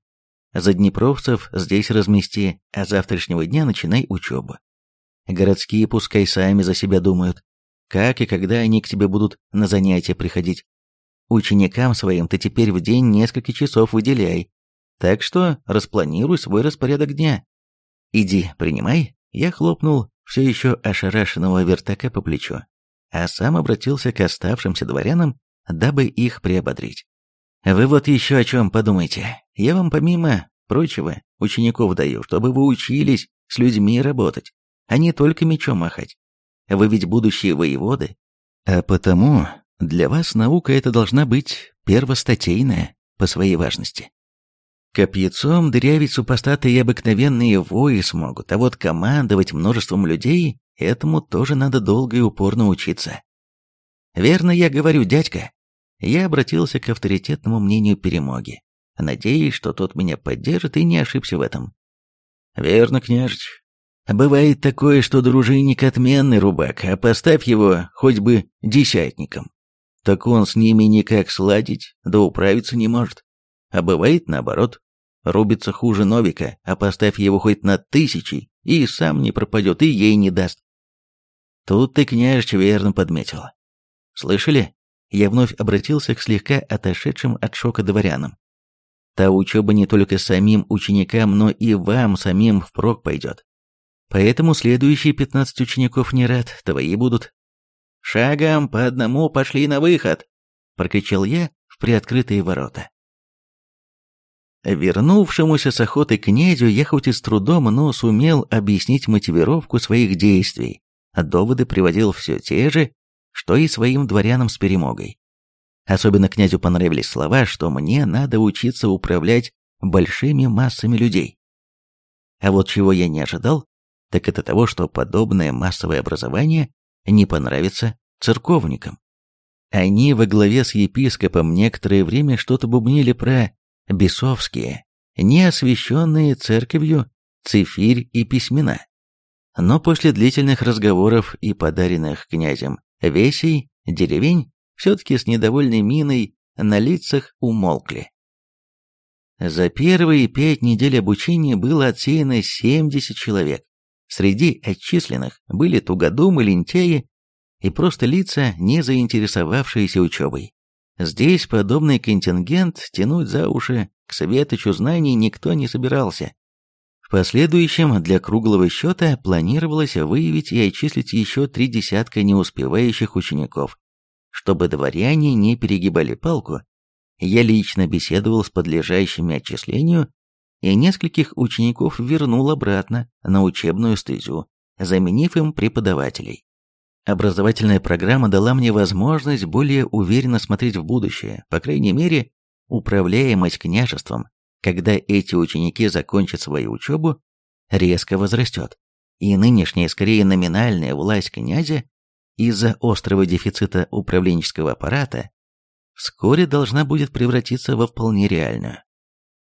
за днепровцев здесь размести, а завтрашнего дня начинай учебу. Городские пускай сами за себя думают, как и когда они к тебе будут на занятия приходить. Ученикам своим ты теперь в день несколько часов выделяй, так что распланируй свой распорядок дня. Иди, принимай. Я хлопнул все еще ошарашенного вертака по плечу, а сам обратился к оставшимся дворянам, дабы их приободрить. Вы вот еще о чем подумайте. Я вам помимо прочего учеников даю, чтобы вы учились с людьми работать, а не только мечом махать. Вы ведь будущие воеводы, а потому для вас наука эта должна быть первостатейная по своей важности. Копьецом дырявить супостаты и обыкновенные вои смогут, а вот командовать множеством людей этому тоже надо долго и упорно учиться. Верно я говорю, дядька. Я обратился к авторитетному мнению Перемоги, надеясь, что тот меня поддержит и не ошибся в этом. Верно, княжич. Бывает такое, что дружинник отменный рубак, а поставь его хоть бы десятником. Так он с ними никак сладить, да управиться не может. А бывает наоборот. Рубится хуже Новика, а поставь его хоть на тысячи, и сам не пропадет, и ей не даст. Тут ты, княжич, верно подметил. Слышали? Я вновь обратился к слегка отошедшим от шока дворянам. Та учеба не только самим ученикам, но и вам самим впрок пойдет. Поэтому следующие пятнадцать учеников не рад, твои будут. «Шагом по одному пошли на выход!» — прокричал я в приоткрытые ворота. Вернувшемуся с охоты князю я хоть и с трудом, но сумел объяснить мотивировку своих действий, а доводы приводил все те же, что и своим дворянам с перемогой. Особенно князю понравились слова, что мне надо учиться управлять большими массами людей. А вот чего я не ожидал, так это того, что подобное массовое образование не понравится церковникам. Они во главе с епископом некоторое время что-то бубнили про бесовские, неосвященные церковью цифирь и письмена. Но после длительных разговоров и подаренных князем весей, деревень, все-таки с недовольной миной на лицах умолкли. За первые пять недель обучения было отсеяно 70 человек. Среди отчисленных были тугодумы, лентяи и просто лица, не заинтересовавшиеся учебой. Здесь подобный контингент тянуть за уши к светочу знаний никто не собирался. В последующем для круглого счета планировалось выявить и отчислить еще три десятка неуспевающих учеников. Чтобы дворяне не перегибали палку, я лично беседовал с подлежащими отчислению и нескольких учеников вернул обратно на учебную стезю, заменив им преподавателей. Образовательная программа дала мне возможность более уверенно смотреть в будущее, по крайней мере, управляемость княжеством, когда эти ученики закончат свою учебу, резко возрастет, и нынешняя, скорее номинальная власть князя из-за острого дефицита управленческого аппарата вскоре должна будет превратиться во вполне реальную.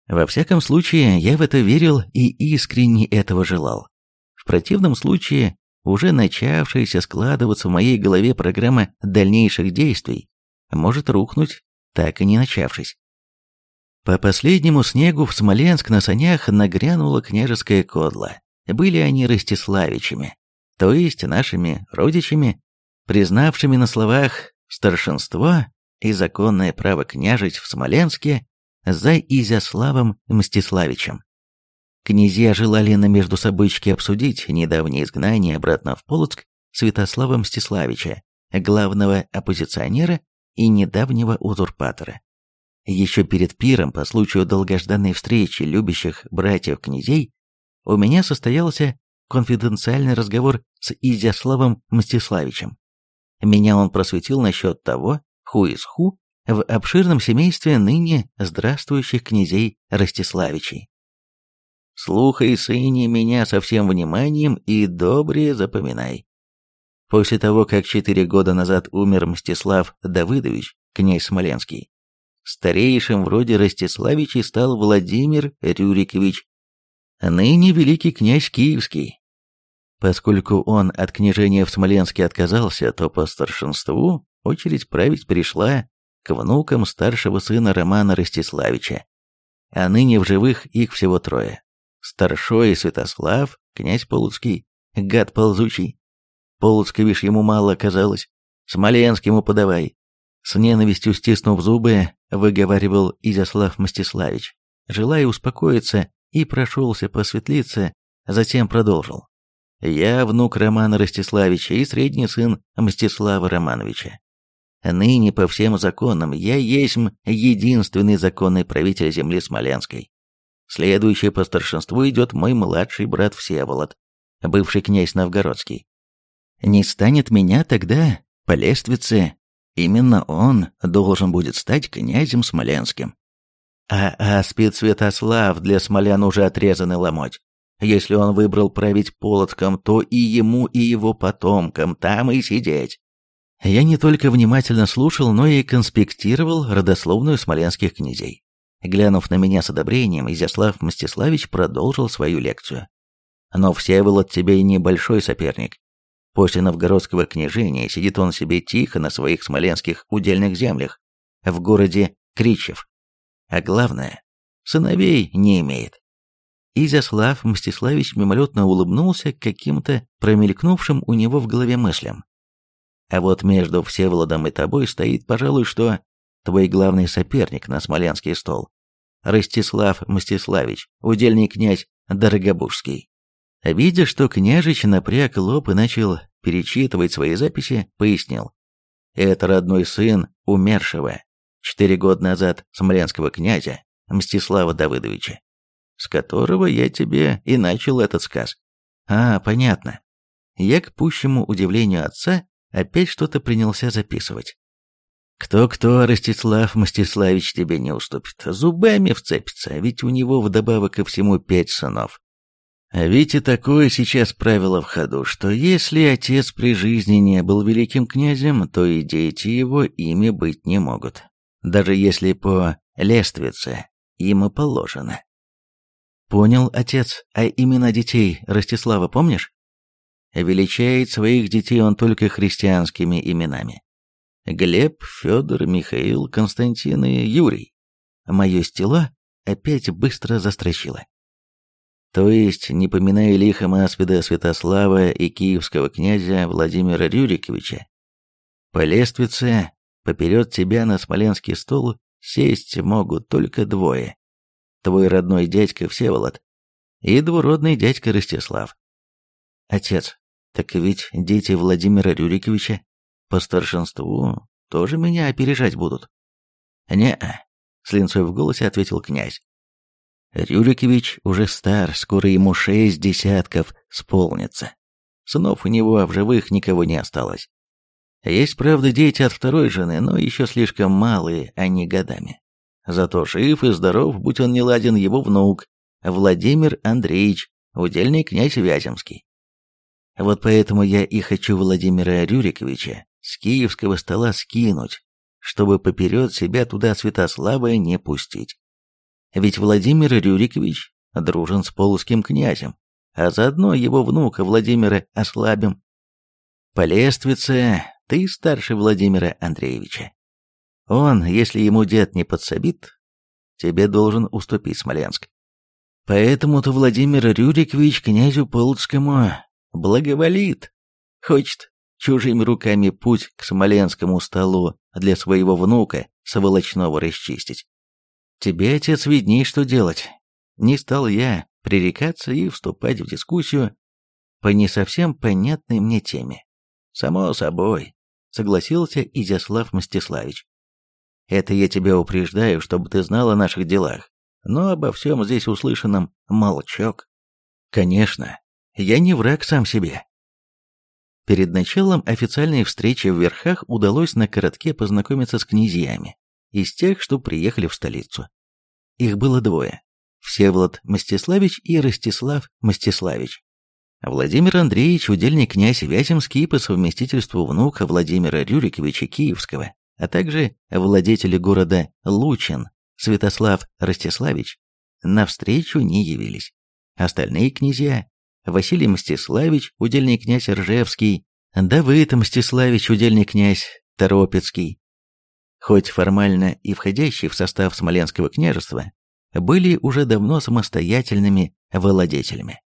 Во всяком случае, я в это верил и искренне этого желал. В противном случае уже начавшаяся складываться в моей голове программа дальнейших действий может рухнуть, так и не начавшись. По последнему снегу в Смоленск на санях нагрянула княжеская кодла. Были они Ростиславичами, то есть нашими родичами, признавшими на словах старшинство и законное право княжить в Смоленске за Изяславом Мстиславичем. Князья желали на между собойчики обсудить недавнее изгнание обратно в Полоцк Святослава Мстиславича, главного оппозиционера и недавнего узурпатора. Еще перед пиром по случаю долгожданной встречи любящих братьев-князей у меня состоялся конфиденциальный разговор с Изяславом Мстиславичем. Меня он просветил насчет того, ху из ху, в обширном семействе ныне здравствующих князей Ростиславичей. Слухай, сыне, меня со всем вниманием и добре запоминай. После того, как четыре года назад умер Мстислав Давыдович, князь Смоленский, старейшим вроде Ростиславичей стал Владимир Рюрикович, ныне великий князь Киевский. Поскольку он от княжения в Смоленске отказался, то по старшинству очередь править перешла к внукам старшего сына Романа Ростиславича. А ныне в живых их всего трое. Старшой Святослав, князь Полуцкий, гад ползучий. Полуцковиш ему мало оказалось, Смоленск ему подавай. С ненавистью стиснув зубы, выговаривал Изяслав Мстиславич, желая успокоиться, и прошелся по светлице, затем продолжил. «Я внук Романа Ростиславича и средний сын Мстислава Романовича. Ныне по всем законам я есть единственный законный правитель земли Смоленской. Следующий по старшинству идет мой младший брат Всеволод, бывший князь Новгородский. Не станет меня тогда, по лествице, именно он должен будет стать князем Смоленским. А аспид Святослав для смолян уже отрезанный ломоть. Если он выбрал править Полоцком, то и ему, и его потомкам там и сидеть. Я не только внимательно слушал, но и конспектировал родословную смоленских князей. Глянув на меня с одобрением, Изяслав Мстиславич продолжил свою лекцию. «Но Всеволод тебе и небольшой соперник. После новгородского княжения сидит он себе тихо на своих смоленских удельных землях, в городе Кричев. А главное, сыновей не имеет». Изяслав Мстиславич мимолетно улыбнулся каким-то промелькнувшим у него в голове мыслям. А вот между Всеволодом и тобой стоит, пожалуй, что твой главный соперник на смоленский стол. Ростислав Мстиславич, удельный князь Дорогобужский. Видя, что княжич напряг лоб и начал перечитывать свои записи, пояснил. Это родной сын умершего, четыре года назад смоленского князя Мстислава Давыдовича, с которого я тебе и начал этот сказ. А, понятно. Я, к пущему удивлению отца, опять что-то принялся записывать. Кто-кто, Ростислав Мстиславич тебе не уступит, зубами вцепится, ведь у него вдобавок ко всему пять сынов. А ведь и такое сейчас правило в ходу, что если отец при жизни не был великим князем, то и дети его ими быть не могут, даже если по лествице им и положено. Понял, отец, а имена детей Ростислава помнишь? Величает своих детей он только христианскими именами. Глеб, Федор, Михаил, Константин и Юрий. Мое стело опять быстро застрочило. То есть, не поминая лихом аспида Святослава и киевского князя Владимира Рюриковича, по лествице поперед тебя на смоленский стол сесть могут только двое. Твой родной дядька Всеволод и двуродный дядька Ростислав. Отец, так ведь дети Владимира Рюриковича по старшинству тоже меня опережать будут. Не-а, с линцой в голосе ответил князь. Рюрикович уже стар, скоро ему шесть десятков сполнится. Сынов у него в живых никого не осталось. Есть, правда, дети от второй жены, но еще слишком малые, а не годами. Зато жив и здоров, будь он не ладен, его внук, Владимир Андреевич, удельный князь Вяземский. Вот поэтому я и хочу Владимира Рюриковича с киевского стола скинуть, чтобы поперед себя туда Святослава не пустить. Ведь Владимир Рюрикович дружен с полоским князем, а заодно его внука Владимира ослабим. По лествице ты старше Владимира Андреевича. Он, если ему дед не подсобит, тебе должен уступить Смоленск. Поэтому-то Владимир Рюрикович князю Полоцкому благоволит, хочет чужими руками путь к смоленскому столу для своего внука сволочного расчистить. Тебе, отец, видней, что делать. Не стал я пререкаться и вступать в дискуссию по не совсем понятной мне теме. Само собой, согласился Изяслав Мстиславич. Это я тебя упреждаю, чтобы ты знал о наших делах. Но обо всем здесь услышанном молчок. Конечно, я не враг сам себе. Перед началом официальной встречи в Верхах удалось на коротке познакомиться с князьями, из тех, что приехали в столицу. Их было двое – Всеволод Мстиславич и Ростислав Мстиславич. Владимир Андреевич – удельный князь Вяземский по совместительству внука Владимира Рюриковича Киевского, а также владетели города Лучин Святослав Ростиславич, навстречу не явились. Остальные князья Василий Мстиславич, удельный князь Ржевский, Давыд Мстиславич, удельный князь Торопецкий, хоть формально и входящие в состав Смоленского княжества, были уже давно самостоятельными владетелями.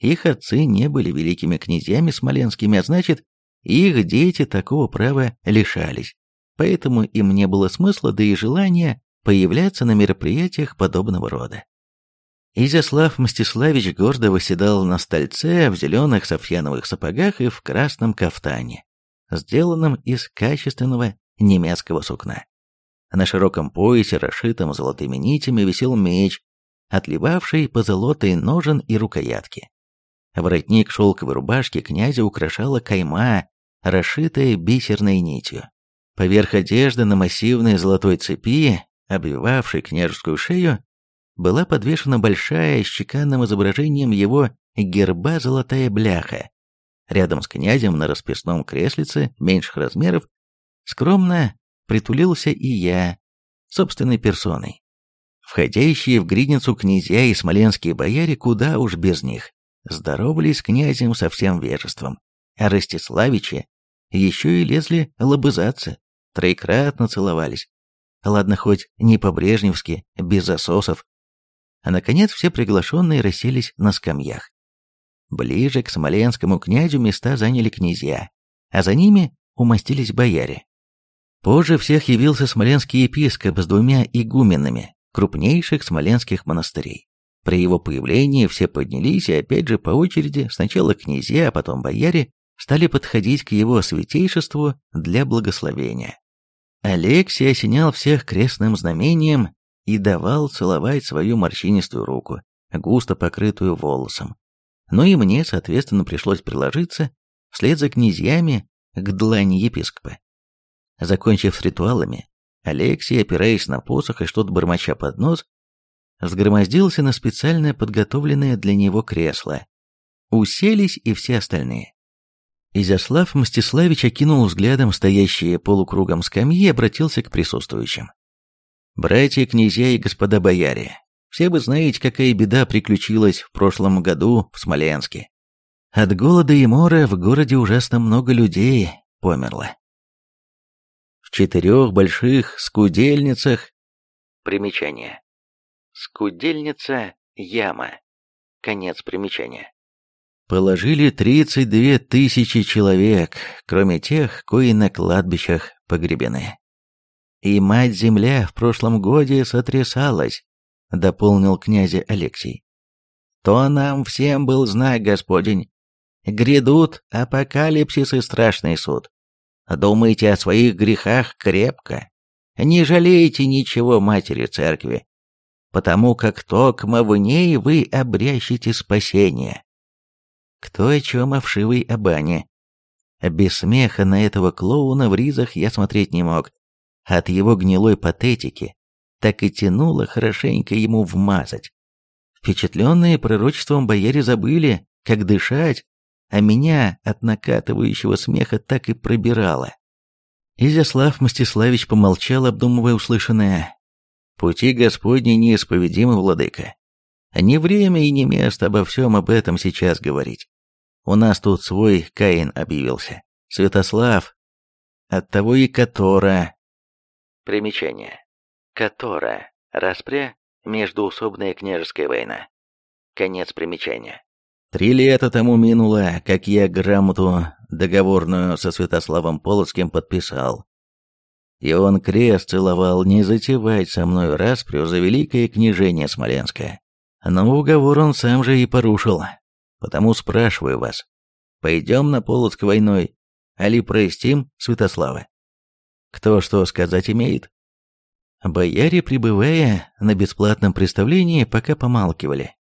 Их отцы не были великими князьями смоленскими, а значит, их дети такого права лишались, поэтому им не было смысла, да и желания появляться на мероприятиях подобного рода. Изяслав Мстиславич гордо восседал на стольце в зеленых софьяновых сапогах и в красном кафтане, сделанном из качественного немецкого сукна. На широком поясе, расшитом золотыми нитями, висел меч, отливавший по золотой ножен и рукоятки. Воротник шелковой рубашки князя украшала кайма, расшитая бисерной нитью. Поверх одежды на массивной золотой цепи, обвивавшей княжескую шею, была подвешена большая с чеканным изображением его герба золотая бляха. Рядом с князем на расписном креслице меньших размеров скромно притулился и я, собственной персоной. Входящие в гридницу князья и смоленские бояре куда уж без них, здоровались с князем со всем вежеством, а Ростиславичи еще и лезли лобызаться, троекратно целовались. Ладно, хоть не по-брежневски, без засосов, а наконец все приглашенные расселись на скамьях. Ближе к смоленскому князю места заняли князья, а за ними умостились бояре. Позже всех явился смоленский епископ с двумя игуменами крупнейших смоленских монастырей. При его появлении все поднялись, и опять же по очереди сначала князья, а потом бояре стали подходить к его святейшеству для благословения. Алексий осенял всех крестным знамением и давал целовать свою морщинистую руку, густо покрытую волосом. Но и мне, соответственно, пришлось приложиться, вслед за князьями, к длани епископа. Закончив с ритуалами, Алексей, опираясь на посох и что-то бормоча под нос, взгромоздился на специально подготовленное для него кресло. Уселись и все остальные. Изяслав Мстиславич окинул взглядом стоящие полукругом скамьи и обратился к присутствующим. Братья, князья и господа бояре, все вы знаете, какая беда приключилась в прошлом году в Смоленске. От голода и мора в городе ужасно много людей померло. В четырех больших скудельницах... Примечание. Скудельница – яма. Конец примечания. Положили 32 тысячи человек, кроме тех, кои на кладбищах погребены. И мать-земля в прошлом годе сотрясалась, дополнил князя Алексей. То нам всем был знак Господень. Грядут апокалипсис и страшный суд. Думайте о своих грехах крепко. Не жалейте ничего матери церкви, потому как токмо в ней вы обрящите спасение. Кто о чем о вшивой Абане? Без смеха на этого клоуна в ризах я смотреть не мог, от его гнилой патетики так и тянуло хорошенько ему вмазать. Впечатленные пророчеством бояре забыли, как дышать, а меня от накатывающего смеха так и пробирало. Изяслав Мстиславич помолчал, обдумывая услышанное. «Пути Господни неисповедимы, владыка. Не время и не место обо всем об этом сейчас говорить. У нас тут свой Каин объявился. Святослав. Оттого и Котора Примечание. Котора. Распря – междуусобная княжеская война. Конец примечания. Три лета тому минуло, как я грамоту договорную со Святославом Полоцким подписал. И он крест целовал не затевать со мной распрю за великое княжение Смоленское. Но уговор он сам же и порушил. Потому спрашиваю вас, пойдем на Полоцк войной, али простим Святослава? Кто что сказать имеет? Бояре, пребывая на бесплатном представлении, пока помалкивали.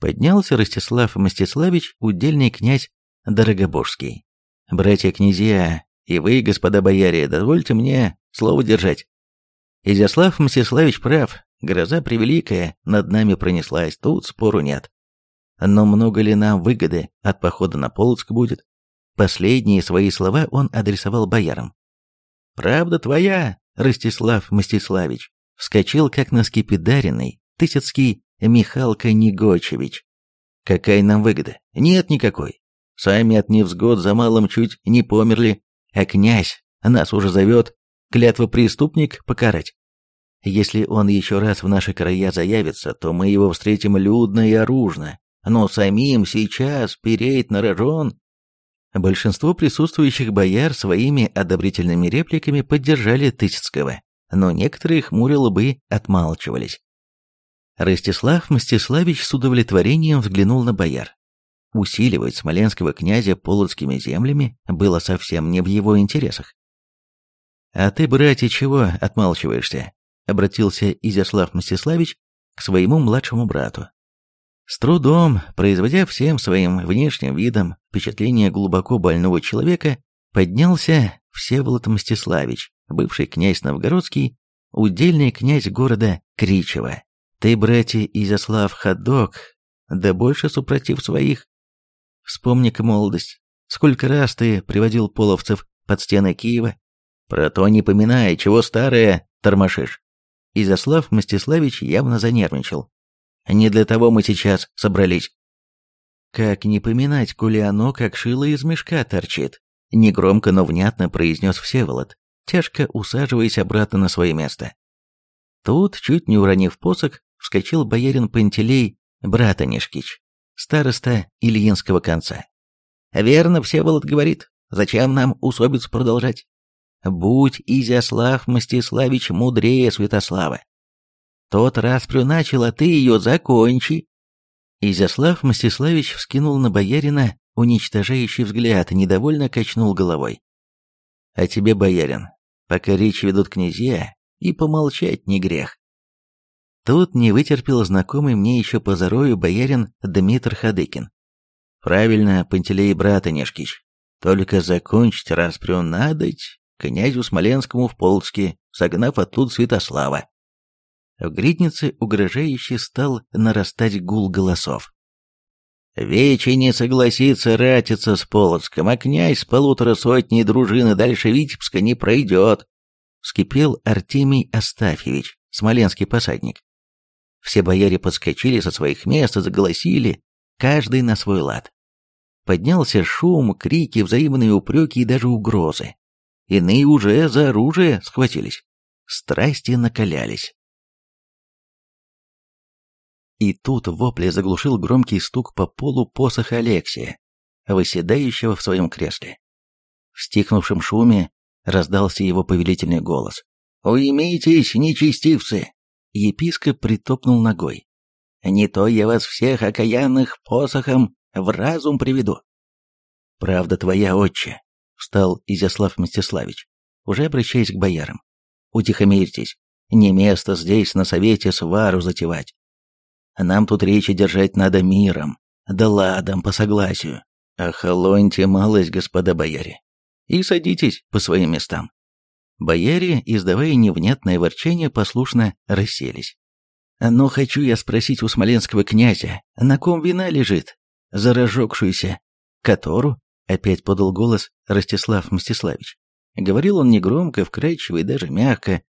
Поднялся Ростислав Мстиславич, удельный князь Дорогобужский. «Братья-князья, и вы, господа бояре, дозвольте мне слово держать. Изяслав Мстиславич прав, гроза превеликая над нами пронеслась, тут спору нет. Но много ли нам выгоды от похода на Полоцк будет? Последние свои слова он адресовал боярам. «Правда твоя, Ростислав Мстиславич», вскочил как на скипидаренный Тысяцкий Михалка Негочевич. Какая нам выгода? Нет никакой. Сами от невзгод за малым чуть не померли, а князь нас уже зовет клятва преступник покарать. Если он еще раз в наши края заявится, то мы его встретим людно и оружно, но самим сейчас переть на рожон... Большинство присутствующих бояр своими одобрительными репликами поддержали Тысяцкого, но некоторые хмурило бы отмалчивались. Ростислав Мстиславич с удовлетворением взглянул на бояр. Усиливать смоленского князя полоцкими землями было совсем не в его интересах. «А ты, братья, чего отмалчиваешься?» — обратился Изяслав Мстиславич к своему младшему брату. С трудом, производя всем своим внешним видом впечатление глубоко больного человека, поднялся Всеволод Мстиславич, бывший князь Новгородский, удельный князь города Кричево. Ты, братья Изяслав, ходок, да больше супротив своих. Вспомни-ка молодость. Сколько раз ты приводил половцев под стены Киева? Про то не поминай, чего старое тормошишь. Изяслав Мстиславич явно занервничал. Не для того мы сейчас собрались. Как не поминать, коли оно как шило из мешка торчит? Негромко, но внятно произнес Всеволод, тяжко усаживаясь обратно на свое место. Тут, чуть не уронив посох, вскочил боярин Пантелей Братанишкич, староста Ильинского конца. «Верно, Всеволод говорит, зачем нам усобицу продолжать? Будь Изяслав Мстиславич мудрее Святослава. Тот распрю начал, а ты ее закончи». Изяслав Мстиславич вскинул на боярина уничтожающий взгляд, недовольно качнул головой. «А тебе, боярин, пока речь ведут князья, и помолчать не грех. Тут не вытерпел знакомый мне еще по зарою боярин Дмитр Хадыкин. Правильно, Пантелей Братанешкич, только закончить распрю надоть князю Смоленскому в Полске, согнав оттуда Святослава. В гриднице угрожающе стал нарастать гул голосов. Вече не согласится ратиться с Полоцком, а князь с полутора сотней дружины дальше Витебска не пройдет, вскипел Артемий Астафьевич, смоленский посадник. Все бояре подскочили со своих мест и заголосили, каждый на свой лад. Поднялся шум, крики, взаимные упреки и даже угрозы. Иные уже за оружие схватились. Страсти накалялись. И тут вопли заглушил громкий стук по полу посоха Алексия, выседающего в своем кресле. В стихнувшем шуме раздался его повелительный голос. «Уймитесь, нечестивцы! Епископ притопнул ногой. «Не то я вас всех окаянных посохом в разум приведу». «Правда твоя, отче», — встал Изяслав Мстиславич, уже обращаясь к боярам. «Утихомирьтесь, не место здесь на совете свару затевать. Нам тут речи держать надо миром, да ладом, по согласию. Охолоньте малость, господа бояре, и садитесь по своим местам. Бояре, издавая невнятное ворчание, послушно расселись. «Но хочу я спросить у смоленского князя, на ком вина лежит? За разжегшуюся, котору?» — опять подал голос Ростислав Мстиславич. Говорил он негромко, вкрадчиво и даже мягко,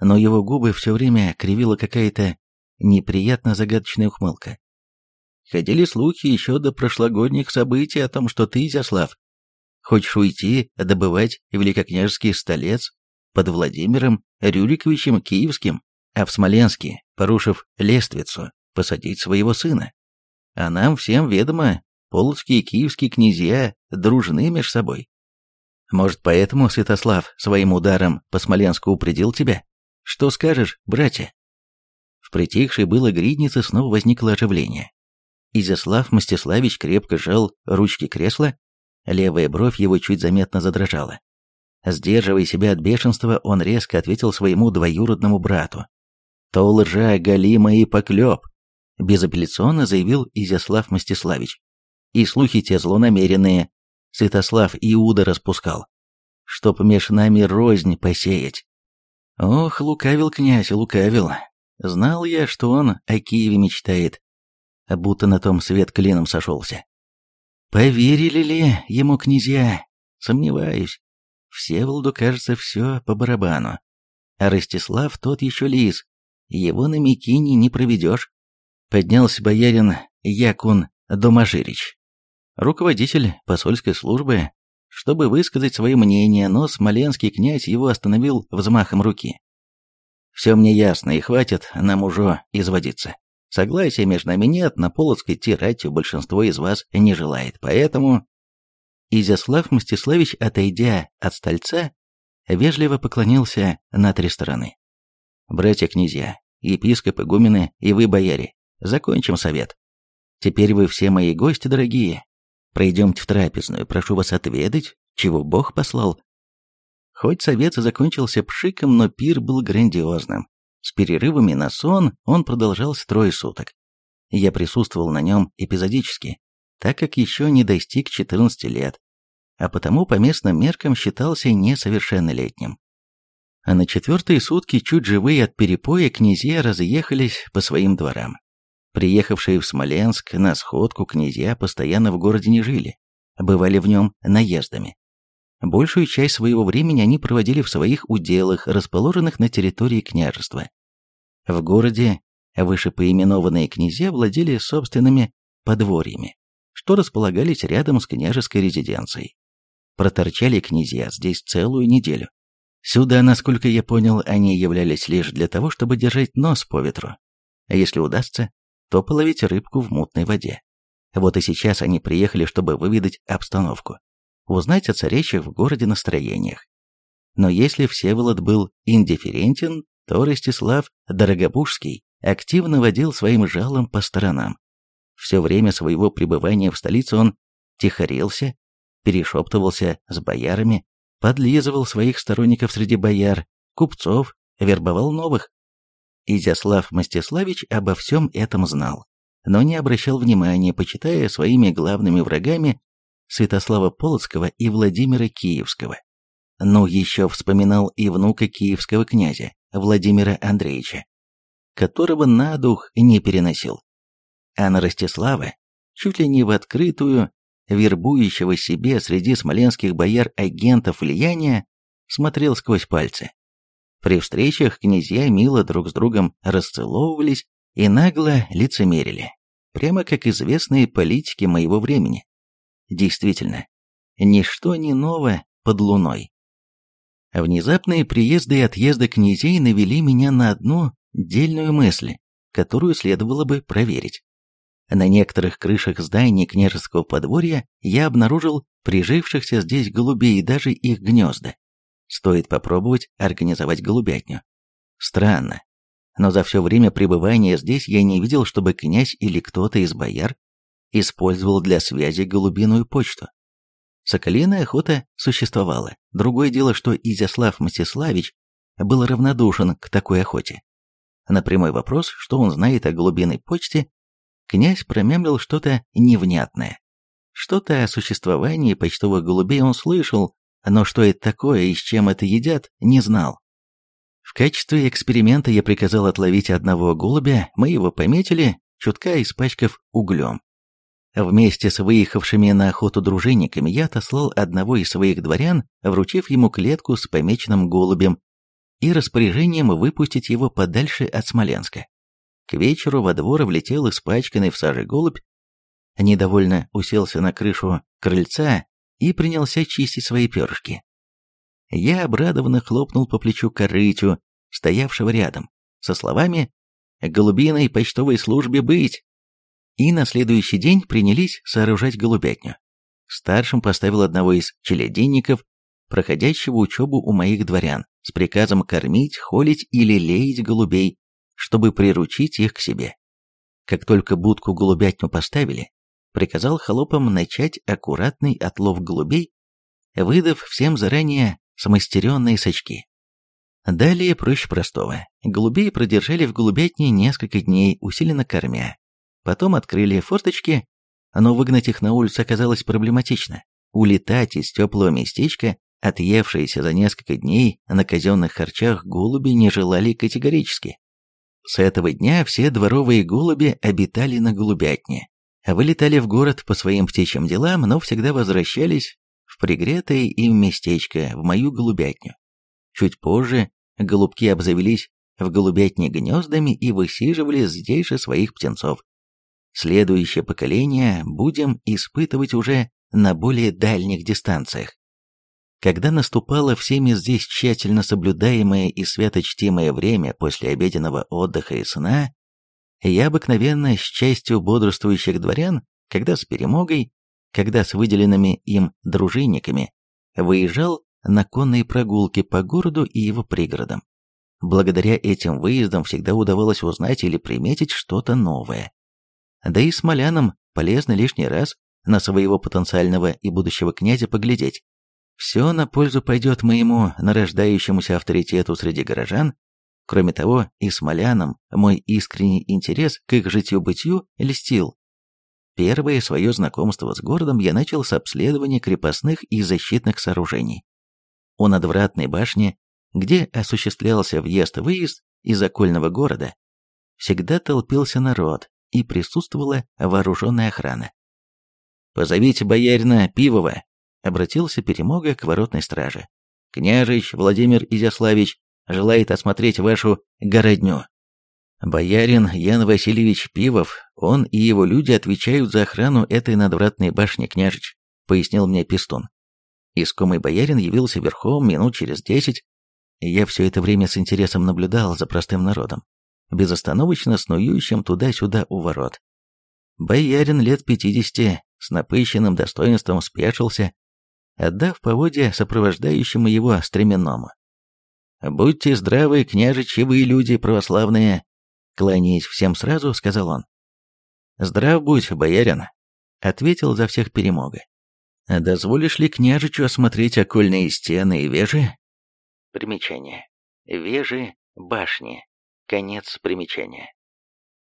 но его губы все время кривила какая-то неприятно загадочная ухмылка. Ходили слухи еще до прошлогодних событий о том, что ты, Зяслав, хочешь уйти, добывать великокняжеский столец под Владимиром Рюриковичем Киевским, а в Смоленске, порушив лествицу, посадить своего сына. А нам всем ведомо, полоцкие и киевские князья дружны меж собой. Может, поэтому Святослав своим ударом по Смоленску упредил тебя? Что скажешь, братья?» Притихшей было гриднице снова возникло оживление. Изяслав Мстиславич крепко сжал ручки кресла, левая бровь его чуть заметно задрожала. Сдерживая себя от бешенства, он резко ответил своему двоюродному брату. «То лжа, галима и поклеп!» безапелляционно заявил Изяслав Мстиславич. «И слухи те злонамеренные. Святослав Иуда распускал. Чтоб меж нами рознь посеять». Ох, лукавил князь, лукавил. Знал я, что он о Киеве мечтает, будто на том свет клином сошелся. Поверили ли ему князья? Сомневаюсь. Всеволоду, кажется, все по барабану. А Ростислав тот еще лис, его на Микине не проведешь. Поднялся боярин Якун Домажирич, руководитель посольской службы, чтобы высказать свое мнение, но смоленский князь его остановил взмахом руки. «Все мне ясно, и хватит нам уже изводиться. Согласия между нами нет, на Полоцкой тиратью большинство из вас не желает, поэтому...» Изяслав Мстиславич, отойдя от стольца, вежливо поклонился на три стороны. «Братья-князья, епископы, гумены и вы, бояре, закончим совет. Теперь вы все мои гости дорогие. Пройдемте в трапезную, прошу вас отведать, чего Бог послал». Хоть совет закончился пшиком, но пир был грандиозным. С перерывами на сон он продолжался трое суток. Я присутствовал на нем эпизодически, так как еще не достиг 14 лет, а потому по местным меркам считался несовершеннолетним. А на четвертые сутки, чуть живые от перепоя, князья разъехались по своим дворам. Приехавшие в Смоленск на сходку князья постоянно в городе не жили, бывали в нем наездами. Большую часть своего времени они проводили в своих уделах, расположенных на территории княжества. В городе вышепоименованные князья владели собственными подворьями, что располагались рядом с княжеской резиденцией. Проторчали князья здесь целую неделю. Сюда, насколько я понял, они являлись лишь для того, чтобы держать нос по ветру. А если удастся, то половить рыбку в мутной воде. Вот и сейчас они приехали, чтобы выведать обстановку узнать о царящих в городе настроениях. Но если Всеволод был индифферентен, то Ростислав Дорогобужский активно водил своим жалом по сторонам. Все время своего пребывания в столице он тихорился, перешептывался с боярами, подлизывал своих сторонников среди бояр, купцов, вербовал новых. Изяслав Мстиславич обо всем этом знал, но не обращал внимания, почитая своими главными врагами Святослава Полоцкого и Владимира Киевского. Но еще вспоминал и внука киевского князя, Владимира Андреевича, которого на дух не переносил. А на Ростислава, чуть ли не в открытую, вербующего себе среди смоленских бояр агентов влияния, смотрел сквозь пальцы. При встречах князья мило друг с другом расцеловывались и нагло лицемерили, прямо как известные политики моего времени. Действительно, ничто не ново под луной. Внезапные приезды и отъезды князей навели меня на одну дельную мысль, которую следовало бы проверить. На некоторых крышах зданий княжеского подворья я обнаружил прижившихся здесь голубей и даже их гнезда. Стоит попробовать организовать голубятню. Странно, но за все время пребывания здесь я не видел, чтобы князь или кто-то из бояр использовал для связи голубиную почту. Соколиная охота существовала. Другое дело, что Изяслав Мстиславич был равнодушен к такой охоте. На прямой вопрос, что он знает о голубиной почте, князь промямлил что-то невнятное. Что-то о существовании почтовых голубей он слышал, но что это такое и с чем это едят, не знал. В качестве эксперимента я приказал отловить одного голубя, мы его пометили, чутка испачкав углем. Вместе с выехавшими на охоту дружинниками я отослал одного из своих дворян, вручив ему клетку с помеченным голубем и распоряжением выпустить его подальше от Смоленска. К вечеру во двор влетел испачканный в саже голубь, недовольно уселся на крышу крыльца и принялся чистить свои перышки. Я обрадованно хлопнул по плечу корытю, стоявшего рядом. со словами «Голубиной почтовой службе быть!» И на следующий день принялись сооружать голубятню. Старшим поставил одного из челядинников, проходящего учебу у моих дворян, с приказом кормить, холить или леять голубей, чтобы приручить их к себе. Как только будку-голубятню поставили, приказал холопам начать аккуратный отлов голубей, выдав всем заранее смастеренные сачки. Далее проще простого. Голубей продержали в голубятне несколько дней, усиленно кормя. Потом открыли форточки, но выгнать их на улицу оказалось проблематично. Улетать из теплого местечка, отъевшиеся за несколько дней на казенных харчах голуби не желали категорически. С этого дня все дворовые голуби обитали на голубятне, вылетали в город по своим птичьим делам, но всегда возвращались в пригретое им местечко, в мою голубятню. Чуть позже голубки обзавелись в голубятне гнездами и высиживали здесь же своих птенцов. Следующее поколение будем испытывать уже на более дальних дистанциях. Когда наступало всеми здесь тщательно соблюдаемое и святочтимое время после обеденного отдыха и сна, я обыкновенно с частью бодрствующих дворян, когда с перемогой, когда с выделенными им дружинниками, выезжал на конные прогулки по городу и его пригородам. Благодаря этим выездам всегда удавалось узнать или приметить что-то новое. Да и смолянам полезно лишний раз на своего потенциального и будущего князя поглядеть. Все на пользу пойдет моему нарождающемуся авторитету среди горожан. Кроме того, и смолянам мой искренний интерес к их житью-бытию льстил. Первое свое знакомство с городом я начал с обследования крепостных и защитных сооружений. У надвратной башни, где осуществлялся въезд-выезд из окольного города, всегда толпился народ и присутствовала вооруженная охрана. «Позовите боярина Пивова», — обратился Перемога к воротной страже. «Княжич Владимир Изяславич желает осмотреть вашу городню». Боярин Ян Васильевич Пивов, он и его люди отвечают за охрану этой надвратной башни, княжич, пояснил мне Пистун. Искомый боярин явился верхом минут через десять. Я все это время с интересом наблюдал за простым народом, безостановочно снующим туда-сюда у ворот. Боярин лет пятидесяти, с напыщенным достоинством спешился, отдав поводья сопровождающему его стременному. «Будьте здравы, княжичи вы люди православные!» Кланяясь всем сразу, сказал он. «Здрав будь, боярин!» — ответил за всех перемога. «Дозволишь ли княжичу осмотреть окольные стены и вежи?» Примечание. Вежи, башни. Конец примечания.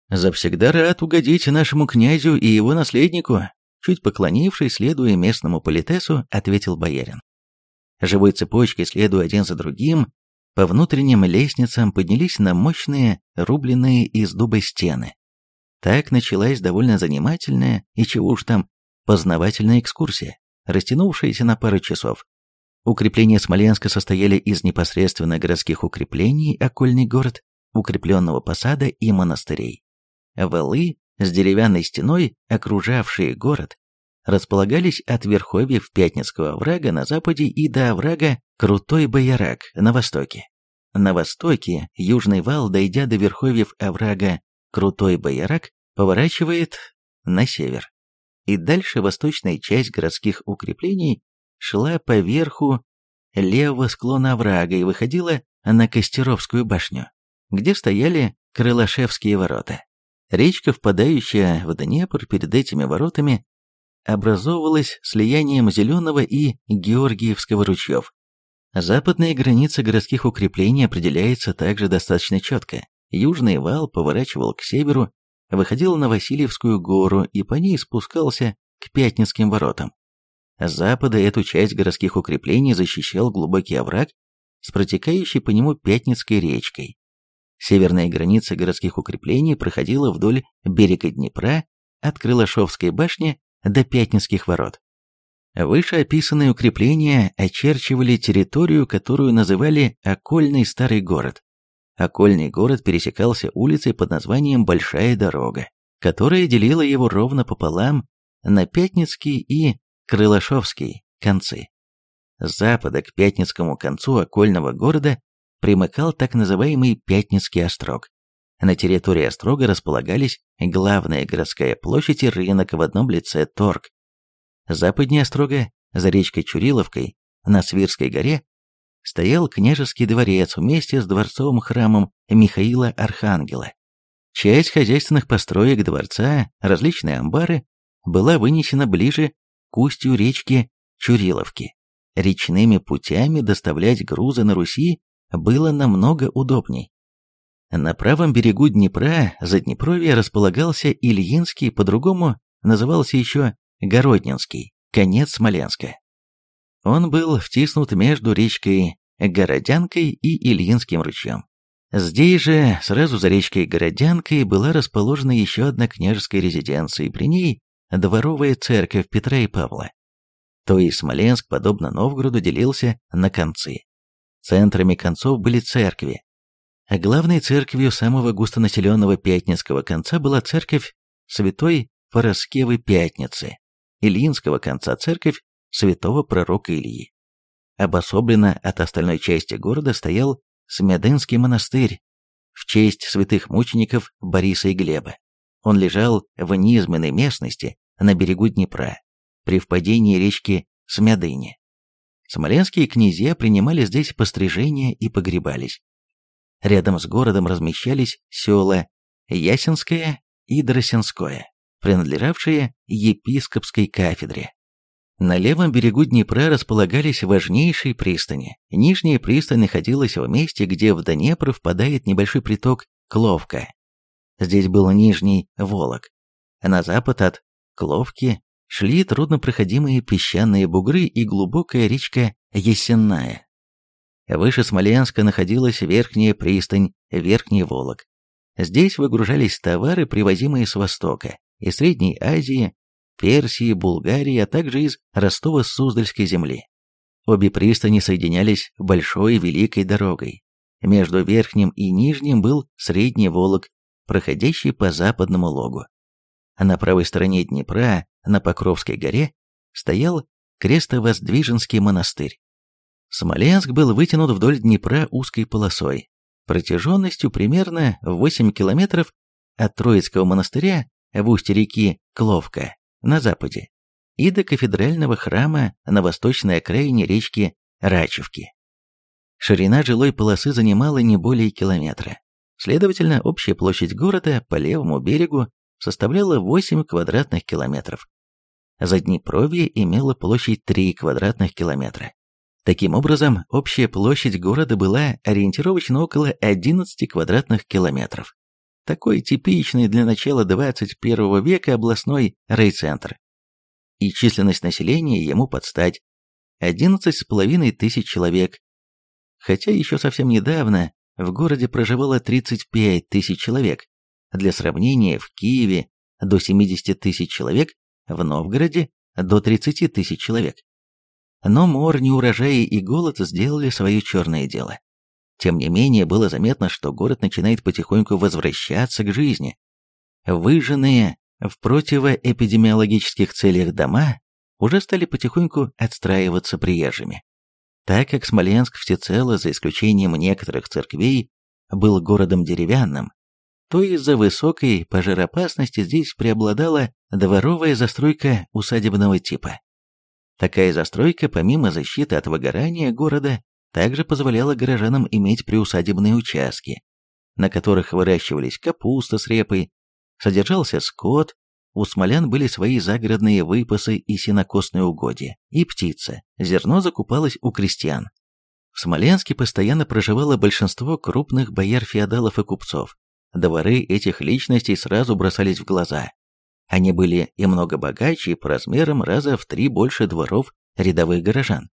«Завсегда рад угодить нашему князю и его наследнику», чуть поклонившись, следуя местному политесу, ответил боярин. Живой цепочкой, следуя один за другим, по внутренним лестницам поднялись на мощные, рубленные из дуба стены. Так началась довольно занимательная, и чего уж там, познавательная экскурсия, растянувшаяся на пару часов. Укрепления Смоленска состояли из непосредственно городских укреплений, окольный город, укрепленного посада и монастырей. Валы с деревянной стеной, окружавшие город, располагались от верховьев Пятницкого врага на западе и до оврага Крутой Боярак на востоке. На востоке южный вал, дойдя до верховьев оврага Крутой Боярак, поворачивает на север. И дальше восточная часть городских укреплений шла по верху левого склона оврага и выходила на Костеровскую башню, где стояли Крылашевские ворота. Речка, впадающая в Днепр перед этими воротами, образовывалась слиянием Зеленого и Георгиевского ручьев. Западная граница городских укреплений определяется также достаточно четко. Южный вал поворачивал к северу, выходил на Васильевскую гору и по ней спускался к Пятницким воротам. С запада эту часть городских укреплений защищал глубокий овраг с протекающей по нему Пятницкой речкой. Северная граница городских укреплений проходила вдоль берега Днепра от Крылашовской башни до Пятницких ворот. Вышеописанные укрепления очерчивали территорию, которую называли Окольный Старый Город. Окольный город пересекался улицей под названием Большая дорога, которая делила его ровно пополам на Пятницкий и Крылашовский концы. С запада к Пятницкому концу окольного города примыкал так называемый Пятницкий острог. На территории острога располагались главная городская площадь и рынок в одном лице торг. Западнее острога, за речкой Чуриловкой, на Свирской горе, стоял княжеский дворец вместе с дворцовым храмом Михаила Архангела. Часть хозяйственных построек дворца, различные амбары, была вынесена ближе к устью речки Чуриловки. Речными путями доставлять грузы на Руси было намного удобней. На правом берегу Днепра, за Днепровье, располагался Ильинский, по-другому назывался еще Городнинский, конец Смоленска. Он был втиснут между речкой Городянкой и Ильинским ручьем. Здесь же, сразу за речкой Городянкой, была расположена еще одна княжеская резиденция, и при ней дворовая церковь Петра и Павла. То есть Смоленск, подобно Новгороду, делился на концы. Центрами концов были церкви. А главной церковью самого густонаселенного Пятницкого конца была церковь Святой Пороскевы Пятницы, Ильинского конца церковь святого пророка Ильи. Обособленно от остальной части города стоял Смяденский монастырь в честь святых мучеников Бориса и Глеба. Он лежал в низменной местности на берегу Днепра, при впадении речки Смядыни. Смоленские князья принимали здесь пострижения и погребались. Рядом с городом размещались села Ясенское и Дросинское, принадлежавшие епископской кафедре. На левом берегу Днепра располагались важнейшие пристани. Нижняя пристань находилась в месте, где в Днепр впадает небольшой приток Кловка. Здесь был Нижний Волок. На запад от Кловки шли труднопроходимые песчаные бугры и глубокая речка Есенная. Выше Смоленска находилась верхняя пристань Верхний Волок. Здесь выгружались товары, привозимые с Востока, из Средней Азии, Персии, Булгарии, а также из Ростова-Суздальской земли. Обе пристани соединялись большой великой дорогой. Между Верхним и Нижним был Средний Волок, проходящий по западному логу. А на правой стороне Днепра, на Покровской горе, стоял Крестовоздвиженский монастырь. Смоленск был вытянут вдоль Днепра узкой полосой, протяженностью примерно 8 километров от Троицкого монастыря в устье реки Кловка на западе и до кафедрального храма на восточной окраине речки Рачевки. Ширина жилой полосы занимала не более километра. Следовательно, общая площадь города по левому берегу составляла 8 квадратных километров. Заднепровье имело площадь 3 квадратных километра. Таким образом, общая площадь города была ориентировочно около 11 квадратных километров. Такой типичный для начала 21 века областной райцентр. И численность населения ему подстать – 11,5 тысяч человек. Хотя еще совсем недавно в городе проживало 35 тысяч человек. Для сравнения, в Киеве до 70 тысяч человек, в Новгороде до 30 тысяч человек. Но мор, неурожаи и голод сделали свое черное дело. Тем не менее, было заметно, что город начинает потихоньку возвращаться к жизни. Выжженные в противоэпидемиологических целях дома уже стали потихоньку отстраиваться приезжими. Так как Смоленск всецело, за исключением некоторых церквей, был городом деревянным, то из-за высокой пожароопасности здесь преобладала дворовая застройка усадебного типа. Такая застройка, помимо защиты от выгорания города, также позволяла горожанам иметь приусадебные участки, на которых выращивались капуста с репой, содержался скот, у смолян были свои загородные выпасы и сенокосные угодья, и птица, зерно закупалось у крестьян. В Смоленске постоянно проживало большинство крупных бояр-феодалов и купцов. Дворы этих личностей сразу бросались в глаза. Они были и много богаче, и по размерам раза в три больше дворов рядовых горожан.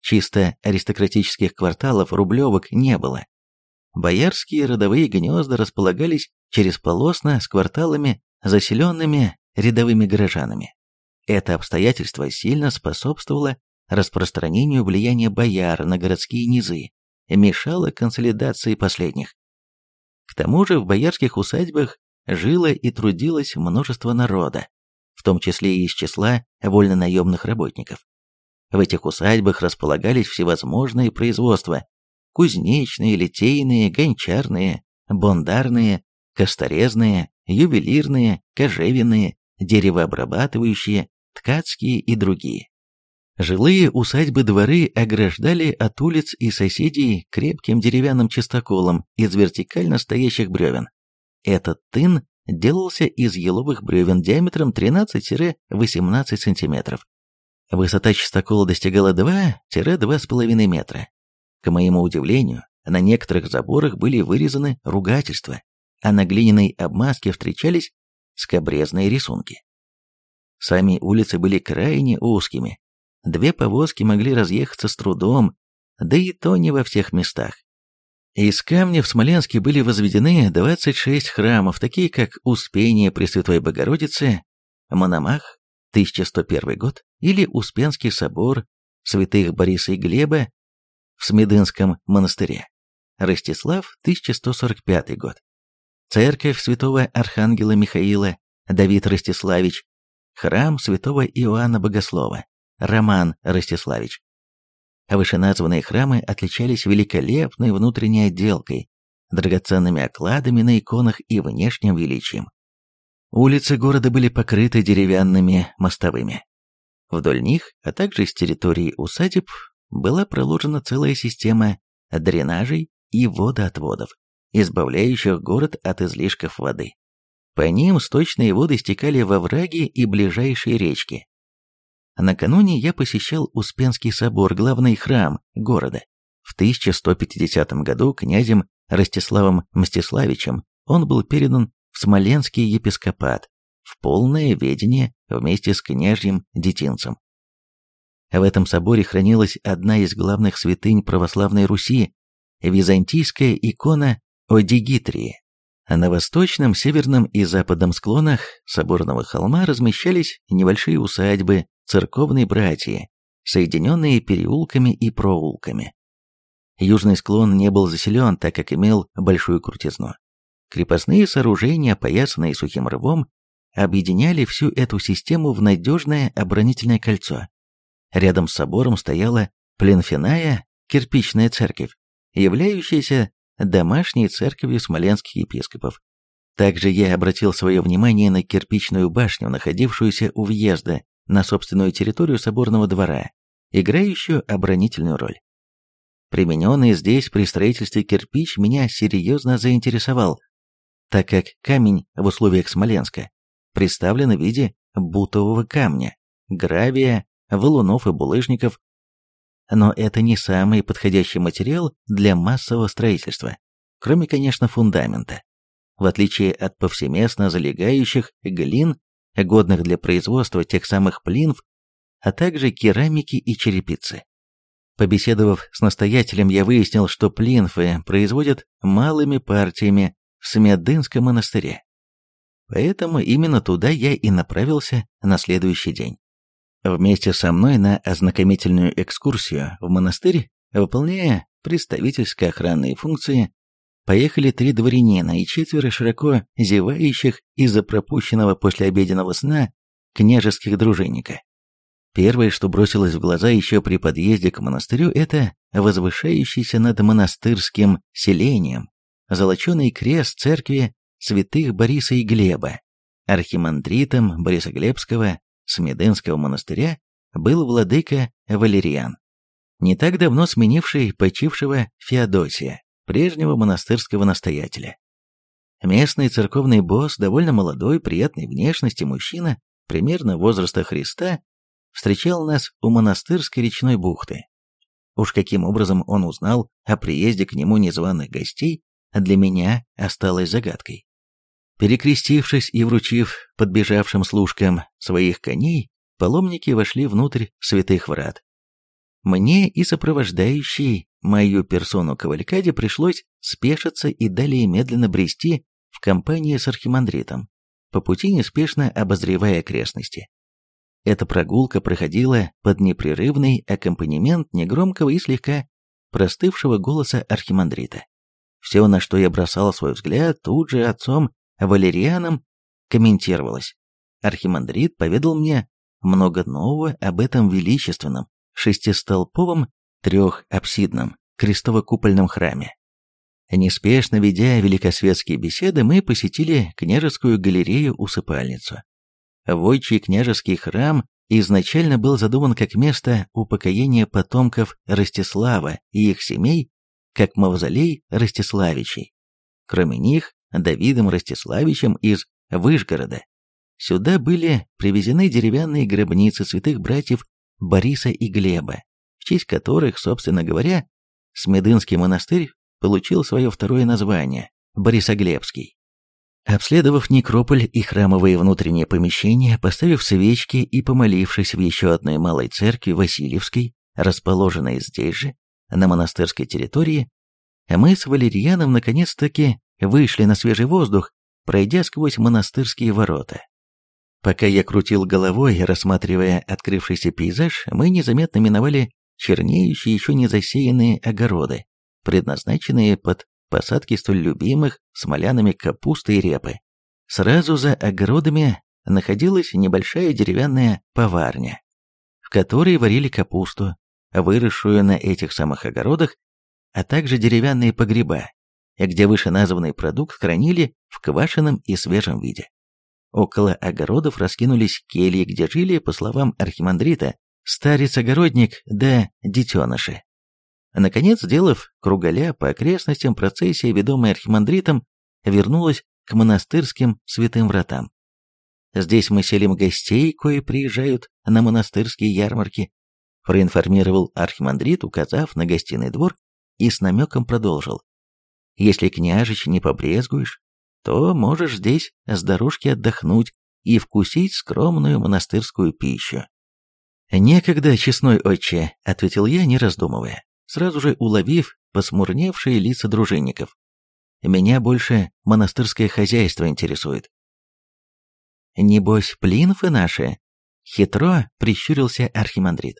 Чисто аристократических кварталов рублевок не было. Боярские родовые гнезда располагались через полосно с кварталами, заселенными рядовыми горожанами. Это обстоятельство сильно способствовало распространению влияния бояр на городские низы, мешало консолидации последних. Тому же в боярских усадьбах жило и трудилось множество народа, в том числе и из числа вольнонаемных работников. В этих усадьбах располагались всевозможные производства, кузнечные, литейные, гончарные, бондарные, косторезные, ювелирные, кожевенные, деревообрабатывающие, ткацкие и другие. Жилые усадьбы-дворы ограждали от улиц и соседей крепким деревянным чистоколом из вертикально стоящих бревен. Этот тын делался из еловых бревен диаметром 13-18 см. Высота чистокола достигала 2-2,5 метра. К моему удивлению, на некоторых заборах были вырезаны ругательства, а на глиняной обмазке встречались скобрезные рисунки. Сами улицы были крайне узкими. Две повозки могли разъехаться с трудом, да и то не во всех местах. Из камня в Смоленске были возведены 26 храмов, такие как Успение Пресвятой Богородицы, Мономах, 1101 год, или Успенский собор святых Бориса и Глеба в Смедынском монастыре, Ростислав, 1145 год. Церковь святого Архангела Михаила, Давид Ростиславич, храм святого Иоанна Богослова, Роман Ростиславич. Вышеназванные храмы отличались великолепной внутренней отделкой, драгоценными окладами на иконах и внешним величием. Улицы города были покрыты деревянными мостовыми. Вдоль них, а также с территории усадеб, была проложена целая система дренажей и водоотводов, избавляющих город от излишков воды. По ним сточные воды стекали во враги и ближайшие речки, Накануне я посещал Успенский собор, главный храм города. В 1150 году князем Ростиславом Мстиславичем он был передан в Смоленский епископат, в полное ведение вместе с княжьим детинцем. В этом соборе хранилась одна из главных святынь православной Руси – византийская икона Одигитрии. На восточном, северном и западном склонах соборного холма размещались небольшие усадьбы церковной братьи, соединенные переулками и проулками. Южный склон не был заселен, так как имел большую крутизну. Крепостные сооружения, опоясанные сухим рвом, объединяли всю эту систему в надежное оборонительное кольцо. Рядом с собором стояла Пленфиная кирпичная церковь, являющаяся домашней церковью смоленских епископов. Также я обратил свое внимание на кирпичную башню, находившуюся у въезда на собственную территорию соборного двора, играющую оборонительную роль. Примененный здесь при строительстве кирпич меня серьезно заинтересовал, так как камень в условиях Смоленска представлен в виде бутового камня, гравия, валунов и булыжников, но это не самый подходящий материал для массового строительства, кроме, конечно, фундамента. В отличие от повсеместно залегающих глин годных для производства тех самых плинв, а также керамики и черепицы. Побеседовав с настоятелем, я выяснил, что плинфы производят малыми партиями в Смедынском монастыре. Поэтому именно туда я и направился на следующий день. Вместе со мной на ознакомительную экскурсию в монастырь, выполняя представительские охранные функции, поехали три дворянина и четверо широко зевающих из-за пропущенного послеобеденного сна княжеских дружинника. Первое, что бросилось в глаза еще при подъезде к монастырю, это возвышающийся над монастырским селением золоченый крест церкви святых Бориса и Глеба. Архимандритом Борисоглебского Смедынского монастыря был владыка Валериан, не так давно сменивший почившего Феодосия прежнего монастырского настоятеля. Местный церковный босс, довольно молодой, приятной внешности мужчина, примерно возраста Христа, встречал нас у монастырской речной бухты. Уж каким образом он узнал о приезде к нему незваных гостей, для меня осталось загадкой. Перекрестившись и вручив подбежавшим служкам своих коней, паломники вошли внутрь святых врат. Мне и сопровождающий мою персону кавалькаде пришлось спешиться и далее медленно брести в компании с архимандритом, по пути неспешно обозревая окрестности. Эта прогулка проходила под непрерывный аккомпанемент негромкого и слегка простывшего голоса архимандрита. Все, на что я бросал свой взгляд, тут же отцом Валерианом комментировалось. Архимандрит поведал мне много нового об этом величественном, шестистолповом трехапсидном крестово-купольном храме. Неспешно ведя великосветские беседы, мы посетили княжескую галерею-усыпальницу. Войчий княжеский храм изначально был задуман как место упокоения потомков Ростислава и их семей, как мавзолей Ростиславичей. Кроме них, Давидом Ростиславичем из Выжгорода. Сюда были привезены деревянные гробницы святых братьев Бориса и Глеба, в честь которых, собственно говоря, Смедынский монастырь получил свое второе название – Борисоглебский. Обследовав некрополь и храмовые внутренние помещения, поставив свечки и помолившись в еще одной малой церкви Васильевской, расположенной здесь же, на монастырской территории, мы с Валерьяном наконец-таки вышли на свежий воздух, пройдя сквозь монастырские ворота. Пока я крутил головой, рассматривая открывшийся пейзаж, мы незаметно миновали чернеющие еще не засеянные огороды, предназначенные под посадки столь любимых смолянами капусты и репы. Сразу за огородами находилась небольшая деревянная поварня, в которой варили капусту, выросшую на этих самых огородах, а также деревянные погреба, где вышеназванный продукт хранили в квашеном и свежем виде. Около огородов раскинулись кельи, где жили, по словам архимандрита, старец-огородник да детеныши. Наконец, сделав кругаля по окрестностям, процессия, ведомая архимандритом, вернулась к монастырским святым вратам. Здесь мы селим гостей, кои приезжают на монастырские ярмарки, проинформировал архимандрит, указав на гостиный двор, и с намеком продолжил. Если, княжич, не побрезгуешь, то можешь здесь с дорожки отдохнуть и вкусить скромную монастырскую пищу. «Некогда, честной отче», — ответил я, не раздумывая сразу же уловив посмурневшие лица дружинников. «Меня больше монастырское хозяйство интересует». «Небось, плинфы наши?» Хитро прищурился архимандрит.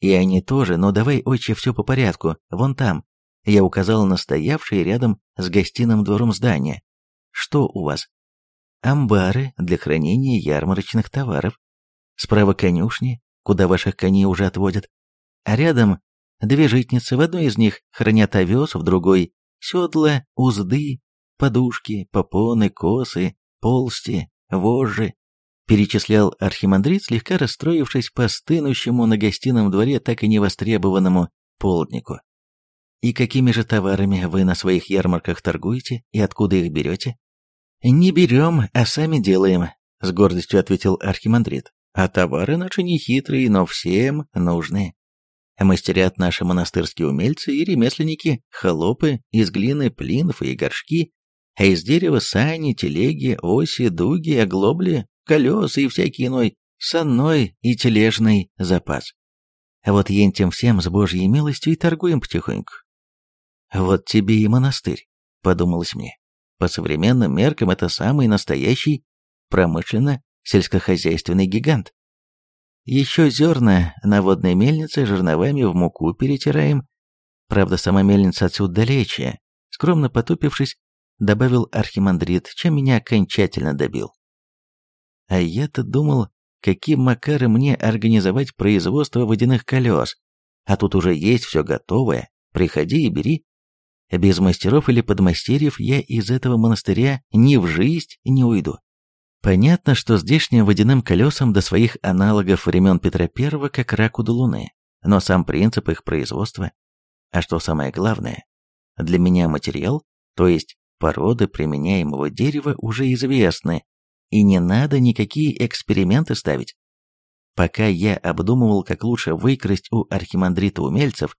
«И они тоже, но давай, отче, все по порядку, вон там». Я указал на стоявшие рядом с гостиным двором здания. «Что у вас?» «Амбары для хранения ярмарочных товаров. Справа конюшни, куда ваших коней уже отводят. А рядом Две житницы, в одной из них хранят овес, в другой — седла, узды, подушки, попоны, косы, полсти, вожжи. Перечислял архимандрит, слегка расстроившись по стынущему на гостином дворе так и невостребованному полднику. «И какими же товарами вы на своих ярмарках торгуете и откуда их берете?» «Не берем, а сами делаем», — с гордостью ответил архимандрит. «А товары наши не хитрые, но всем нужные. Мастерят наши монастырские умельцы и ремесленники, холопы, из глины плинфы и горшки, а из дерева сани, телеги, оси, дуги, оглобли, колеса и всякий иной санной и тележный запас. А вот ентем всем с Божьей милостью и торгуем потихоньку. Вот тебе и монастырь, подумалось мне. По современным меркам это самый настоящий промышленно-сельскохозяйственный гигант. Еще зерна на водной мельнице жерновами в муку перетираем. Правда, сама мельница отсюда далече. Скромно потупившись, добавил архимандрит, чем меня окончательно добил. А я-то думал, каким макаром мне организовать производство водяных колес. А тут уже есть все готовое, приходи и бери. Без мастеров или подмастерьев я из этого монастыря ни в жизнь не уйду. Понятно, что здешним водяным колесам до своих аналогов времен Петра I как раку до Луны, но сам принцип их производства, а что самое главное, для меня материал, то есть породы применяемого дерева уже известны, и не надо никакие эксперименты ставить. Пока я обдумывал, как лучше выкрасть у архимандрита умельцев,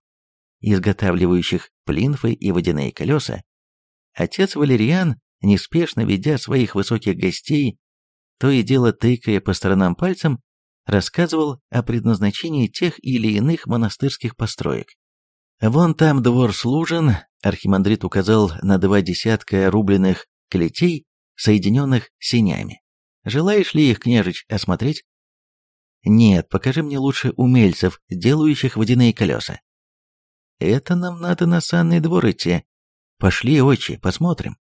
изготавливающих плинфы и водяные колеса, отец Валериан, неспешно ведя своих высоких гостей то и дело тыкая по сторонам пальцем, рассказывал о предназначении тех или иных монастырских построек. «Вон там двор служен», — архимандрит указал на два десятка рубленых клетей, соединенных синями. «Желаешь ли их, княжич, осмотреть?» «Нет, покажи мне лучше умельцев, делающих водяные колеса». «Это нам надо на санный двор идти. Пошли, отче, посмотрим».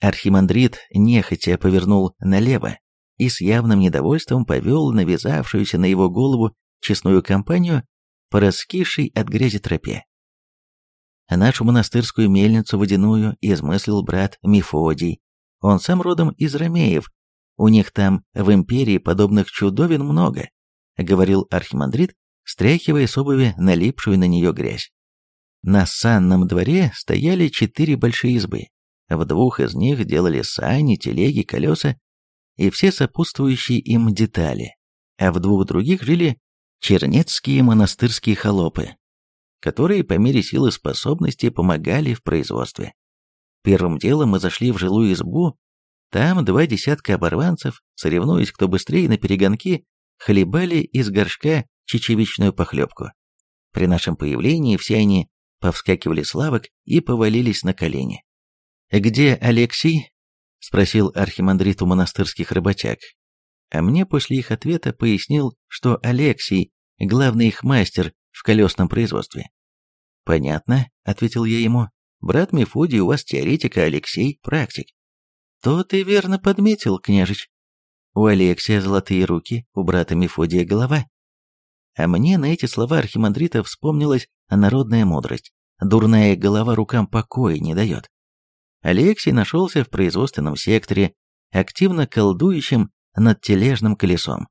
Архимандрит нехотя повернул налево и с явным недовольством повел навязавшуюся на его голову честную компанию по раскисшей от грязи тропе. Нашу монастырскую мельницу водяную измыслил брат Мефодий. Он сам родом из Ромеев. У них там в империи подобных чудовин много, говорил архимандрит, стряхивая с обуви налипшую на нее грязь. На санном дворе стояли четыре большие избы. В двух из них делали сани, телеги, колеса и все сопутствующие им детали, а в двух других жили чернецкие монастырские холопы, которые по мере силы способности помогали в производстве. Первым делом мы зашли в жилую избу, там два десятка оборванцев, соревнуясь кто быстрее на перегонки, хлебали из горшка чечевичную похлебку. При нашем появлении все они повскакивали с лавок и повалились на колени. «Где Алексей?» — спросил архимандрит у монастырских работяг. А мне после их ответа пояснил, что Алексей — главный их мастер в колесном производстве. «Понятно», — ответил я ему. «Брат Мефодий у вас теоретик, а Алексей — практик». «То ты верно подметил, княжич. У Алексия золотые руки, у брата Мефодия голова. А мне на эти слова архимандрита вспомнилась народная мудрость. Дурная голова рукам покоя не дает. Алексей нашелся в производственном секторе, активно колдующим над тележным колесом.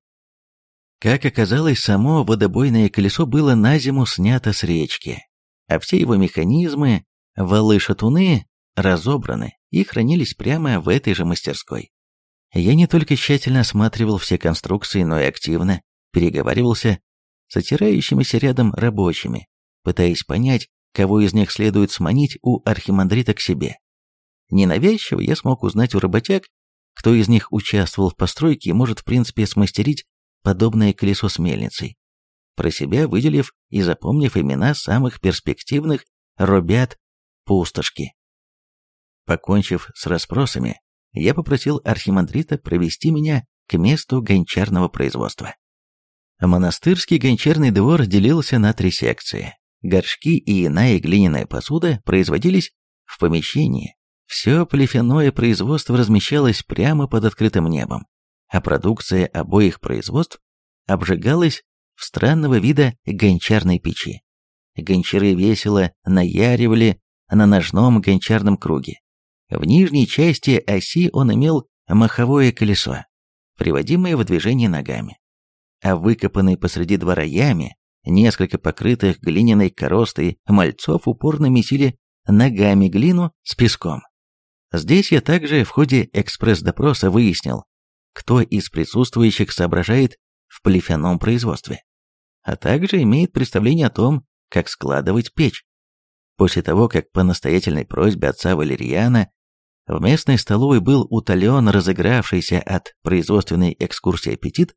Как оказалось, само водобойное колесо было на зиму снято с речки, а все его механизмы, валы-шатуны, разобраны и хранились прямо в этой же мастерской. Я не только тщательно осматривал все конструкции, но и активно переговаривался с отирающимися рядом рабочими, пытаясь понять, кого из них следует сманить у архимандрита к себе. Ненавязчиво я смог узнать у работяг, кто из них участвовал в постройке и может в принципе смастерить подобное колесо с мельницей, про себя выделив и запомнив имена самых перспективных робят пустошки. Покончив с расспросами, я попросил архимандрита провести меня к месту гончарного производства. Монастырский гончарный двор делился на три секции. Горшки и иная глиняная посуда производились в помещении. Все полифеное производство размещалось прямо под открытым небом, а продукция обоих производств обжигалась в странного вида гончарной печи. Гончары весело наяривали на ножном гончарном круге. В нижней части оси он имел маховое колесо, приводимое в движение ногами а выкопанной посреди двора яме несколько покрытых глиняной коростой мальцов упорно месили ногами глину с песком. Здесь я также в ходе экспресс-допроса выяснил, кто из присутствующих соображает в полифеном производстве, а также имеет представление о том, как складывать печь. После того, как по настоятельной просьбе отца Валерьяна в местной столовой был утолен разыгравшийся от производственной экскурсии аппетит,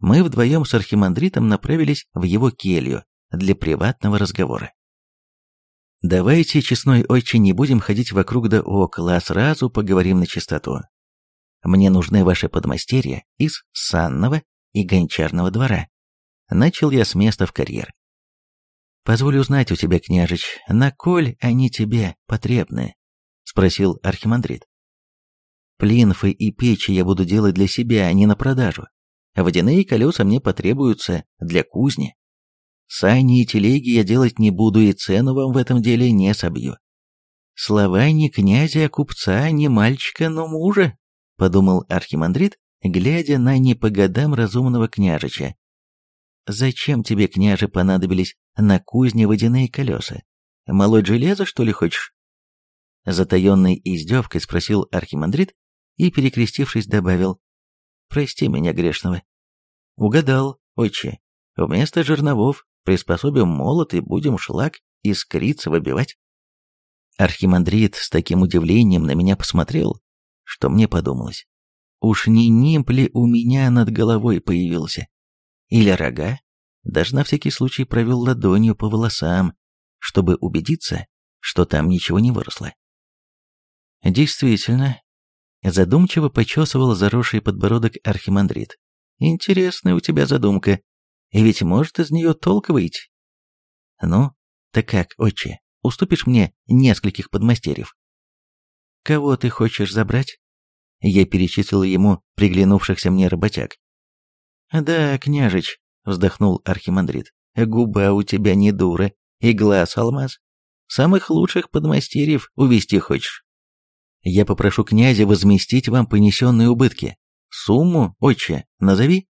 мы вдвоем с архимандритом направились в его келью для приватного разговора. Давайте, честной отче, не будем ходить вокруг да около, а сразу поговорим на чистоту. Мне нужны ваши подмастерья из санного и гончарного двора. Начал я с места в карьер. Позволь узнать у тебя, княжич, на коль они тебе потребны? Спросил архимандрит. Плинфы и печи я буду делать для себя, а не на продажу. Водяные колеса мне потребуются для кузни. Сани и телеги я делать не буду и цену вам в этом деле не собью. Слова не князя, а купца, не мальчика, но мужа, подумал архимандрит, глядя на не по годам разумного княжича. Зачем тебе, княже, понадобились на кузне водяные колеса? Молоть железо, что ли, хочешь? Затаенной издевкой спросил архимандрит и, перекрестившись, добавил, «Прости меня грешного». Угадал, отче. Вместо жерновов приспособим молот и будем шлак искриться выбивать. Архимандрит с таким удивлением на меня посмотрел, что мне подумалось. Уж не нимб ли у меня над головой появился? Или рога? Даже на всякий случай провел ладонью по волосам, чтобы убедиться, что там ничего не выросло. Действительно, задумчиво почесывал заросший подбородок архимандрит. Интересная у тебя задумка. И ведь может из нее толк выйти. Ну, так как, отче, уступишь мне нескольких подмастерьев? Кого ты хочешь забрать? Я перечислил ему приглянувшихся мне работяг. Да, княжич, вздохнул архимандрит, губа у тебя не дура, и глаз алмаз. Самых лучших подмастерьев увести хочешь? Я попрошу князя возместить вам понесенные убытки. Сумму, отче, назови.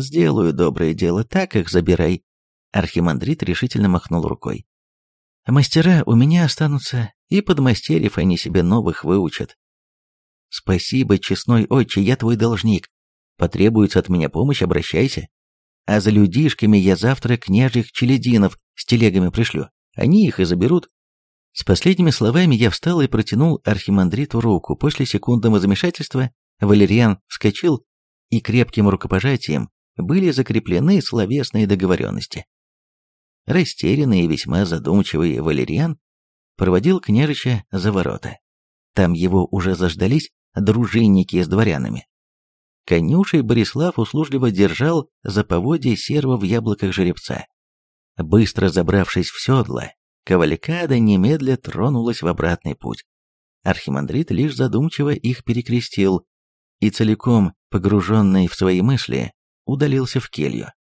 Сделаю доброе дело, так их забирай. Архимандрит решительно махнул рукой. Мастера у меня останутся, и подмастерьев они себе новых выучат. Спасибо, честной отче, я твой должник. Потребуется от меня помощь, обращайся. А за людишками я завтра княжих челядинов с телегами пришлю. Они их и заберут. С последними словами я встал и протянул архимандриту руку. После секундного замешательства Валериан вскочил, и крепким рукопожатием были закреплены словесные договоренности. Растерянный и весьма задумчивый Валериан проводил княжича за ворота. Там его уже заждались дружинники с дворянами. Конюшей Борислав услужливо держал за поводье серва в яблоках жеребца. Быстро забравшись в седло, кавалькада немедля тронулась в обратный путь. Архимандрит лишь задумчиво их перекрестил и, целиком погруженный в свои мысли, удалился в келью.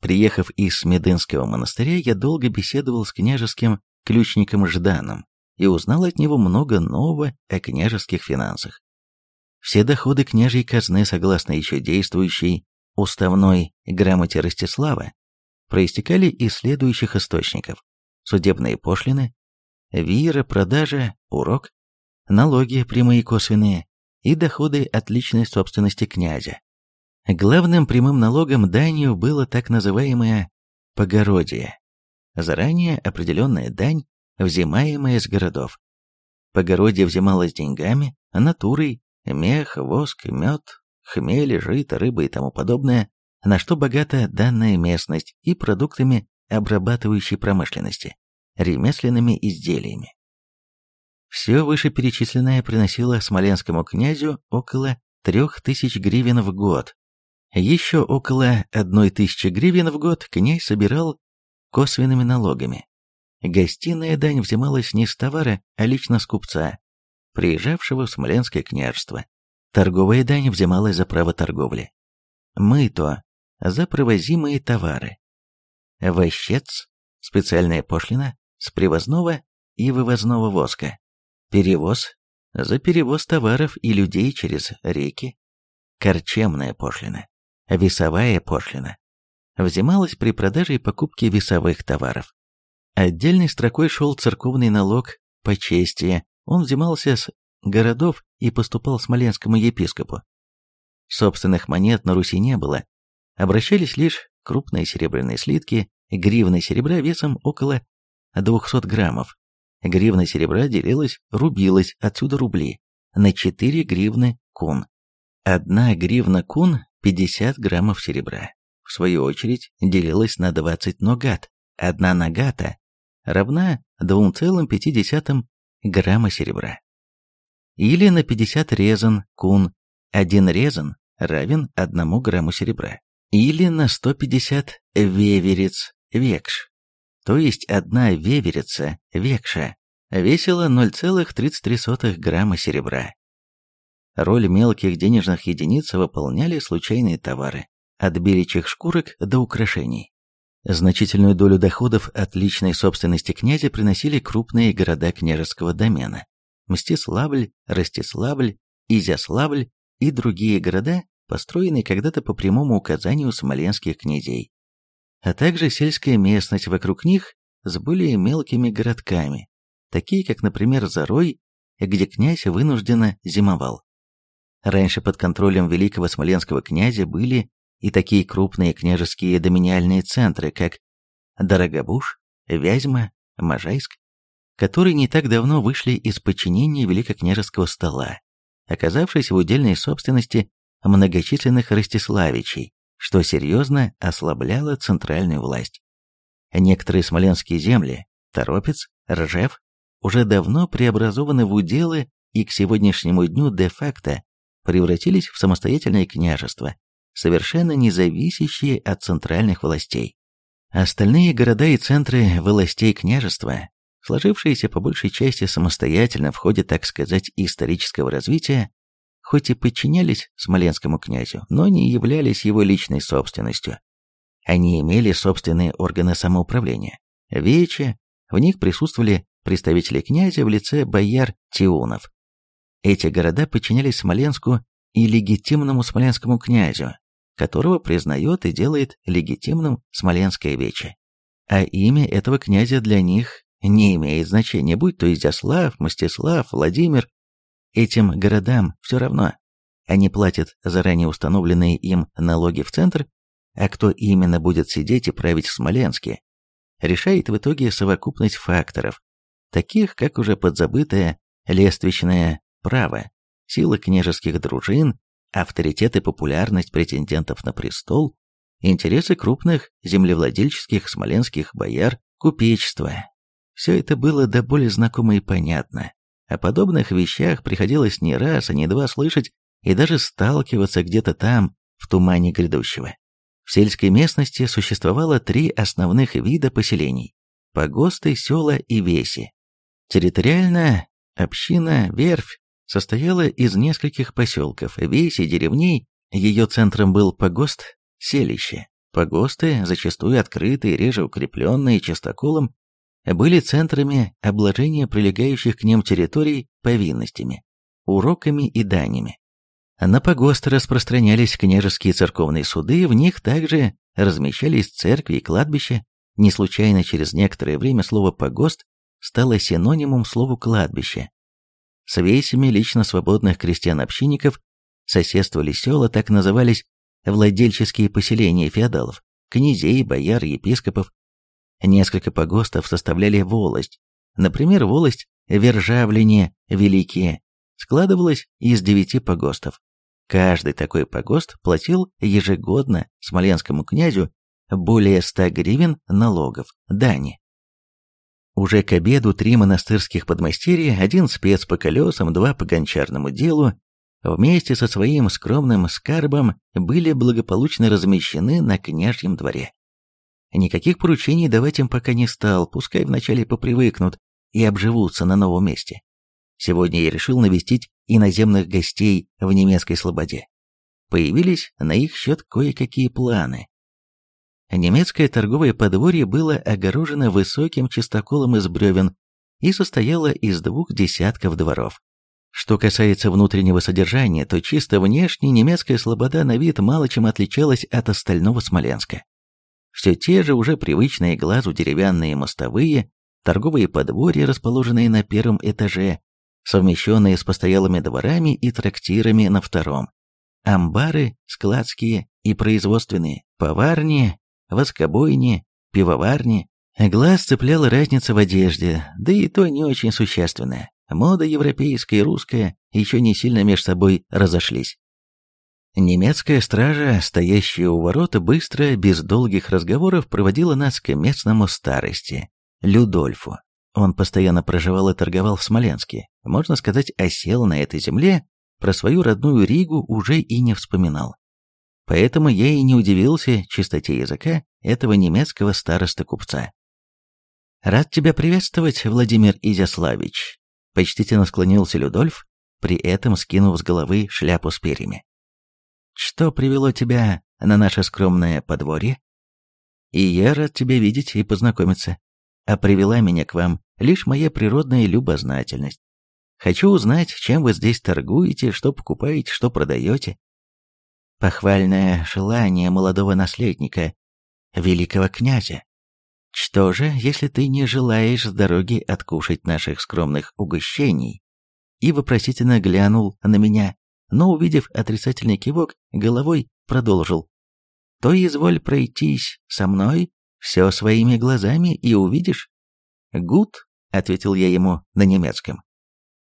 Приехав из Медынского монастыря, я долго беседовал с княжеским ключником Жданом и узнал от него много нового о княжеских финансах. Все доходы княжей казны, согласно еще действующей уставной грамоте Ростислава, проистекали из следующих источников. Судебные пошлины, вира, продажа, урок, налоги прямые и косвенные и доходы от личной собственности князя. Главным прямым налогом данью было так называемое «погородие», заранее определенная дань, взимаемая с городов. Погородие взималось деньгами, натурой, мех, воск, мед, хмель, жито, рыба и тому подобное, на что богата данная местность и продуктами обрабатывающей промышленности, ремесленными изделиями. Все вышеперечисленное приносило смоленскому князю около трех тысяч гривен в год, еще около одной тысячи гривен в год князь собирал косвенными налогами. Гостиная дань взималась не с товара, а лично с купца, приезжавшего в Смоленское княжество. Торговая дань взималась за право торговли. Мыто – за провозимые товары. Вощец – специальная пошлина с привозного и вывозного воска. Перевоз – за перевоз товаров и людей через реки. Корчемная пошлина весовая пошлина, взималась при продаже и покупке весовых товаров. Отдельной строкой шел церковный налог по чести, он взимался с городов и поступал смоленскому епископу. Собственных монет на Руси не было, обращались лишь крупные серебряные слитки, гривны серебра весом около 200 граммов. Гривна серебра делилась, рубилась, отсюда рубли, на 4 гривны кун. Одна гривна кун 50 граммов серебра. В свою очередь, делилась на 20 ногат. Одна ногата равна 2,5 грамма серебра. Или на 50 резан кун. Один резан равен 1 грамму серебра. Или на 150 веверец векш. То есть одна веверица векша весила 0,33 грамма серебра. Роль мелких денежных единиц выполняли случайные товары, от беличьих шкурок до украшений. Значительную долю доходов от личной собственности князя приносили крупные города княжеского домена – Мстиславль, Ростиславль, Изяславль и другие города, построенные когда-то по прямому указанию смоленских князей, а также сельская местность вокруг них с более мелкими городками, такие как, например, Зарой, где князь вынужденно зимовал. Раньше под контролем великого смоленского князя были и такие крупные княжеские доминиальные центры, как Дорогобуш, Вязьма, Можайск, которые не так давно вышли из подчинения великокняжеского стола, оказавшись в удельной собственности многочисленных Ростиславичей, что серьезно ослабляло центральную власть. Некоторые смоленские земли, Торопец, Ржев, уже давно преобразованы в уделы и к сегодняшнему дню де-факто превратились в самостоятельное княжество, совершенно не зависящие от центральных властей. Остальные города и центры властей княжества, сложившиеся по большей части самостоятельно в ходе, так сказать, исторического развития, хоть и подчинялись смоленскому князю, но не являлись его личной собственностью. Они имели собственные органы самоуправления – вече, В них присутствовали представители князя в лице бояр Тиунов. Эти города подчинялись Смоленску и легитимному смоленскому князю, которого признает и делает легитимным Смоленское Вече. А имя этого князя для них не имеет значения, будь то Изяслав, Мстислав, Владимир. Этим городам все равно. Они платят заранее установленные им налоги в центр, а кто именно будет сидеть и править в Смоленске, решает в итоге совокупность факторов, таких как уже подзабытое лествичное право, сила княжеских дружин, авторитет и популярность претендентов на престол, интересы крупных землевладельческих смоленских бояр, купечества. Все это было до боли знакомо и понятно. О подобных вещах приходилось не раз, а не два слышать и даже сталкиваться где-то там, в тумане грядущего. В сельской местности существовало три основных вида поселений – погосты, села и веси. Территориально община Верфь состояла из нескольких поселков, веси, деревней, ее центром был погост, селище. Погосты, зачастую открытые, реже укрепленные частоколом, были центрами обложения прилегающих к ним территорий повинностями, уроками и данями. На погосты распространялись княжеские церковные суды, в них также размещались церкви и кладбища. Не случайно через некоторое время слово «погост» стало синонимом слову «кладбище». С весями лично свободных крестьян-общинников соседствовали села, так назывались владельческие поселения феодалов, князей, бояр, епископов. Несколько погостов составляли волость. Например, волость Вержавлине Великие складывалась из девяти погостов. Каждый такой погост платил ежегодно смоленскому князю более ста гривен налогов, дани. Уже к обеду три монастырских подмастерья, один спец по колесам, два по гончарному делу, вместе со своим скромным скарбом были благополучно размещены на княжьем дворе. Никаких поручений давать им пока не стал, пускай вначале попривыкнут и обживутся на новом месте. Сегодня я решил навестить иноземных гостей в немецкой слободе. Появились на их счет кое-какие планы. Немецкое торговое подворье было огорожено высоким чистоколом из бревен и состояло из двух десятков дворов. Что касается внутреннего содержания, то чисто внешне немецкая слобода на вид мало чем отличалась от остального Смоленска. Все те же уже привычные глазу деревянные мостовые, торговые подворья, расположенные на первом этаже, совмещенные с постоялыми дворами и трактирами на втором. Амбары, складские и производственные, поварни, воскобойни, пивоварни. Глаз цепляла разница в одежде, да и то не очень существенная. Мода европейская и русская еще не сильно между собой разошлись. Немецкая стража, стоящая у ворота, быстро, без долгих разговоров, проводила нас к местному старости, Людольфу. Он постоянно проживал и торговал в Смоленске, можно сказать, осел на этой земле, про свою родную Ригу уже и не вспоминал. Поэтому я и не удивился чистоте языка этого немецкого староста-купца. «Рад тебя приветствовать, Владимир Изяславич», — почтительно склонился Людольф, при этом скинув с головы шляпу с перьями. «Что привело тебя на наше скромное подворье?» «И я рад тебя видеть и познакомиться а привела меня к вам лишь моя природная любознательность. Хочу узнать, чем вы здесь торгуете, что покупаете, что продаете. Похвальное желание молодого наследника, великого князя. Что же, если ты не желаешь с дороги откушать наших скромных угощений? И вопросительно глянул на меня, но, увидев отрицательный кивок, головой продолжил. То изволь пройтись со мной все своими глазами и увидишь. «Гуд», — ответил я ему на немецком.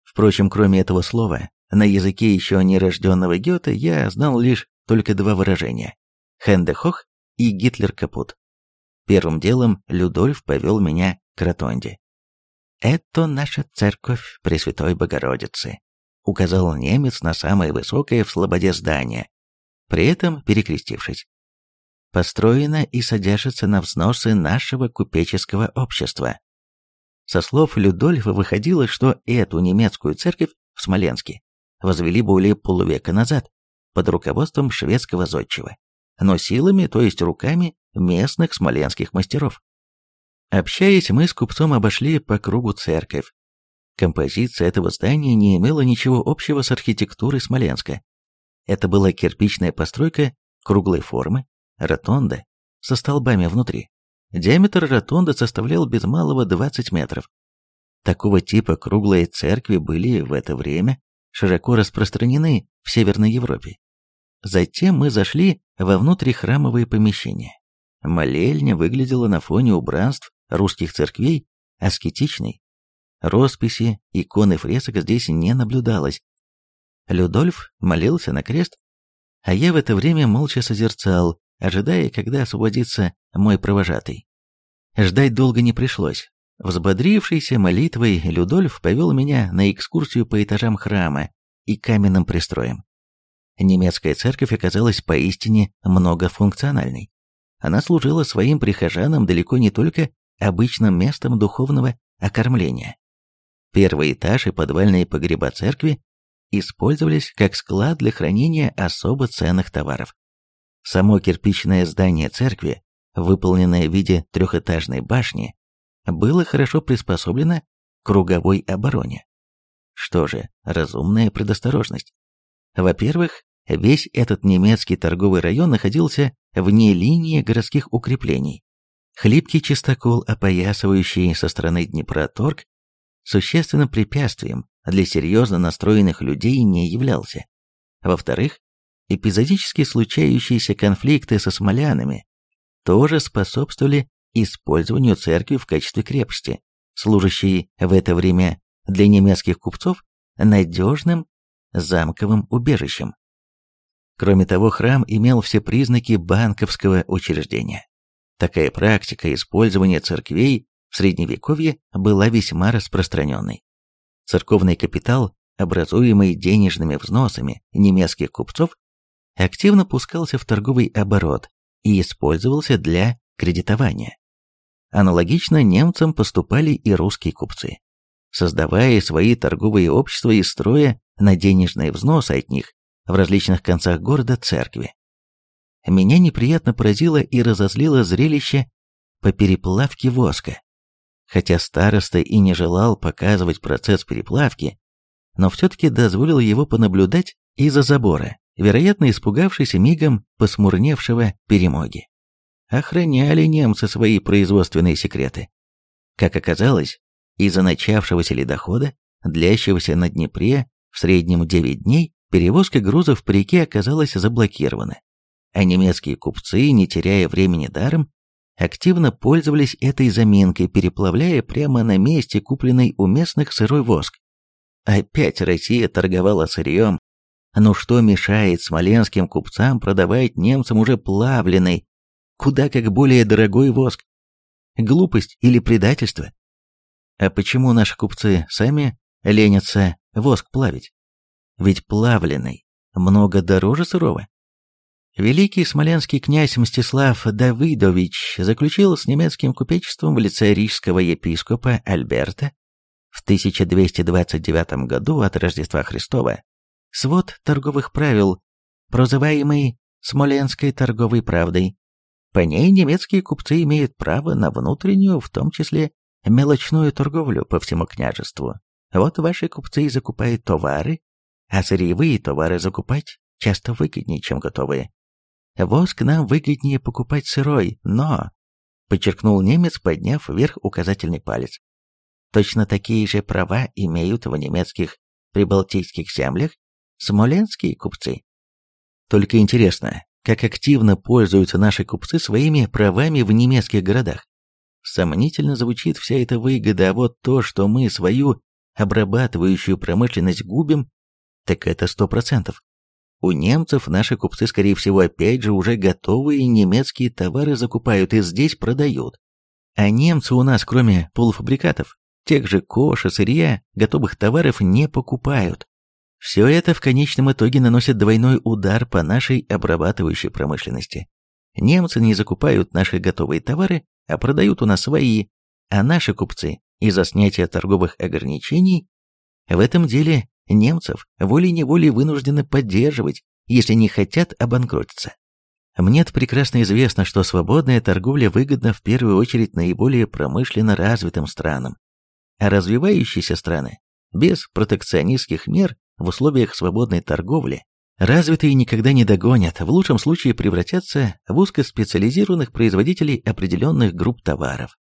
Впрочем, кроме этого слова, на языке еще нерожденного Гёте я знал лишь только два выражения — «Хендехох» и «Гитлер капут». Первым делом Людольф повел меня к ротонде. «Это наша церковь Пресвятой Богородицы», — указал немец на самое высокое в слободе здание, при этом перекрестившись построена и содержится на взносы нашего купеческого общества. Со слов Людольфа выходило, что эту немецкую церковь в Смоленске возвели более полувека назад под руководством шведского зодчего, но силами, то есть руками местных смоленских мастеров. Общаясь, мы с купцом обошли по кругу церковь. Композиция этого здания не имела ничего общего с архитектурой Смоленска. Это была кирпичная постройка круглой формы, ротонда, со столбами внутри. Диаметр ротонды составлял без малого 20 метров. Такого типа круглые церкви были в это время широко распространены в Северной Европе. Затем мы зашли во внутрихрамовые помещения. Молельня выглядела на фоне убранств русских церквей аскетичной. Росписи, иконы фресок здесь не наблюдалось. Людольф молился на крест, а я в это время молча созерцал, ожидая, когда освободится мой провожатый. Ждать долго не пришлось. Взбодрившийся молитвой Людольф повел меня на экскурсию по этажам храма и каменным пристроям. Немецкая церковь оказалась поистине многофункциональной. Она служила своим прихожанам далеко не только обычным местом духовного окормления. Первый этаж и подвальные погреба церкви использовались как склад для хранения особо ценных товаров. Само кирпичное здание церкви, выполненное в виде трехэтажной башни, было хорошо приспособлено к круговой обороне. Что же, разумная предосторожность. Во-первых, весь этот немецкий торговый район находился вне линии городских укреплений. Хлипкий чистокол, опоясывающий со стороны Днепра торг, существенным препятствием для серьезно настроенных людей не являлся. Во-вторых, эпизодически случающиеся конфликты со смолянами тоже способствовали использованию церкви в качестве крепости, служащей в это время для немецких купцов надежным замковым убежищем. Кроме того, храм имел все признаки банковского учреждения. Такая практика использования церквей в Средневековье была весьма распространенной. Церковный капитал, образуемый денежными взносами немецких купцов, активно пускался в торговый оборот и использовался для кредитования. Аналогично немцам поступали и русские купцы. Создавая свои торговые общества и строя на денежные взносы от них в различных концах города церкви. Меня неприятно поразило и разозлило зрелище по переплавке воска. Хотя староста и не желал показывать процесс переплавки, но все-таки дозволил его понаблюдать из-за забора, вероятно, испугавшись мигом посмурневшего перемоги охраняли немцы свои производственные секреты. Как оказалось, из-за начавшегося ледохода, длящегося на Днепре в среднем 9 дней, перевозка грузов по реке оказалась заблокирована, а немецкие купцы, не теряя времени даром, активно пользовались этой заминкой, переплавляя прямо на месте купленный у местных сырой воск. Опять Россия торговала сырьем. Но что мешает смоленским купцам продавать немцам уже плавленый, куда как более дорогой воск. Глупость или предательство? А почему наши купцы сами ленятся воск плавить? Ведь плавленый много дороже сырого. Великий смоленский князь Мстислав Давыдович заключил с немецким купечеством в лице рижского епископа Альберта в 1229 году от Рождества Христова свод торговых правил, прозываемый Смоленской торговой правдой, по ней немецкие купцы имеют право на внутреннюю, в том числе мелочную торговлю по всему княжеству. Вот ваши купцы закупают товары, а сырьевые товары закупать часто выгоднее, чем готовые. Воск нам выгоднее покупать сырой, но, подчеркнул немец, подняв вверх указательный палец. Точно такие же права имеют в немецких прибалтийских землях смоленские купцы. Только интересно, как активно пользуются наши купцы своими правами в немецких городах. Сомнительно звучит вся эта выгода, а вот то, что мы свою обрабатывающую промышленность губим, так это сто процентов. У немцев наши купцы, скорее всего, опять же уже готовые немецкие товары закупают и здесь продают. А немцы у нас, кроме полуфабрикатов, тех же коши, сырья, готовых товаров не покупают. Все это в конечном итоге наносит двойной удар по нашей обрабатывающей промышленности. Немцы не закупают наши готовые товары, а продают у нас свои, а наши купцы из-за снятия торговых ограничений в этом деле немцев волей-неволей вынуждены поддерживать, если не хотят обанкротиться. Мне-то прекрасно известно, что свободная торговля выгодна в первую очередь наиболее промышленно развитым странам, а развивающиеся страны без протекционистских мер в условиях свободной торговли развитые никогда не догонят, в лучшем случае превратятся в узкоспециализированных производителей определенных групп товаров.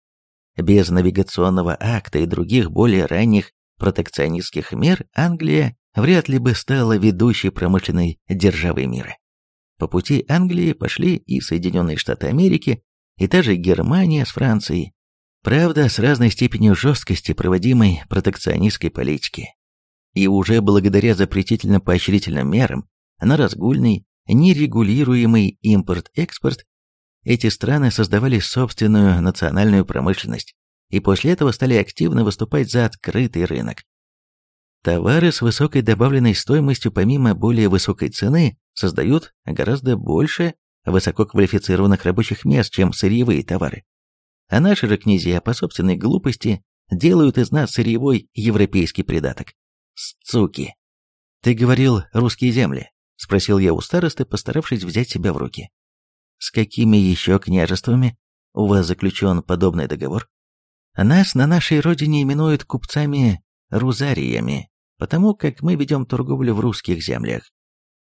Без навигационного акта и других более ранних протекционистских мер Англия вряд ли бы стала ведущей промышленной державой мира. По пути Англии пошли и Соединенные Штаты Америки, и та же Германия с Францией. Правда, с разной степенью жесткости проводимой протекционистской политики. И уже благодаря запретительно-поощрительным мерам на разгульный, нерегулируемый импорт-экспорт эти страны создавали собственную национальную промышленность и после этого стали активно выступать за открытый рынок. Товары с высокой добавленной стоимостью помимо более высокой цены создают гораздо больше высококвалифицированных рабочих мест, чем сырьевые товары. А наши же князья по собственной глупости делают из нас сырьевой европейский придаток. Сцуки. Ты говорил «русские земли», — спросил я у старосты, постаравшись взять себя в руки. С какими еще княжествами у вас заключен подобный договор? Нас на нашей родине именуют купцами-рузариями, потому как мы ведем торговлю в русских землях.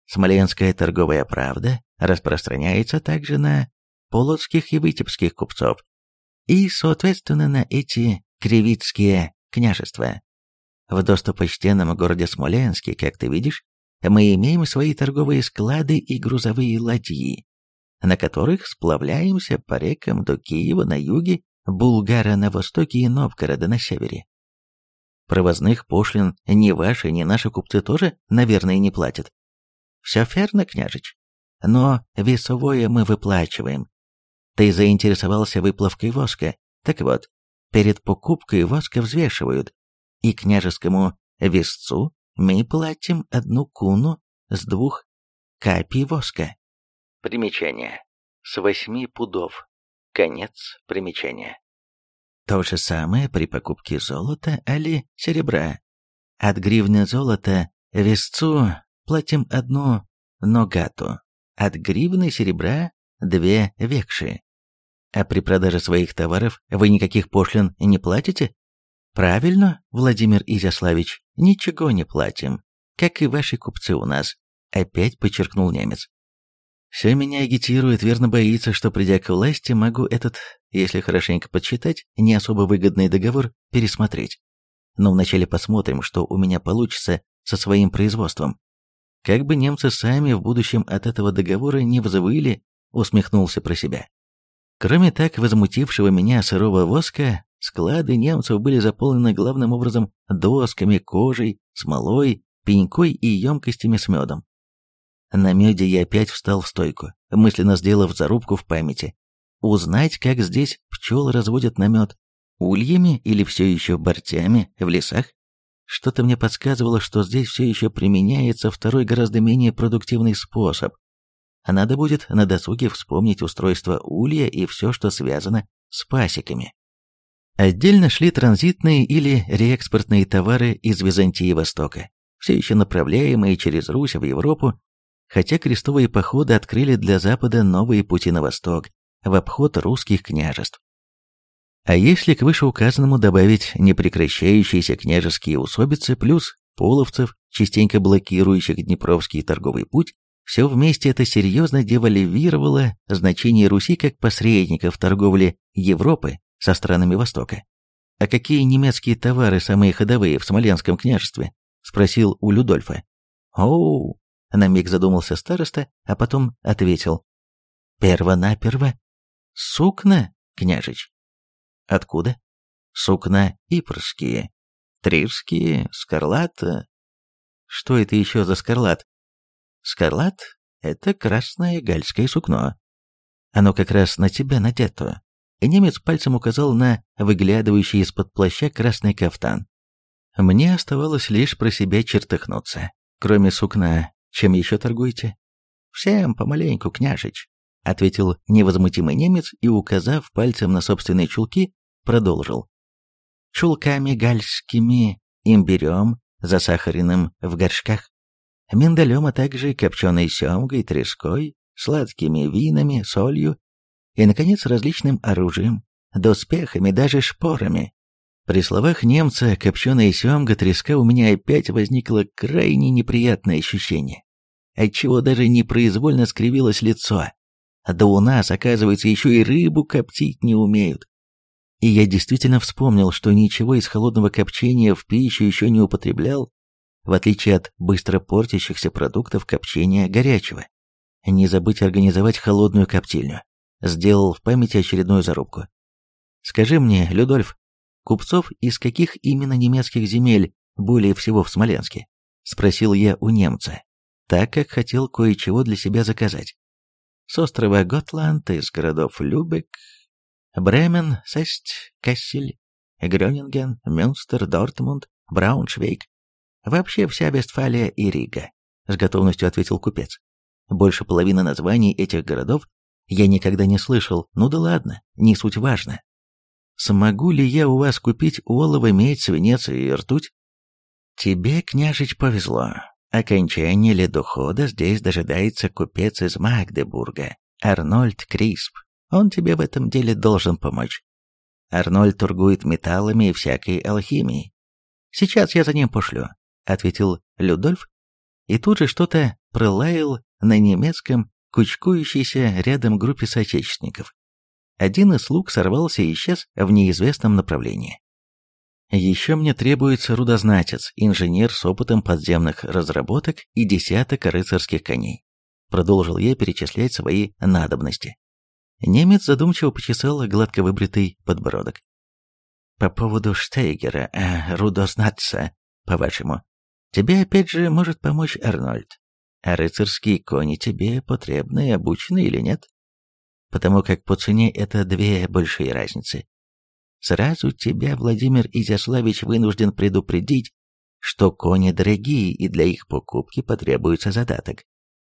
Смоленская торговая правда распространяется также на полоцких и витебских купцов и, соответственно, на эти кривицкие княжества. В достопочтенном городе Смоленске, как ты видишь, мы имеем свои торговые склады и грузовые ладьи, на которых сплавляемся по рекам до Киева на юге, Булгара на востоке и Новгорода на севере. Провозных пошлин ни ваши, ни наши купцы тоже, наверное, не платят. Все ферно, княжич. Но весовое мы выплачиваем. Ты заинтересовался выплавкой воска. Так вот, перед покупкой воска взвешивают, и княжескому весцу мы платим одну куну с двух капий воска. Примечание. С восьми пудов. Конец примечания. То же самое при покупке золота или серебра. От гривны золота весцу платим одну ногату, от гривны серебра две векши. А при продаже своих товаров вы никаких пошлин не платите? Правильно, Владимир Изяславич, ничего не платим, как и ваши купцы у нас, опять подчеркнул немец. Все меня агитирует, верно боится, что придя к власти, могу этот, если хорошенько подсчитать, не особо выгодный договор пересмотреть. Но вначале посмотрим, что у меня получится со своим производством. Как бы немцы сами в будущем от этого договора не взвыли, усмехнулся про себя. Кроме так возмутившего меня сырого воска, склады немцев были заполнены главным образом досками, кожей, смолой, пенькой и емкостями с медом. На меде я опять встал в стойку, мысленно сделав зарубку в памяти. Узнать, как здесь пчел разводят на мед. Ульями или все еще бортями в лесах? Что-то мне подсказывало, что здесь все еще применяется второй гораздо менее продуктивный способ. А надо будет на досуге вспомнить устройство улья и все, что связано с пасеками. Отдельно шли транзитные или реэкспортные товары из Византии Востока, все еще направляемые через Русь в Европу хотя крестовые походы открыли для Запада новые пути на восток, в обход русских княжеств. А если к вышеуказанному добавить непрекращающиеся княжеские усобицы плюс половцев, частенько блокирующих Днепровский торговый путь, все вместе это серьезно девальвировало значение Руси как посредника в торговле Европы со странами Востока. «А какие немецкие товары самые ходовые в Смоленском княжестве?» – спросил у Людольфа. «Оу, на миг задумался староста, а потом ответил. «Перво-наперво. Сукна, княжич». «Откуда?» «Сукна ипрские, трирские, скарлат». «Что это еще за скарлат?» «Скарлат — это красное гальское сукно. Оно как раз на тебя надето». И немец пальцем указал на выглядывающий из-под плаща красный кафтан. Мне оставалось лишь про себя чертыхнуться. Кроме сукна, чем еще торгуете? Всем помаленьку, княжич, ответил невозмутимый немец и, указав пальцем на собственные чулки, продолжил. Чулками гальскими, имбирем, засахаренным в горшках, миндалем, а также копченой семгой, треской, сладкими винами, солью и, наконец, различным оружием, доспехами, даже шпорами. При словах немца копченая семга треска у меня опять возникло крайне неприятное ощущение, отчего даже непроизвольно скривилось лицо. Да у нас, оказывается, еще и рыбу коптить не умеют. И я действительно вспомнил, что ничего из холодного копчения в пищу еще не употреблял, в отличие от быстро портящихся продуктов копчения горячего. Не забыть организовать холодную коптильню. Сделал в памяти очередную зарубку. Скажи мне, Людольф, купцов из каких именно немецких земель более всего в Смоленске? Спросил я у немца, так как хотел кое-чего для себя заказать. С острова Готланд, из городов Любек, Бремен, Сесть, Кассель, Грёнинген, Мюнстер, Дортмунд, Брауншвейг. Вообще вся Вестфалия и Рига, с готовностью ответил купец. Больше половины названий этих городов я никогда не слышал, ну да ладно, не суть важно. Смогу ли я у вас купить олово, медь, свинец и ртуть? Тебе, княжич, повезло. Окончание ледохода здесь дожидается купец из Магдебурга, Арнольд Крисп. Он тебе в этом деле должен помочь. Арнольд торгует металлами и всякой алхимией. Сейчас я за ним пошлю, ответил Людольф, и тут же что-то пролаял на немецком кучкующейся рядом группе соотечественников. Один из слуг сорвался и исчез в неизвестном направлении. Еще мне требуется рудознатец, инженер с опытом подземных разработок и десяток рыцарских коней. Продолжил я перечислять свои надобности. Немец задумчиво почесал гладко выбритый подбородок. «По поводу Штейгера, э, рудознатца, по-вашему, тебе опять же может помочь Арнольд. А рыцарские кони тебе потребны, обучены или нет? Потому как по цене это две большие разницы. Сразу тебя, Владимир Изяславич, вынужден предупредить, что кони дорогие и для их покупки потребуется задаток.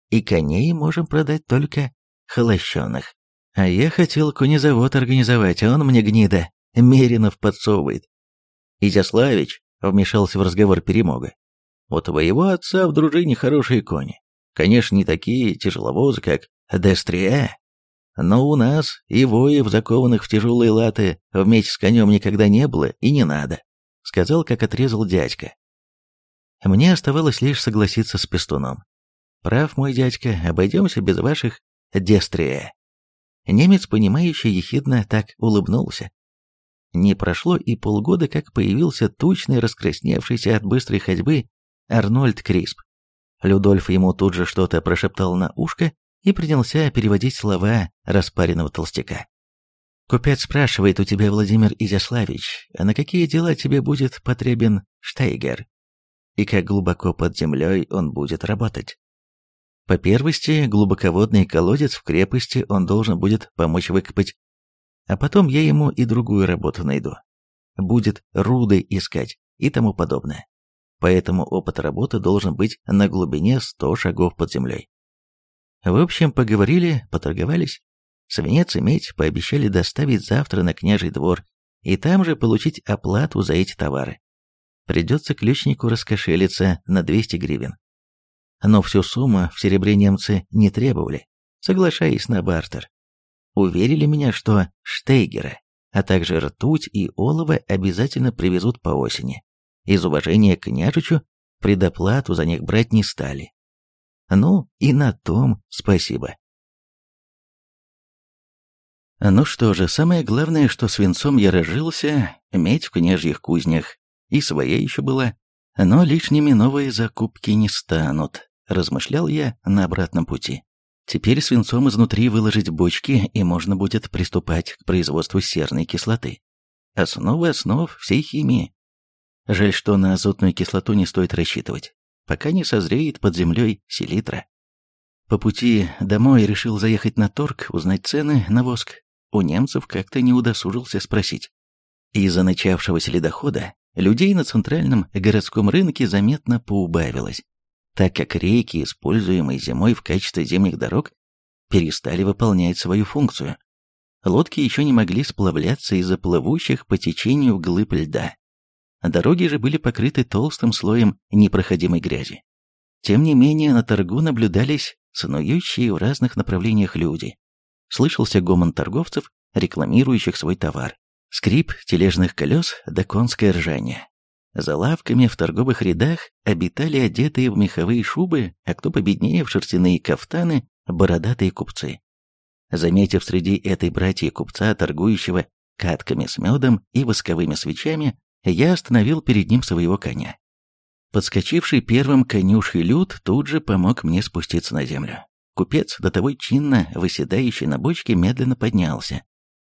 И коней можем продать только холощенных. А я хотел конезавод организовать, а он мне гнида, Меринов подсовывает. Изяславич вмешался в разговор Перемога. У твоего отца в дружине хорошие кони. Конечно, не такие тяжеловозы, как Дестрия, но у нас и воев, закованных в тяжелые латы, вместе с конем никогда не было и не надо, сказал, как отрезал дядька. Мне оставалось лишь согласиться с пестуном. Прав мой дядька, обойдемся без ваших Дестрия. Немец, понимающий ехидно, так улыбнулся. Не прошло и полгода, как появился тучный, раскрасневшийся от быстрой ходьбы Арнольд Крисп. Людольф ему тут же что-то прошептал на ушко и принялся переводить слова распаренного толстяка. «Купец спрашивает у тебя, Владимир Изяславич, а на какие дела тебе будет потребен Штейгер? И как глубоко под землей он будет работать?» По первости, глубоководный колодец в крепости он должен будет помочь выкопать, а потом я ему и другую работу найду. Будет руды искать и тому подобное поэтому опыт работы должен быть на глубине 100 шагов под землей. В общем, поговорили, поторговались. Свинец и медь пообещали доставить завтра на княжий двор и там же получить оплату за эти товары. Придется ключнику раскошелиться на 200 гривен. Но всю сумму в серебре немцы не требовали, соглашаясь на бартер. Уверили меня, что Штейгера, а также ртуть и олово обязательно привезут по осени. Из уважения к княжичу предоплату за них брать не стали. Ну, и на том спасибо. Ну что же, самое главное, что свинцом я разжился, медь в княжьих кузнях, и своя еще была, но лишними новые закупки не станут, размышлял я на обратном пути. Теперь свинцом изнутри выложить бочки, и можно будет приступать к производству серной кислоты. Основа основ всей химии. Жаль, что на азотную кислоту не стоит рассчитывать, пока не созреет под землей селитра. По пути домой решил заехать на торг, узнать цены на воск. У немцев как-то не удосужился спросить. Из-за начавшегося ледохода людей на центральном городском рынке заметно поубавилось, так как реки, используемые зимой в качестве зимних дорог, перестали выполнять свою функцию. Лодки еще не могли сплавляться из-за плывущих по течению глыб льда. Дороги же были покрыты толстым слоем непроходимой грязи. Тем не менее, на торгу наблюдались снующие в разных направлениях люди. Слышался гомон торговцев, рекламирующих свой товар. Скрип тележных колес да конское ржание. За лавками в торговых рядах обитали одетые в меховые шубы, а кто победнее в шерстяные кафтаны, бородатые купцы. Заметив среди этой братья купца, торгующего катками с медом и восковыми свечами, я остановил перед ним своего коня. Подскочивший первым конюший люд тут же помог мне спуститься на землю. Купец, до того чинно выседающий на бочке, медленно поднялся.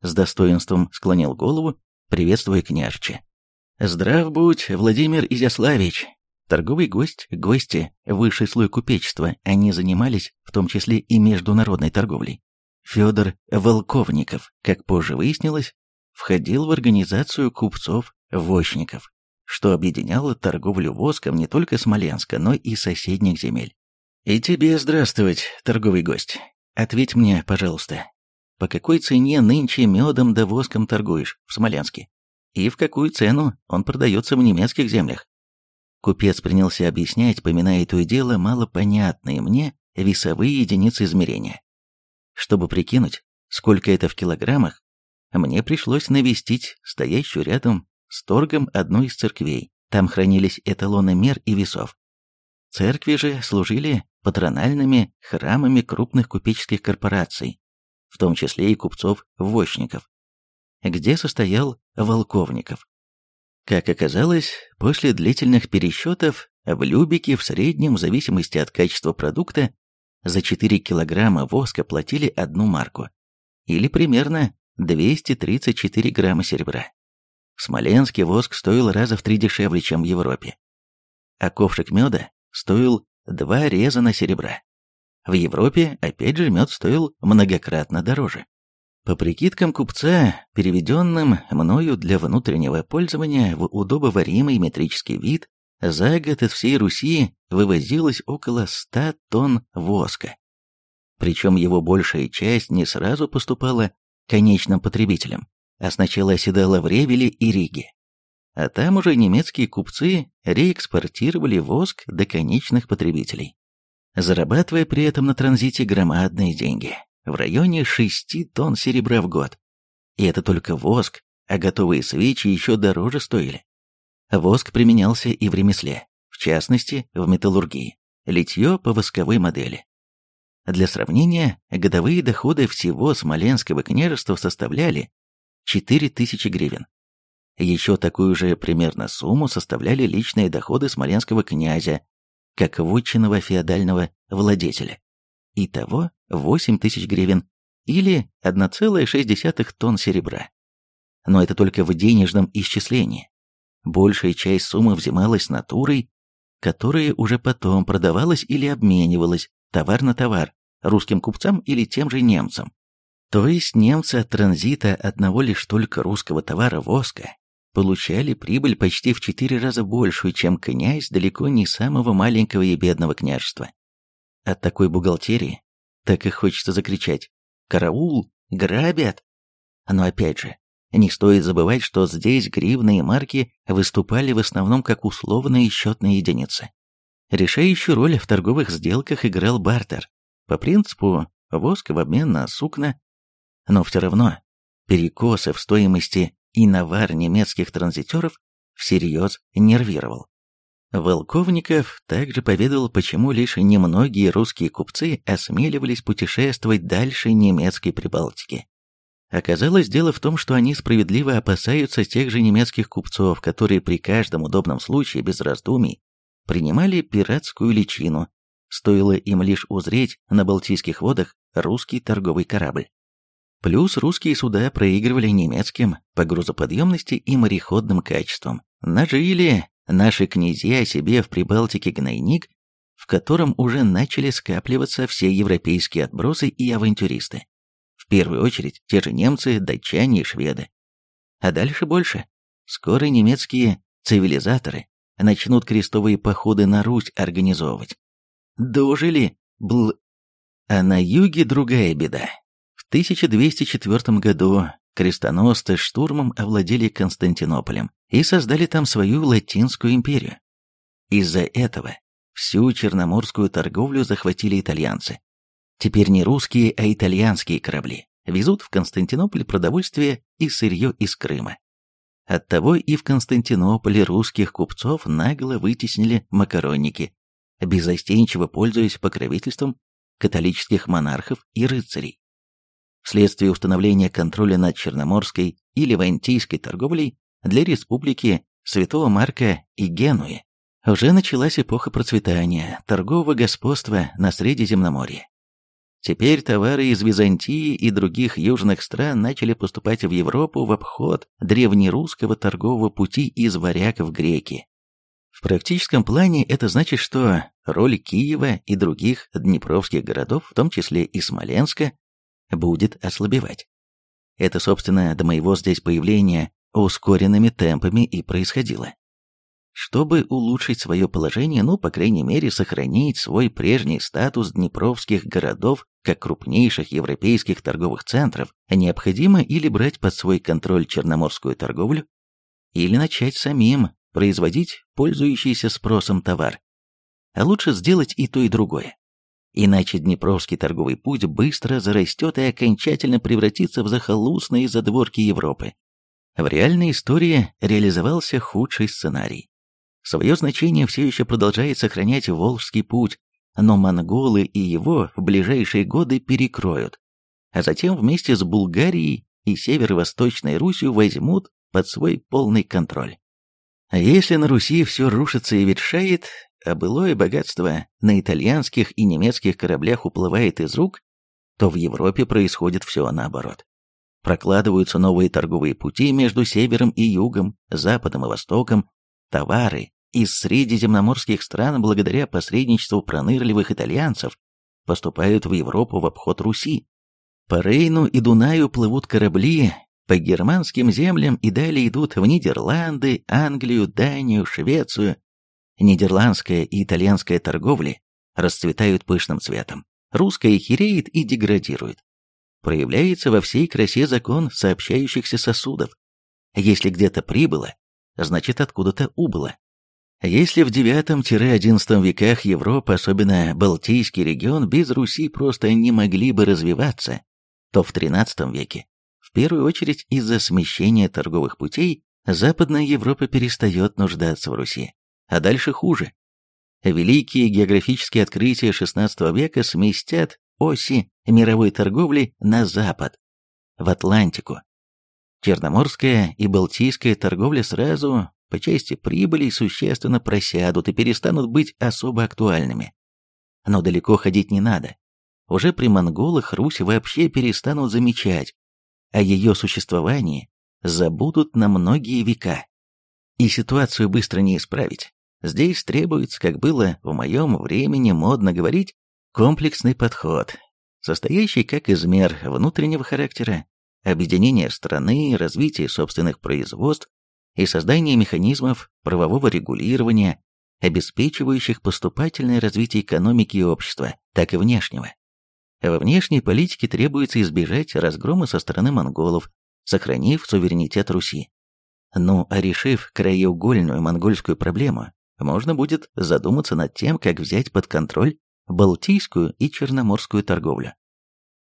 С достоинством склонил голову, приветствуя княжче. «Здрав будь, Владимир Изяславич!» Торговый гость, гости, высший слой купечества, они занимались в том числе и международной торговлей. Федор Волковников, как позже выяснилось, входил в организацию купцов-вощников, что объединяло торговлю воском не только Смоленска, но и соседних земель. «И тебе здравствовать, торговый гость. Ответь мне, пожалуйста, по какой цене нынче медом да воском торгуешь в Смоленске? И в какую цену он продается в немецких землях?» Купец принялся объяснять, поминая то и дело малопонятные мне весовые единицы измерения. Чтобы прикинуть, сколько это в килограммах, мне пришлось навестить стоящую рядом с торгом одну из церквей. Там хранились эталоны мер и весов. Церкви же служили патрональными храмами крупных купеческих корпораций, в том числе и купцов-вощников, где состоял Волковников. Как оказалось, после длительных пересчетов в Любике в среднем, в зависимости от качества продукта, за 4 килограмма воска платили одну марку, или примерно 234 грамма серебра. В Смоленске воск стоил раза в три дешевле, чем в Европе. А ковшик меда стоил два реза на серебра. В Европе, опять же, мед стоил многократно дороже. По прикидкам купца, переведенным мною для внутреннего пользования в удобоваримый метрический вид, за год из всей Руси вывозилось около 100 тонн воска. Причем его большая часть не сразу поступала конечным потребителям, а сначала оседала в Ревеле и Риге. А там уже немецкие купцы реэкспортировали воск до конечных потребителей, зарабатывая при этом на транзите громадные деньги, в районе 6 тонн серебра в год. И это только воск, а готовые свечи еще дороже стоили. Воск применялся и в ремесле, в частности, в металлургии, литье по восковой модели. Для сравнения, годовые доходы всего Смоленского княжества составляли 4000 гривен. Еще такую же примерно сумму составляли личные доходы смоленского князя, как вотчинного феодального владетеля. Итого 8 тысяч гривен или 1,6 тонн серебра. Но это только в денежном исчислении. Большая часть суммы взималась натурой, которая уже потом продавалась или обменивалась товар на товар, русским купцам или тем же немцам. То есть немцы от транзита одного лишь только русского товара воска получали прибыль почти в четыре раза большую, чем князь далеко не самого маленького и бедного княжества. От такой бухгалтерии так и хочется закричать «Караул! Грабят!» Но опять же, не стоит забывать, что здесь гривны и марки выступали в основном как условные счетные единицы. Решающую роль в торговых сделках играл бартер. По принципу воск в обмен на сукна. Но все равно перекосы в стоимости и навар немецких транзитеров всерьез нервировал. Волковников также поведал, почему лишь немногие русские купцы осмеливались путешествовать дальше немецкой Прибалтики. Оказалось, дело в том, что они справедливо опасаются тех же немецких купцов, которые при каждом удобном случае без раздумий принимали пиратскую личину, стоило им лишь узреть на Балтийских водах русский торговый корабль. Плюс русские суда проигрывали немецким по грузоподъемности и мореходным качествам. Нажили наши князья себе в Прибалтике гнойник, в котором уже начали скапливаться все европейские отбросы и авантюристы. В первую очередь те же немцы, датчане и шведы. А дальше больше. Скоро немецкие цивилизаторы начнут крестовые походы на Русь организовывать. Дожили, бл... А на юге другая беда. В 1204 году крестоносцы штурмом овладели Константинополем и создали там свою Латинскую империю. Из-за этого всю черноморскую торговлю захватили итальянцы, Теперь не русские, а итальянские корабли везут в Константинополь продовольствие и сырье из Крыма. Оттого и в Константинополе русских купцов нагло вытеснили макаронники, безостенчиво пользуясь покровительством католических монархов и рыцарей. Вследствие установления контроля над Черноморской и Левантийской торговлей для республики Святого Марка и Генуи уже началась эпоха процветания торгового господства на Средиземноморье. Теперь товары из Византии и других южных стран начали поступать в Европу в обход древнерусского торгового пути из варяг в греки. В практическом плане это значит, что роль Киева и других днепровских городов, в том числе и Смоленска, будет ослабевать. Это, собственно, до моего здесь появления ускоренными темпами и происходило. Чтобы улучшить свое положение, ну, по крайней мере, сохранить свой прежний статус днепровских городов как крупнейших европейских торговых центров, необходимо или брать под свой контроль черноморскую торговлю, или начать самим производить пользующийся спросом товар. А лучше сделать и то, и другое. Иначе Днепровский торговый путь быстро зарастет и окончательно превратится в захолустные задворки Европы. В реальной истории реализовался худший сценарий. Свое значение все еще продолжает сохранять Волжский путь, но монголы и его в ближайшие годы перекроют, а затем вместе с Булгарией и Северо-Восточной Русью возьмут под свой полный контроль. А если на Руси все рушится и ветшает, а былое богатство на итальянских и немецких кораблях уплывает из рук, то в Европе происходит все наоборот. Прокладываются новые торговые пути между севером и югом, западом и востоком, товары, из средиземноморских стран благодаря посредничеству пронырливых итальянцев поступают в Европу в обход Руси. По Рейну и Дунаю плывут корабли, по германским землям и далее идут в Нидерланды, Англию, Данию, Швецию. Нидерландская и итальянская торговли расцветают пышным цветом. Русская хереет и деградирует. Проявляется во всей красе закон сообщающихся сосудов. Если где-то прибыло, значит откуда-то убыло. Если в IX-XI веках Европа, особенно Балтийский регион, без Руси просто не могли бы развиваться, то в XIII веке, в первую очередь из-за смещения торговых путей, Западная Европа перестает нуждаться в Руси. А дальше хуже. Великие географические открытия XVI века сместят оси мировой торговли на запад, в Атлантику. Черноморская и Балтийская торговля сразу по части прибыли существенно просядут и перестанут быть особо актуальными. Но далеко ходить не надо. Уже при монголах Русь вообще перестанут замечать, а ее существовании забудут на многие века. И ситуацию быстро не исправить. Здесь требуется, как было в моем времени модно говорить, комплексный подход, состоящий как из мер внутреннего характера, объединения страны, развития собственных производств, и создание механизмов правового регулирования, обеспечивающих поступательное развитие экономики и общества, так и внешнего. Во внешней политике требуется избежать разгрома со стороны монголов, сохранив суверенитет Руси. Ну а решив краеугольную монгольскую проблему, можно будет задуматься над тем, как взять под контроль Балтийскую и Черноморскую торговлю.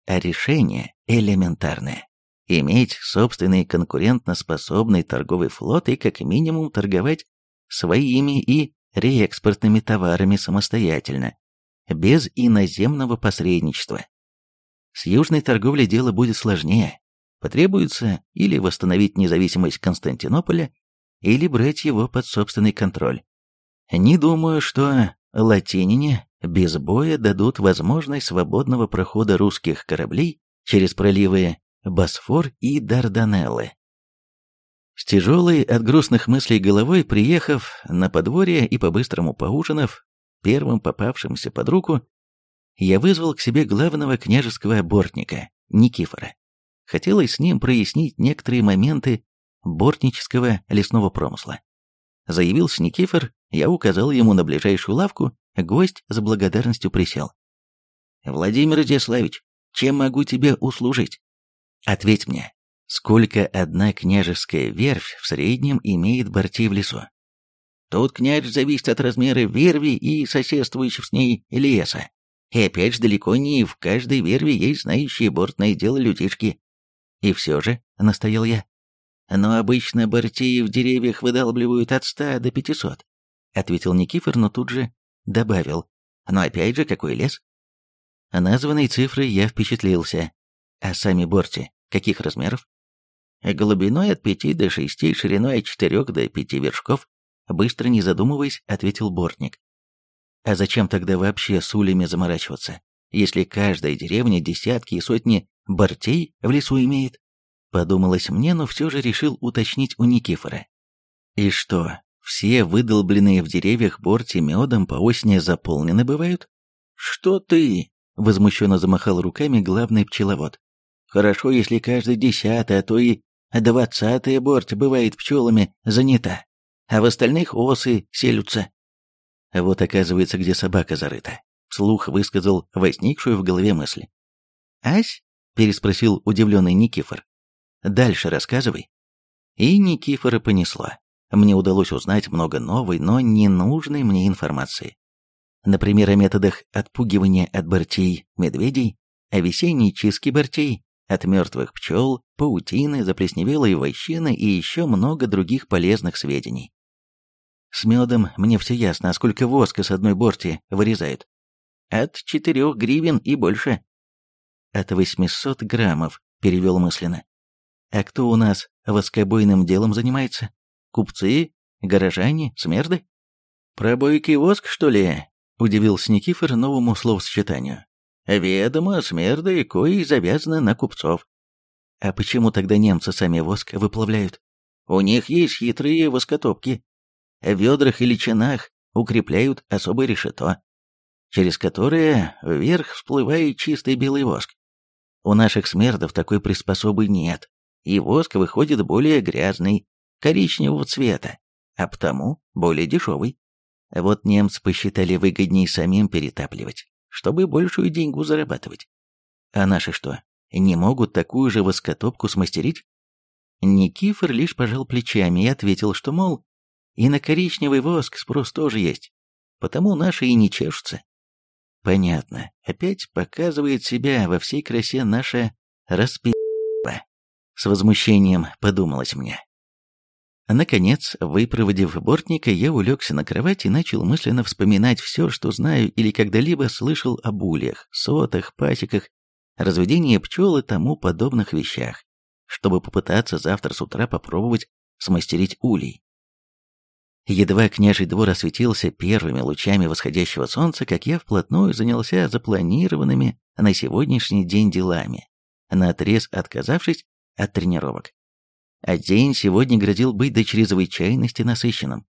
А решение элементарное иметь собственный конкурентоспособный торговый флот и как минимум торговать своими и реэкспортными товарами самостоятельно, без иноземного посредничества. С южной торговлей дело будет сложнее. Потребуется или восстановить независимость Константинополя, или брать его под собственный контроль. Не думаю, что латинине без боя дадут возможность свободного прохода русских кораблей через проливы Босфор и Дарданеллы. С тяжелой от грустных мыслей головой, приехав на подворье и по-быстрому поужинав, первым попавшимся под руку, я вызвал к себе главного княжеского бортника, Никифора. Хотелось с ним прояснить некоторые моменты бортнического лесного промысла. Заявился Никифор, я указал ему на ближайшую лавку, гость с благодарностью присел. «Владимир Изяславич, чем могу тебе услужить?» Ответь мне, сколько одна княжеская верфь в среднем имеет бортей в лесу? Тут княж зависит от размера верви и соседствующих с ней леса. И опять же, далеко не в каждой верве есть знающие бортное дело людишки. И все же, — настоял я. Но обычно бортеи в деревьях выдалбливают от ста до пятисот, — ответил Никифор, но тут же добавил. Но опять же, какой лес? Названной цифрой я впечатлился. А сами борти каких размеров? Глубиной от пяти до шести, шириной от четырех до пяти вершков. Быстро не задумываясь, ответил бортник. А зачем тогда вообще с улями заморачиваться, если каждая деревня десятки и сотни бортей в лесу имеет? Подумалось мне, но все же решил уточнить у Никифора. И что, все выдолбленные в деревьях борти медом по осени заполнены бывают? Что ты? Возмущенно замахал руками главный пчеловод. Хорошо, если каждый десятый, а то и двадцатая борт бывает пчелами занята, а в остальных осы селются. Вот оказывается, где собака зарыта. Слух высказал возникшую в голове мысль. «Ась?» – переспросил удивленный Никифор. «Дальше рассказывай». И Никифора понесло. Мне удалось узнать много новой, но ненужной мне информации. Например, о методах отпугивания от бортей медведей, о весенней чистке бортей, от мертвых пчел, паутины, заплесневелой вощины и еще много других полезных сведений. С медом мне все ясно, а сколько воска с одной борти вырезают. От четырех гривен и больше. От восьмисот граммов, перевел мысленно. А кто у нас воскобойным делом занимается? Купцы? Горожане? Смерды? Пробойкой воск, что ли? Удивился Никифор новому словосочетанию. Ведомо, смерды кои завязаны на купцов. А почему тогда немцы сами воск выплавляют? У них есть хитрые воскотопки в ведрах или чинах укрепляют особое решето, через которое вверх всплывает чистый белый воск. У наших смердов такой приспособы нет, и воск выходит более грязный, коричневого цвета, а потому более дешевый. Вот немцы посчитали выгоднее самим перетапливать, чтобы большую деньгу зарабатывать. А наши что, не могут такую же воскотопку смастерить? Никифор лишь пожал плечами и ответил, что, мол, и на коричневый воск спрос тоже есть. Потому наши и не чешутся. Понятно. Опять показывает себя во всей красе наша распи***па. С возмущением подумалось мне. Наконец, выпроводив бортника, я улегся на кровать и начал мысленно вспоминать все, что знаю или когда-либо слышал об ульях, сотах, пасеках, разведении пчел и тому подобных вещах, чтобы попытаться завтра с утра попробовать смастерить улей. Едва княжий двор осветился первыми лучами восходящего солнца, как я вплотную занялся запланированными на сегодняшний день делами, наотрез отказавшись от тренировок. А день сегодня грозил быть до чрезвычайности насыщенным.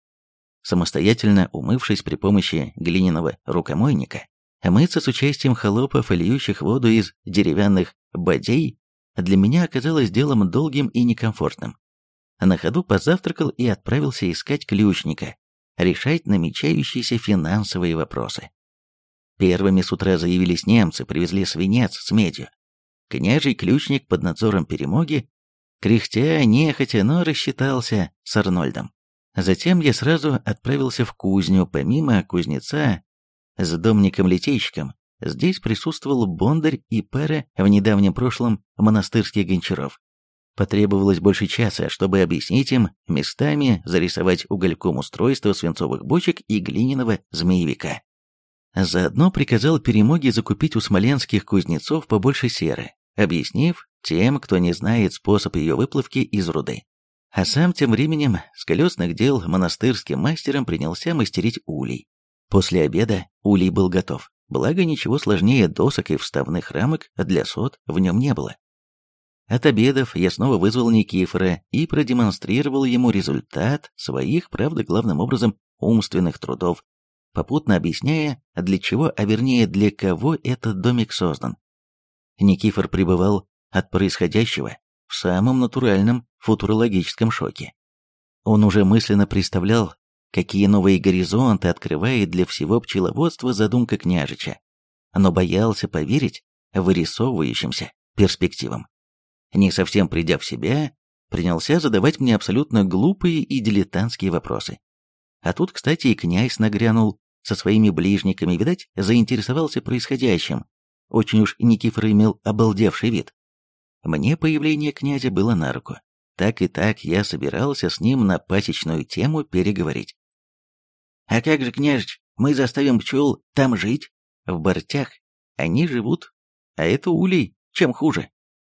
Самостоятельно умывшись при помощи глиняного рукомойника, мыться с участием холопов и льющих воду из деревянных бодей для меня оказалось делом долгим и некомфортным. На ходу позавтракал и отправился искать ключника, решать намечающиеся финансовые вопросы. Первыми с утра заявились немцы, привезли свинец с медью. Княжий ключник под надзором перемоги, кряхтя, нехотя, но рассчитался с Арнольдом. Затем я сразу отправился в кузню, помимо кузнеца, с домником-литейщиком. Здесь присутствовал Бондарь и пара в недавнем прошлом монастырских гончаров. Потребовалось больше часа, чтобы объяснить им, местами зарисовать угольком устройство свинцовых бочек и глиняного змеевика. Заодно приказал Перемоге закупить у смоленских кузнецов побольше серы, объяснив тем, кто не знает способ ее выплавки из руды. А сам тем временем с колесных дел монастырским мастером принялся мастерить улей. После обеда улей был готов, благо ничего сложнее досок и вставных рамок для сот в нем не было. От обедов я снова вызвал Никифора и продемонстрировал ему результат своих, правда, главным образом, умственных трудов, попутно объясняя, для чего, а вернее, для кого этот домик создан. Никифор пребывал от происходящего в самом натуральном футурологическом шоке. Он уже мысленно представлял, какие новые горизонты открывает для всего пчеловодства задумка княжича, но боялся поверить вырисовывающимся перспективам не совсем придя в себя, принялся задавать мне абсолютно глупые и дилетантские вопросы. А тут, кстати, и князь нагрянул со своими ближниками, видать, заинтересовался происходящим. Очень уж Никифор имел обалдевший вид. Мне появление князя было на руку. Так и так я собирался с ним на пасечную тему переговорить. «А как же, княжич, мы заставим пчел там жить?» «В бортях. Они живут. А это улей. Чем хуже?»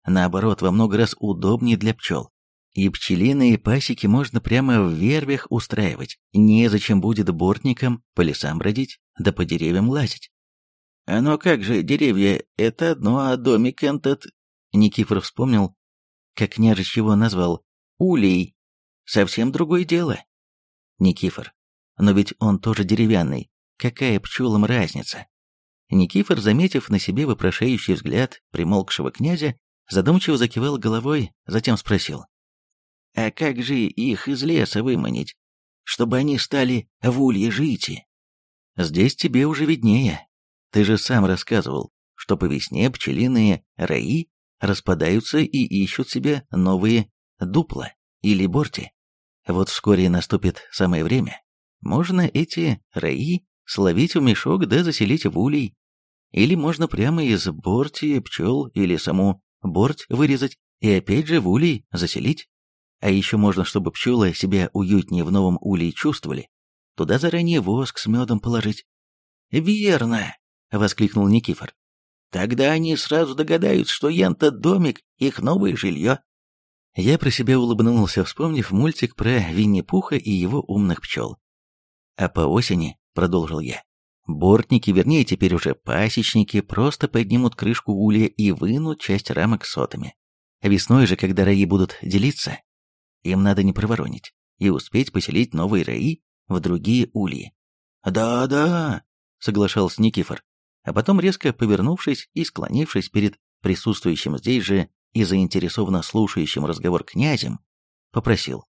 Наоборот, во много раз удобнее для пчел. И пчелиные пасеки можно прямо в вервях устраивать. Незачем будет бортникам по лесам бродить, да по деревьям лазить. А ну как же, деревья — это одно, а домик этот... Никифор вспомнил, как княжич его назвал. Улей. Совсем другое дело. Никифор. Но ведь он тоже деревянный. Какая пчелам разница? Никифор, заметив на себе вопрошающий взгляд примолкшего князя, задумчиво закивал головой, затем спросил. А как же их из леса выманить, чтобы они стали в улье жить? Здесь тебе уже виднее. Ты же сам рассказывал, что по весне пчелиные раи распадаются и ищут себе новые дупла или борти. Вот вскоре наступит самое время. Можно эти раи словить в мешок да заселить в улей. Или можно прямо из борти пчел или саму борть вырезать и опять же в улей заселить. А еще можно, чтобы пчелы себя уютнее в новом улей чувствовали, туда заранее воск с медом положить. «Верно!» — воскликнул Никифор. «Тогда они сразу догадаются, что Янта домик — их новое жилье». Я про себя улыбнулся, вспомнив мультик про Винни-Пуха и его умных пчел. «А по осени», — продолжил я, — «бортники, вернее, теперь уже пасечники, просто поднимут крышку улья и вынут часть рамок сотами. Весной же, когда раи будут делиться, им надо не проворонить и успеть поселить новые раи в другие ульи. «Да-да», — соглашался Никифор, а потом, резко повернувшись и склонившись перед присутствующим здесь же и заинтересованно слушающим разговор князем, попросил.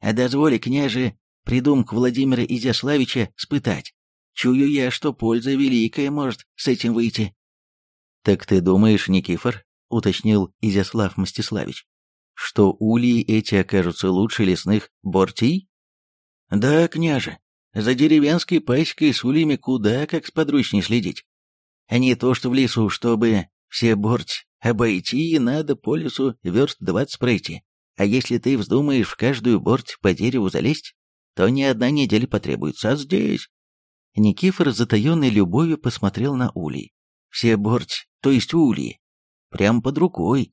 «А дозволи, княже, придумку Владимира Изяславича спытать. Чую я, что польза великая может с этим выйти». «Так ты думаешь, Никифор?» — уточнил Изяслав Мстиславич что ульи эти окажутся лучше лесных бортий? Да, княже, за деревенской паськой с ульями куда как сподручней следить. А не то, что в лесу, чтобы все борть обойти, надо по лесу верст двадцать пройти. А если ты вздумаешь в каждую борть по дереву залезть, то ни одна неделя потребуется, а здесь... Никифор с затаенной любовью посмотрел на улей. Все борть, то есть ульи, прям под рукой,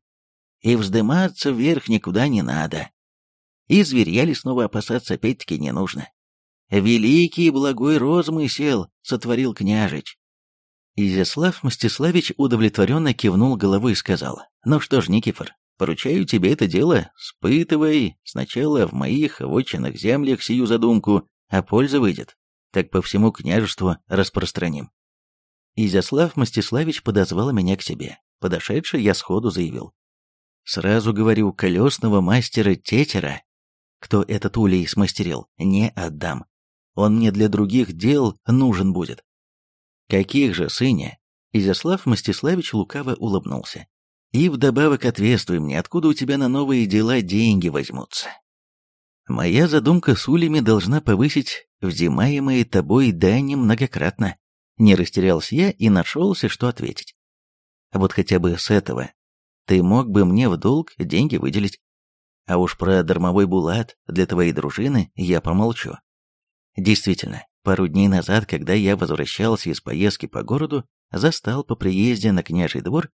и вздыматься вверх никуда не надо. И зверья снова опасаться опять-таки не нужно. Великий благой розмысел сотворил княжич. Изяслав Мстиславич удовлетворенно кивнул головой и сказал, «Ну что ж, Никифор, поручаю тебе это дело, спытывай сначала в моих вотчинных землях сию задумку, а польза выйдет, так по всему княжеству распространим». Изяслав Мстиславич подозвал меня к себе. Подошедший я сходу заявил, Сразу говорю, колесного мастера Тетера, кто этот улей смастерил, не отдам. Он мне для других дел нужен будет. Каких же, сыне? Изяслав Мстиславич лукаво улыбнулся. И вдобавок ответствуй мне, откуда у тебя на новые дела деньги возьмутся. Моя задумка с улями должна повысить взимаемые тобой дани многократно. Не растерялся я и нашелся, что ответить. Вот хотя бы с этого ты мог бы мне в долг деньги выделить. А уж про дармовой булат для твоей дружины я помолчу. Действительно, пару дней назад, когда я возвращался из поездки по городу, застал по приезде на княжий двор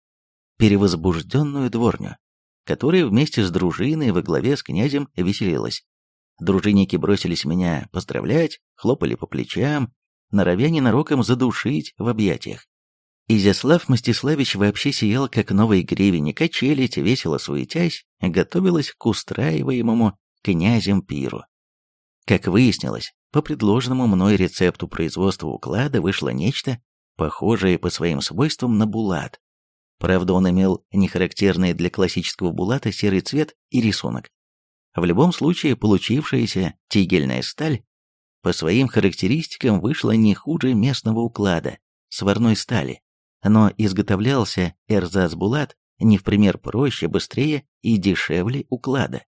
перевозбужденную дворню, которая вместе с дружиной во главе с князем веселилась. Дружинники бросились меня поздравлять, хлопали по плечам, норовя ненароком задушить в объятиях. Изяслав Мстиславич вообще сиял, как новый гривень, и качелить, весело суетясь, готовилась к устраиваемому князем пиру. Как выяснилось, по предложенному мной рецепту производства уклада вышло нечто, похожее по своим свойствам на булат. Правда, он имел нехарактерный для классического булата серый цвет и рисунок. В любом случае, получившаяся тигельная сталь по своим характеристикам вышла не хуже местного уклада, сварной стали но изготовлялся эрзац-булат не в пример проще, быстрее и дешевле уклада.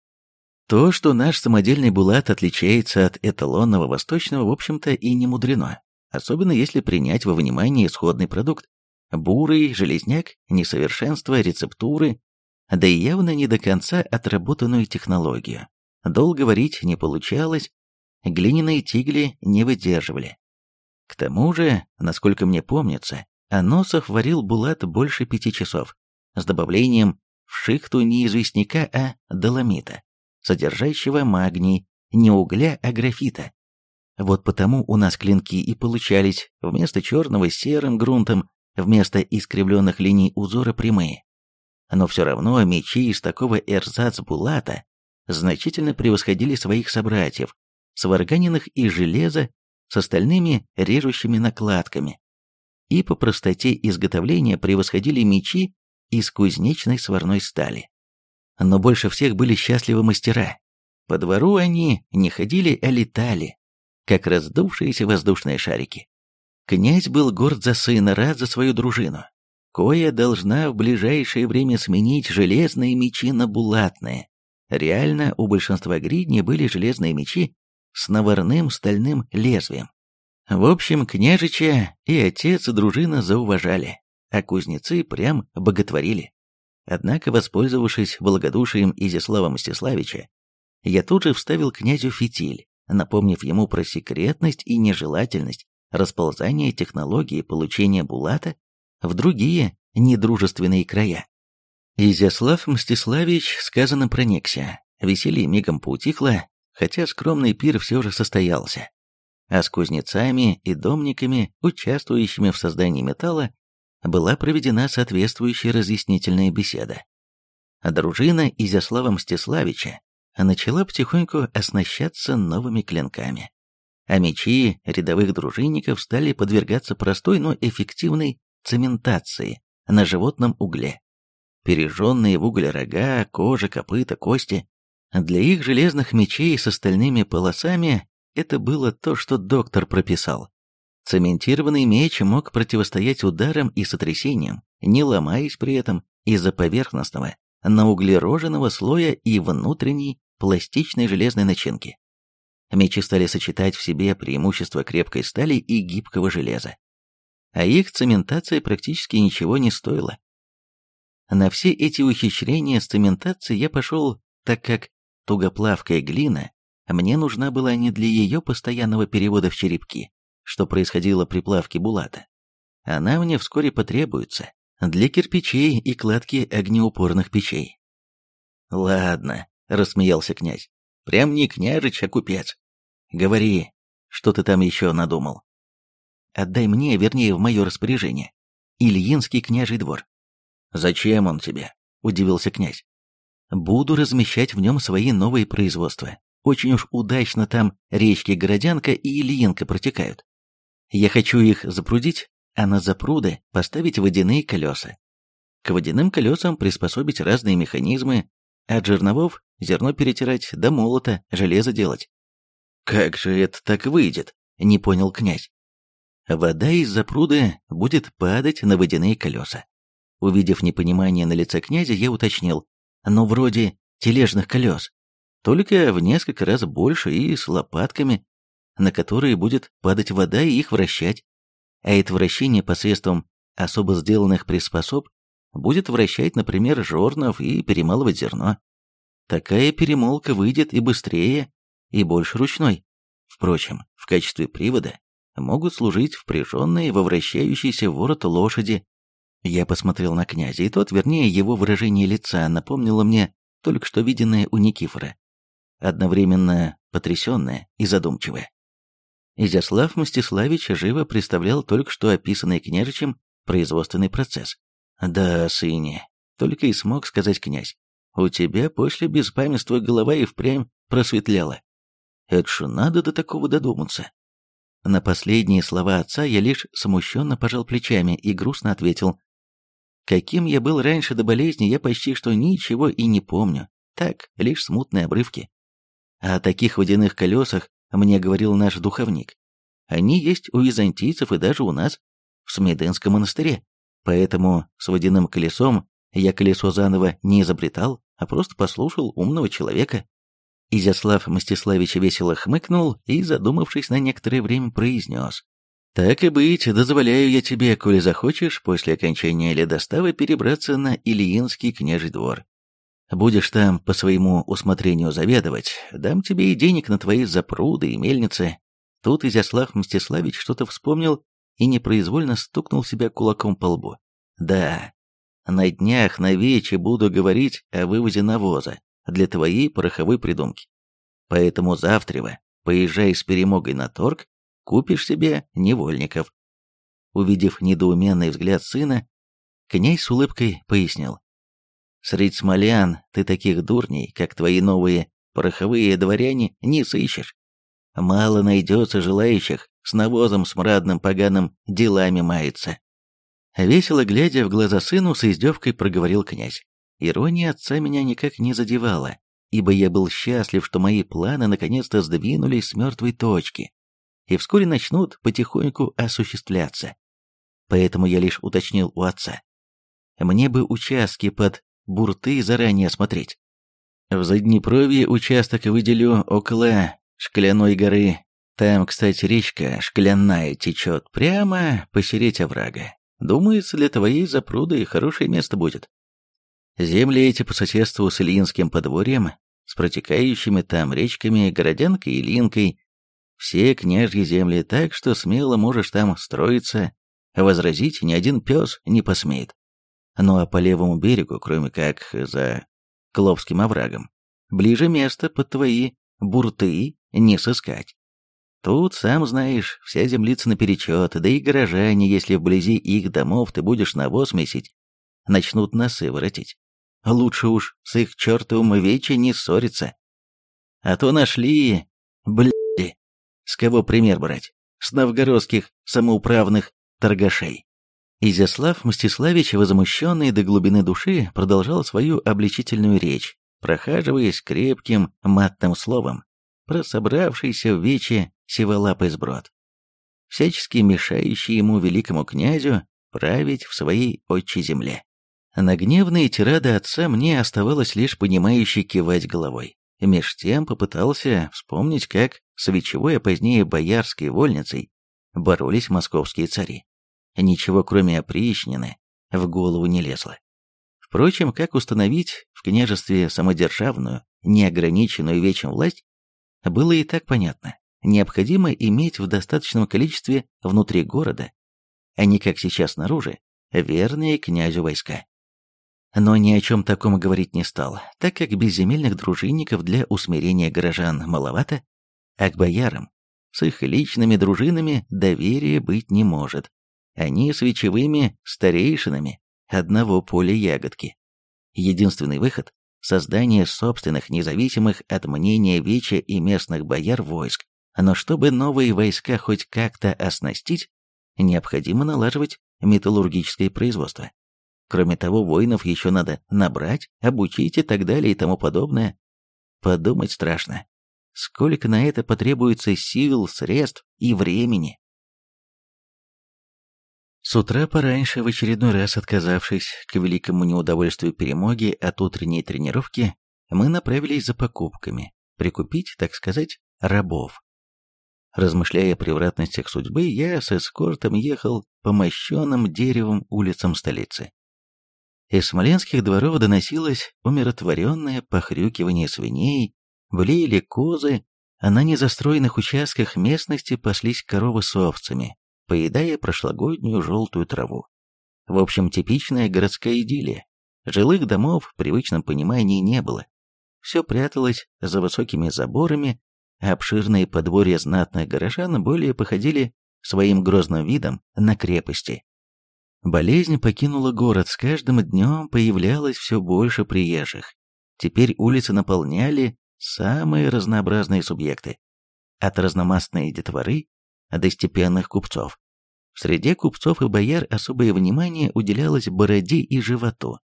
То, что наш самодельный булат отличается от эталонного восточного, в общем-то и не мудрено. особенно если принять во внимание исходный продукт. Бурый, железняк, несовершенство, рецептуры, да и явно не до конца отработанную технологию. Долго варить не получалось, глиняные тигли не выдерживали. К тому же, насколько мне помнится, Аносов варил булат больше пяти часов, с добавлением в шихту не известняка, а доломита, содержащего магний, не угля, а графита. Вот потому у нас клинки и получались вместо черного серым грунтом, вместо искривленных линий узора прямые. Но все равно мечи из такого эрзац-булата значительно превосходили своих собратьев, сварганенных из железа с остальными режущими накладками, и по простоте изготовления превосходили мечи из кузнечной сварной стали. Но больше всех были счастливы мастера. По двору они не ходили, а летали, как раздувшиеся воздушные шарики. Князь был горд за сына, рад за свою дружину. Коя должна в ближайшее время сменить железные мечи на булатные. Реально, у большинства гридней были железные мечи с наварным стальным лезвием. В общем, княжича и отец и дружина зауважали, а кузнецы прям боготворили. Однако, воспользовавшись благодушием Изяслава Мстиславича, я тут же вставил князю фитиль, напомнив ему про секретность и нежелательность расползания технологии получения булата в другие недружественные края. Изяслав Мстиславич сказано проникся, веселье мигом поутихло, хотя скромный пир все же состоялся. А с кузнецами и домниками, участвующими в создании металла, была проведена соответствующая разъяснительная беседа. Дружина Изяслава Мстиславича начала потихоньку оснащаться новыми клинками. А мечи рядовых дружинников стали подвергаться простой, но эффективной цементации на животном угле. Пережженные в уголь рога, кожа, копыта, кости. Для их железных мечей с остальными полосами это было то, что доктор прописал. Цементированный меч мог противостоять ударам и сотрясениям, не ломаясь при этом из-за поверхностного, науглероженного слоя и внутренней пластичной железной начинки. Мечи стали сочетать в себе преимущества крепкой стали и гибкого железа. А их цементация практически ничего не стоила. На все эти ухищрения с цементацией я пошел, так как тугоплавкая глина мне нужна была не для ее постоянного перевода в черепки, что происходило при плавке булата. Она мне вскоре потребуется для кирпичей и кладки огнеупорных печей. «Ладно», — рассмеялся князь, — «прям не княжич, а купец. Говори, что ты там еще надумал?» «Отдай мне, вернее, в мое распоряжение, Ильинский княжий двор». «Зачем он тебе?» — удивился князь. «Буду размещать в нем свои новые производства. Очень уж удачно там речки Городянка и Ильинка протекают. Я хочу их запрудить, а на запруды поставить водяные колеса. К водяным колесам приспособить разные механизмы, от жерновов зерно перетирать до молота, железо делать. «Как же это так выйдет?» — не понял князь. Вода из запруды будет падать на водяные колеса. Увидев непонимание на лице князя, я уточнил. «Ну, вроде тележных колес, только в несколько раз больше и с лопатками, на которые будет падать вода и их вращать. А это вращение посредством особо сделанных приспособ будет вращать, например, жорнов и перемалывать зерно. Такая перемолка выйдет и быстрее, и больше ручной. Впрочем, в качестве привода могут служить впряженные во вращающийся ворот лошади. Я посмотрел на князя, и тот, вернее, его выражение лица напомнило мне только что виденное у Никифора. Одновременно потрясенное и задумчивое. Изяслав Мстиславич живо представлял только что описанный княжичем производственный процесс. «Да, сыне», — только и смог сказать князь, — «у тебя после беспамятства голова и впрямь просветляла. Это ж надо до такого додуматься». На последние слова отца я лишь смущенно пожал плечами и грустно ответил. Каким я был раньше до болезни, я почти что ничего и не помню. Так, лишь смутные обрывки. О таких водяных колесах мне говорил наш духовник. Они есть у византийцев и даже у нас, в Смеденском монастыре. Поэтому с водяным колесом я колесо заново не изобретал, а просто послушал умного человека. Изяслав Мстиславич весело хмыкнул и, задумавшись на некоторое время, произнес. Так и быть, дозволяю я тебе, коли захочешь, после окончания ледоставы перебраться на Ильинский княжий двор. Будешь там по своему усмотрению заведовать, дам тебе и денег на твои запруды и мельницы. Тут Изяслав Мстиславич что-то вспомнил и непроизвольно стукнул себя кулаком по лбу. Да, на днях на вече буду говорить о вывозе навоза для твоей пороховой придумки. Поэтому завтра поезжай с перемогой на торг купишь себе невольников». Увидев недоуменный взгляд сына, князь с улыбкой пояснил. «Средь смолян ты таких дурней, как твои новые пороховые дворяне, не сыщешь. Мало найдется желающих с навозом смрадным поганым делами мается». Весело глядя в глаза сыну, с издевкой проговорил князь. Ирония отца меня никак не задевала, ибо я был счастлив, что мои планы наконец-то сдвинулись с мертвой точки и вскоре начнут потихоньку осуществляться. Поэтому я лишь уточнил у отца. Мне бы участки под бурты заранее осмотреть. В Заднепровье участок выделю около Шкляной горы. Там, кстати, речка Шкляная течет прямо посереть оврага. Думается, для твоей запруды хорошее место будет. Земли эти по соседству с Ильинским подворьем, с протекающими там речками Городянкой и Ильинкой, все княжьи земли, так что смело можешь там строиться, возразить ни один пес не посмеет. Ну а по левому берегу, кроме как за Кловским оврагом, ближе место под твои бурты не сыскать. Тут, сам знаешь, вся землица наперечет, да и горожане, если вблизи их домов ты будешь навоз месить, начнут носы воротить. Лучше уж с их чертовым вече не ссориться. А то нашли, бля, с кого пример брать? С новгородских самоуправных торгашей. Изяслав Мстиславич, возмущенный до глубины души, продолжал свою обличительную речь, прохаживаясь крепким матным словом про собравшийся в вече сиволапый сброд, всячески мешающий ему великому князю править в своей отчей земле. На гневные тирады отца мне оставалось лишь понимающе кивать головой. Меж тем попытался вспомнить, как с Вечевой, а позднее Боярской вольницей боролись московские цари. Ничего, кроме опричнины, в голову не лезло. Впрочем, как установить в княжестве самодержавную, неограниченную вечем власть, было и так понятно. Необходимо иметь в достаточном количестве внутри города, а не как сейчас снаружи, верные князю войска но ни о чем таком говорить не стал, так как безземельных дружинников для усмирения горожан маловато, а к боярам с их личными дружинами доверия быть не может. Они с вечевыми старейшинами одного поля ягодки. Единственный выход – создание собственных независимых от мнения веча и местных бояр войск. Но чтобы новые войска хоть как-то оснастить, необходимо налаживать металлургическое производство. Кроме того, воинов еще надо набрать, обучить и так далее и тому подобное. Подумать страшно. Сколько на это потребуется сил, средств и времени. С утра пораньше, в очередной раз отказавшись к великому неудовольствию перемоги от утренней тренировки, мы направились за покупками, прикупить, так сказать, рабов. Размышляя о превратностях судьбы, я с эскортом ехал по мощенным деревом улицам столицы. Из смоленских дворов доносилось умиротворенное похрюкивание свиней, блеяли козы, а на незастроенных участках местности паслись коровы с овцами, поедая прошлогоднюю желтую траву. В общем, типичная городская идиллия. Жилых домов в привычном понимании не было. Все пряталось за высокими заборами, а обширные подворья знатных горожан более походили своим грозным видом на крепости. Болезнь покинула город, с каждым днем появлялось все больше приезжих. Теперь улицы наполняли самые разнообразные субъекты. От разномастной детворы до степенных купцов. В среде купцов и бояр особое внимание уделялось бороде и животу.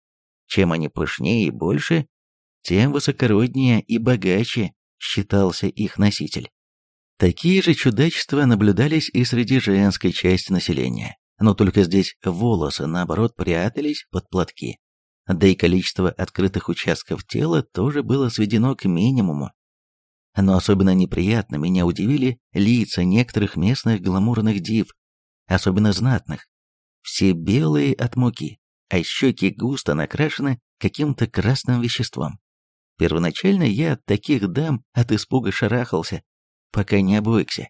Чем они пышнее и больше, тем высокороднее и богаче считался их носитель. Такие же чудачества наблюдались и среди женской части населения но только здесь волосы, наоборот, прятались под платки. Да и количество открытых участков тела тоже было сведено к минимуму. Но особенно неприятно меня удивили лица некоторых местных гламурных див, особенно знатных. Все белые от муки, а щеки густо накрашены каким-то красным веществом. Первоначально я от таких дам от испуга шарахался, пока не обвыкся.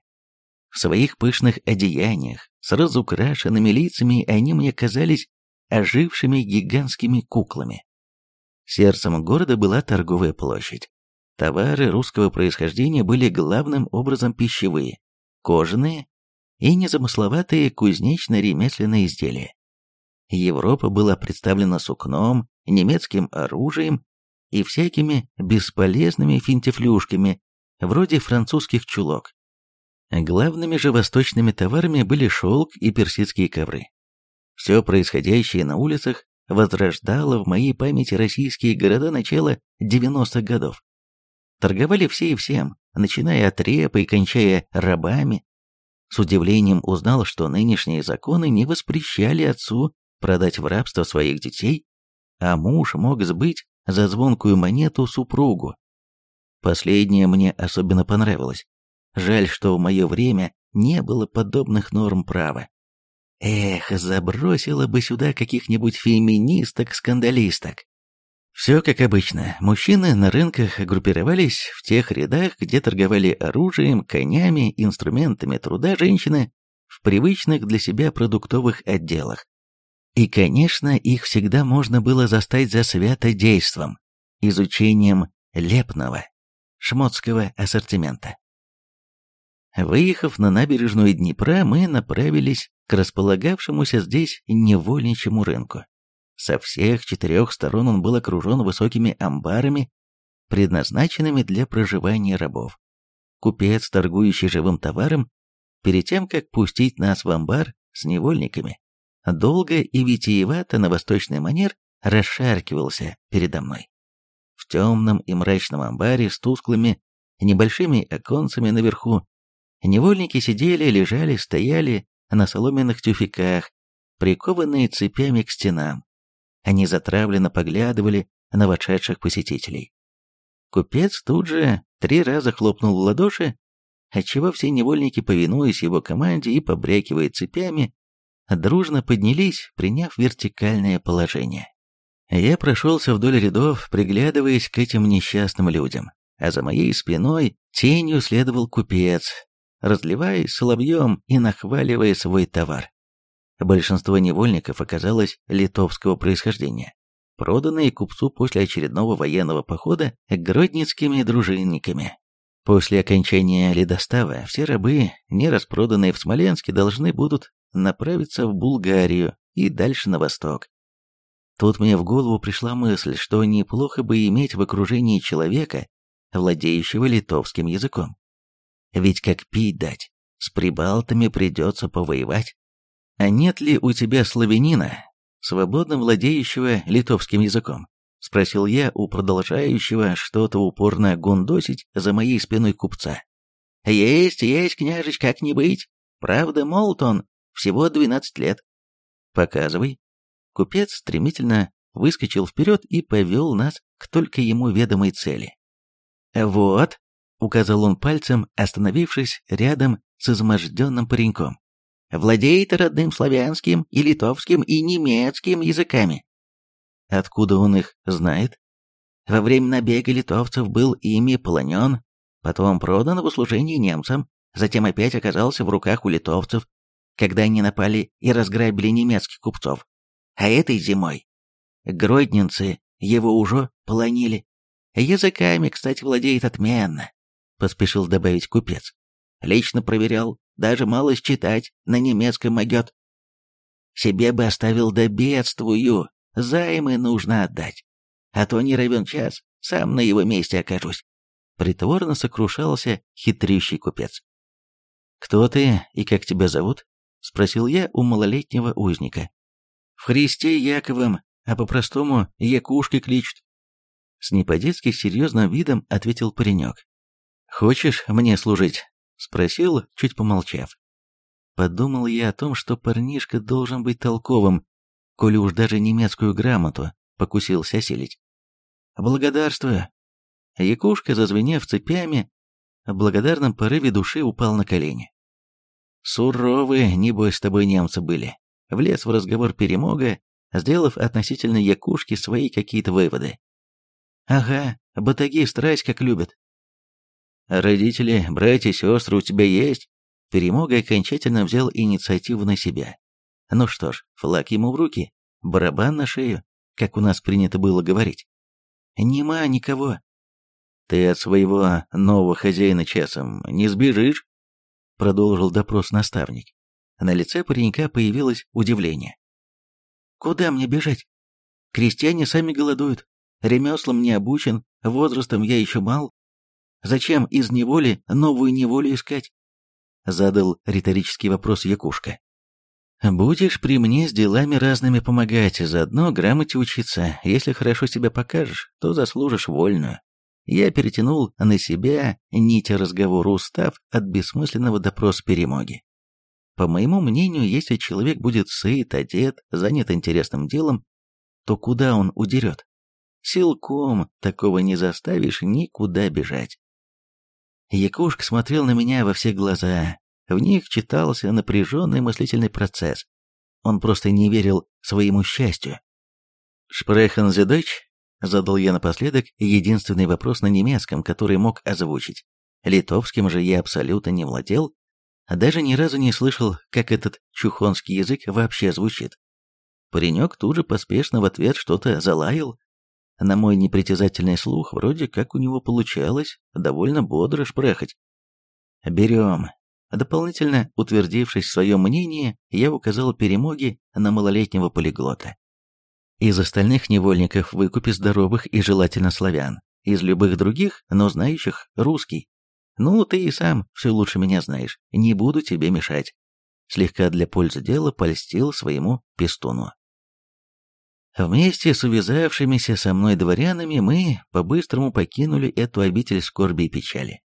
В своих пышных одеяниях, с разукрашенными лицами, они мне казались ожившими гигантскими куклами. Сердцем города была торговая площадь. Товары русского происхождения были главным образом пищевые, кожаные и незамысловатые кузнечно-ремесленные изделия. Европа была представлена сукном, немецким оружием и всякими бесполезными финтифлюшками, вроде французских чулок. Главными же восточными товарами были шелк и персидские ковры. Все происходящее на улицах возрождало в моей памяти российские города начала 90-х годов. Торговали все и всем, начиная от репы и кончая рабами. С удивлением узнал, что нынешние законы не воспрещали отцу продать в рабство своих детей, а муж мог сбыть за звонкую монету супругу. Последнее мне особенно понравилось. Жаль, что в мое время не было подобных норм права. Эх, забросила бы сюда каких-нибудь феминисток-скандалисток. Все как обычно. Мужчины на рынках группировались в тех рядах, где торговали оружием, конями, инструментами труда женщины в привычных для себя продуктовых отделах. И, конечно, их всегда можно было застать за святодейством, изучением лепного, шмотского ассортимента. Выехав на набережную Днепра, мы направились к располагавшемуся здесь невольничьему рынку. Со всех четырех сторон он был окружен высокими амбарами, предназначенными для проживания рабов. Купец, торгующий живым товаром, перед тем, как пустить нас в амбар с невольниками, долго и витиевато на восточный манер расшаркивался передо мной. В темном и мрачном амбаре с тусклыми небольшими оконцами наверху невольники сидели, лежали, стояли на соломенных тюфяках, прикованные цепями к стенам. Они затравленно поглядывали на вошедших посетителей. Купец тут же три раза хлопнул в ладоши, отчего все невольники, повинуясь его команде и побрякивая цепями, дружно поднялись, приняв вертикальное положение. Я прошелся вдоль рядов, приглядываясь к этим несчастным людям, а за моей спиной тенью следовал купец, разливаясь соловьем и нахваливая свой товар. Большинство невольников оказалось литовского происхождения, проданные купцу после очередного военного похода гродницкими дружинниками. После окончания ледостава все рабы, не распроданные в Смоленске, должны будут направиться в Булгарию и дальше на восток. Тут мне в голову пришла мысль, что неплохо бы иметь в окружении человека, владеющего литовским языком. Ведь как пить дать, с прибалтами придется повоевать. А нет ли у тебя славянина, свободно владеющего литовским языком? Спросил я у продолжающего что-то упорно гундосить за моей спиной купца. Есть, есть, княжеч, как не быть. Правда, молод он, всего двенадцать лет. Показывай. Купец стремительно выскочил вперед и повел нас к только ему ведомой цели. Вот, указал он пальцем, остановившись рядом с изможденным пареньком. «Владеет родным славянским и литовским и немецким языками». Откуда он их знает? Во время набега литовцев был ими полонен, потом продан в услужение немцам, затем опять оказался в руках у литовцев, когда они напали и разграбили немецких купцов. А этой зимой гродненцы его уже полонили. Языками, кстати, владеет отменно. — поспешил добавить купец. «Лично проверял, даже малость читать на немецком могет. Себе бы оставил да бедствую, займы нужно отдать, а то не равен час, сам на его месте окажусь». Притворно сокрушался хитрющий купец. «Кто ты и как тебя зовут?» — спросил я у малолетнего узника. «В Христе Яковом, а по-простому Якушкой кличут». С не по-детски серьезным видом ответил паренек. «Хочешь мне служить?» — спросил, чуть помолчав. Подумал я о том, что парнишка должен быть толковым, коли уж даже немецкую грамоту покусился осилить. «Благодарствую». Якушка, зазвенев цепями, в благодарном порыве души упал на колени. Суровые, небось, с тобой немцы были. Влез в разговор перемога, сделав относительно Якушки свои какие-то выводы. Ага, батаги страсть как любят. Родители, братья, сестры у тебя есть? Перемога окончательно взял инициативу на себя. Ну что ж, флаг ему в руки, барабан на шею, как у нас принято было говорить. Нема никого. Ты от своего нового хозяина часом не сбежишь? Продолжил допрос наставник. На лице паренька появилось удивление. Куда мне бежать? Крестьяне сами голодуют, ремеслам не обучен, возрастом я еще мал. Зачем из неволи новую неволю искать? Задал риторический вопрос Якушка. Будешь при мне с делами разными помогать, заодно грамоте учиться. Если хорошо себя покажешь, то заслужишь вольную. Я перетянул на себя нить разговора, устав от бессмысленного допроса перемоги. По моему мнению, если человек будет сыт, одет, занят интересным делом, то куда он удерет? Силком такого не заставишь никуда бежать. Якушка смотрел на меня во все глаза. В них читался напряженный мыслительный процесс. Он просто не верил своему счастью. «Шпрехен зе дойч?» — задал я напоследок единственный вопрос на немецком, который мог озвучить. Литовским же я абсолютно не владел, а даже ни разу не слышал, как этот чухонский язык вообще звучит. Паренек тут же поспешно в ответ что-то залаял, на мой непритязательный слух, вроде как у него получалось довольно бодро шпрехать. «Берем». Дополнительно утвердившись в своем мнении, я указал перемоги на малолетнего полиглота. Из остальных невольников выкупи здоровых и желательно славян. Из любых других, но знающих, русский. Ну, ты и сам все лучше меня знаешь. Не буду тебе мешать. Слегка для пользы дела польстил своему пестуну. Вместе с увязавшимися со мной дворянами мы по-быстрому покинули эту обитель скорби и печали.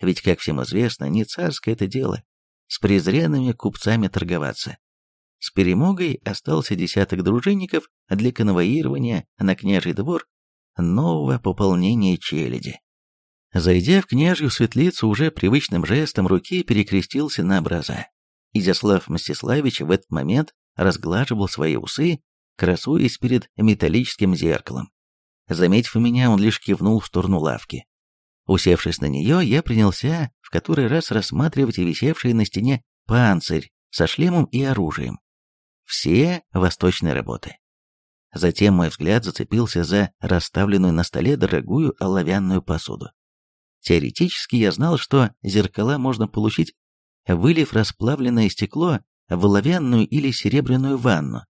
Ведь, как всем известно, не царское это дело с презренными купцами торговаться. С перемогой остался десяток дружинников для конвоирования на княжий двор нового пополнения челяди. Зайдя в княжью светлицу, уже привычным жестом руки перекрестился на образа. Изяслав Мстиславич в этот момент разглаживал свои усы красуясь перед металлическим зеркалом. Заметив меня, он лишь кивнул в сторону лавки. Усевшись на нее, я принялся в который раз рассматривать висевший на стене панцирь со шлемом и оружием. Все восточные работы. Затем мой взгляд зацепился за расставленную на столе дорогую оловянную посуду. Теоретически я знал, что зеркала можно получить, вылив расплавленное стекло в оловянную или серебряную ванну,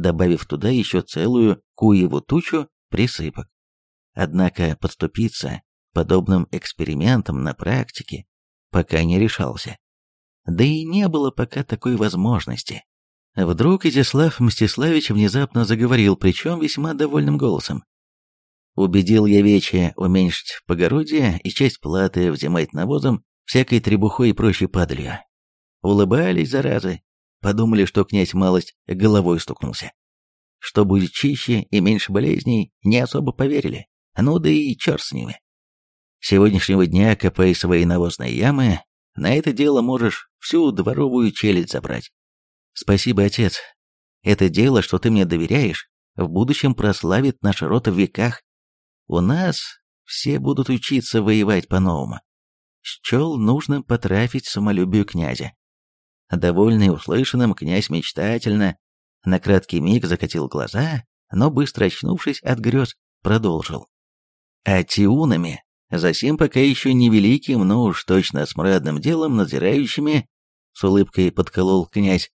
добавив туда еще целую куеву тучу присыпок. Однако подступиться подобным экспериментом на практике пока не решался. Да и не было пока такой возможности. Вдруг Изяслав Мстиславич внезапно заговорил, причем весьма довольным голосом. Убедил я Вече уменьшить погородие и часть платы взимать навозом всякой требухой и прочей падалью. Улыбались, заразы, Подумали, что князь малость головой стукнулся. Что будет чище и меньше болезней, не особо поверили. Ну да и черт с ними. Сегодняшнего дня копай свои навозные ямы, на это дело можешь всю дворовую челядь забрать. Спасибо, отец. Это дело, что ты мне доверяешь, в будущем прославит наш род в веках. У нас все будут учиться воевать по-новому. Счел нужным потрафить самолюбию князя. Довольный услышанным, князь мечтательно на краткий миг закатил глаза, но быстро очнувшись от грез, продолжил. А тиунами, засим пока еще невеликим, но уж точно смрадным делом надзирающими, с улыбкой подколол князь,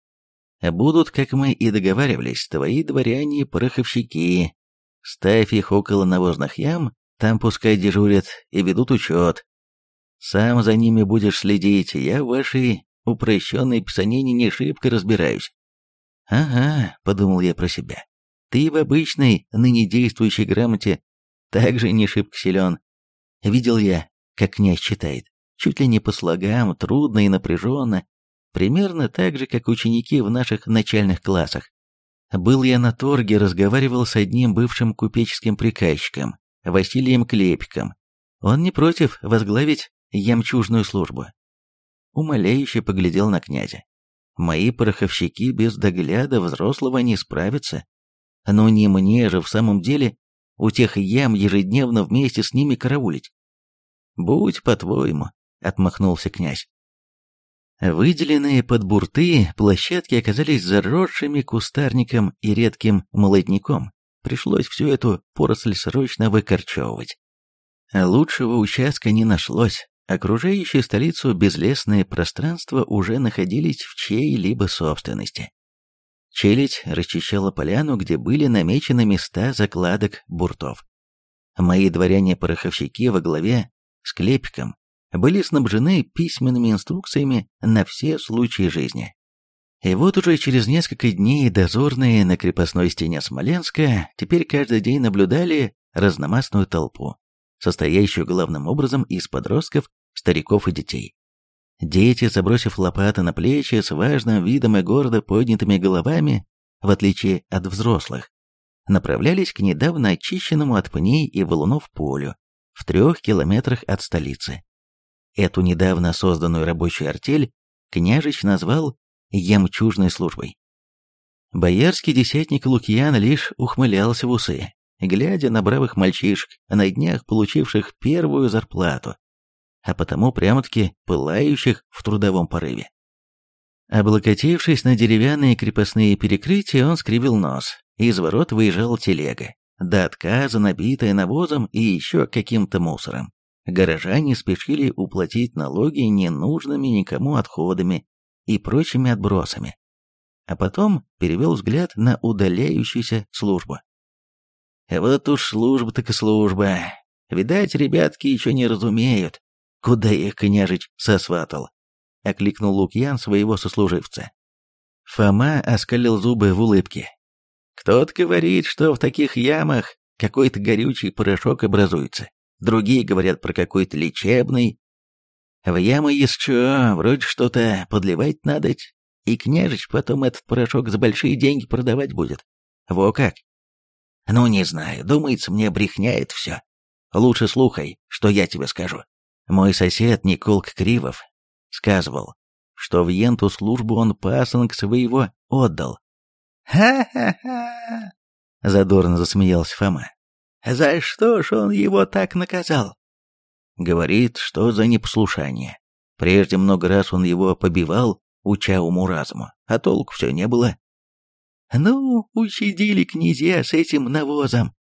будут, как мы и договаривались, твои дворяне-пороховщики. Ставь их около навозных ям, там пускай дежурят и ведут учет. Сам за ними будешь следить, я в вашей упрощенной писанине не шибко разбираюсь. «Ага», — подумал я про себя, — «ты в обычной, ныне действующей грамоте также не шибко силен. Видел я, как князь читает, чуть ли не по слогам, трудно и напряженно, примерно так же, как ученики в наших начальных классах. Был я на торге, разговаривал с одним бывшим купеческим приказчиком, Василием Клепиком. Он не против возглавить ямчужную службу. Умоляюще поглядел на князя. «Мои пороховщики без догляда взрослого не справятся. Но не мне же в самом деле у тех ям ежедневно вместе с ними караулить». «Будь по-твоему», — отмахнулся князь. Выделенные под бурты площадки оказались заросшими кустарником и редким молодняком. Пришлось всю эту поросль срочно выкорчевывать. Лучшего участка не нашлось. Окружающие столицу безлесные пространства уже находились в чьей-либо собственности. Челядь расчищала поляну, где были намечены места закладок буртов. Мои дворяне-пороховщики во главе с Клепиком были снабжены письменными инструкциями на все случаи жизни. И вот уже через несколько дней дозорные на крепостной стене Смоленска теперь каждый день наблюдали разномастную толпу, состоящую главным образом из подростков, стариков и детей. Дети, забросив лопаты на плечи, с важным видом и гордо поднятыми головами, в отличие от взрослых, направлялись к недавно очищенному от пней и валунов полю в трех километрах от столицы. Эту недавно созданную рабочую артель княжич назвал «ямчужной службой». Боярский десятник Лукьян лишь ухмылялся в усы, глядя на бравых мальчишек, на днях получивших первую зарплату, а потому прямо-таки пылающих в трудовом порыве. Облокотившись на деревянные крепостные перекрытия, он скривил нос. Из ворот выезжал телега, до отказа набитая навозом и еще каким-то мусором горожане спешили уплатить налоги ненужными никому отходами и прочими отбросами, а потом перевел взгляд на удаляющуюся службу. Вот уж служба так и служба. Видать, ребятки еще не разумеют, куда их княжич сосватал, окликнул Лукьян своего сослуживца. Фома оскалил зубы в улыбке. Кто-то говорит, что в таких ямах какой-то горючий порошок образуется другие говорят про какой-то лечебный. В ямы еще вроде что-то подливать надо, и княжич потом этот порошок за большие деньги продавать будет. Во как? Ну, не знаю, думается, мне брехняет все. Лучше слухай, что я тебе скажу. Мой сосед Николк Кривов сказывал, что в Енту службу он пасынг своего отдал. «Ха-ха-ха!» — задорно засмеялся Фома. За что ж он его так наказал? Говорит, что за непослушание. Прежде много раз он его побивал, уча уму-разуму, а толку все не было. Ну, учидили князья с этим навозом.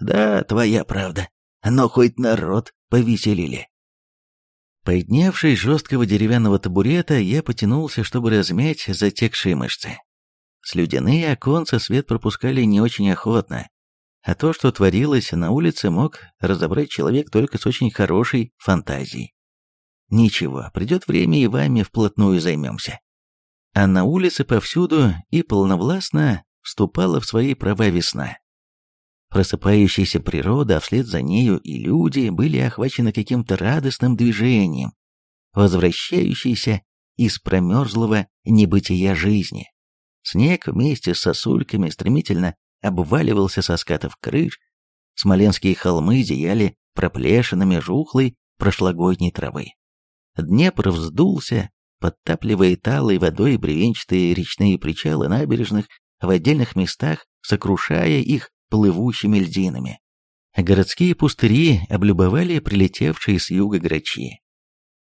Да, твоя правда, но хоть народ повеселили. Поднявшись с жесткого деревянного табурета, я потянулся, чтобы размять затекшие мышцы. Слюдяные оконца свет пропускали не очень охотно, а то, что творилось на улице, мог разобрать человек только с очень хорошей фантазией. Ничего, придет время и вами вплотную займемся. А на улице повсюду и полновластно вступала в свои права весна. Просыпающаяся природа, а вслед за нею и люди были охвачены каким-то радостным движением, возвращающиеся из промерзлого небытия жизни. Снег вместе с сосульками стремительно обваливался со скатов крыш, смоленские холмы зияли проплешинами жухлой прошлогодней травы. Днепр вздулся, подтапливая талой водой бревенчатые речные причалы набережных, в отдельных местах сокрушая их плывущими льдинами. Городские пустыри облюбовали прилетевшие с юга грачи.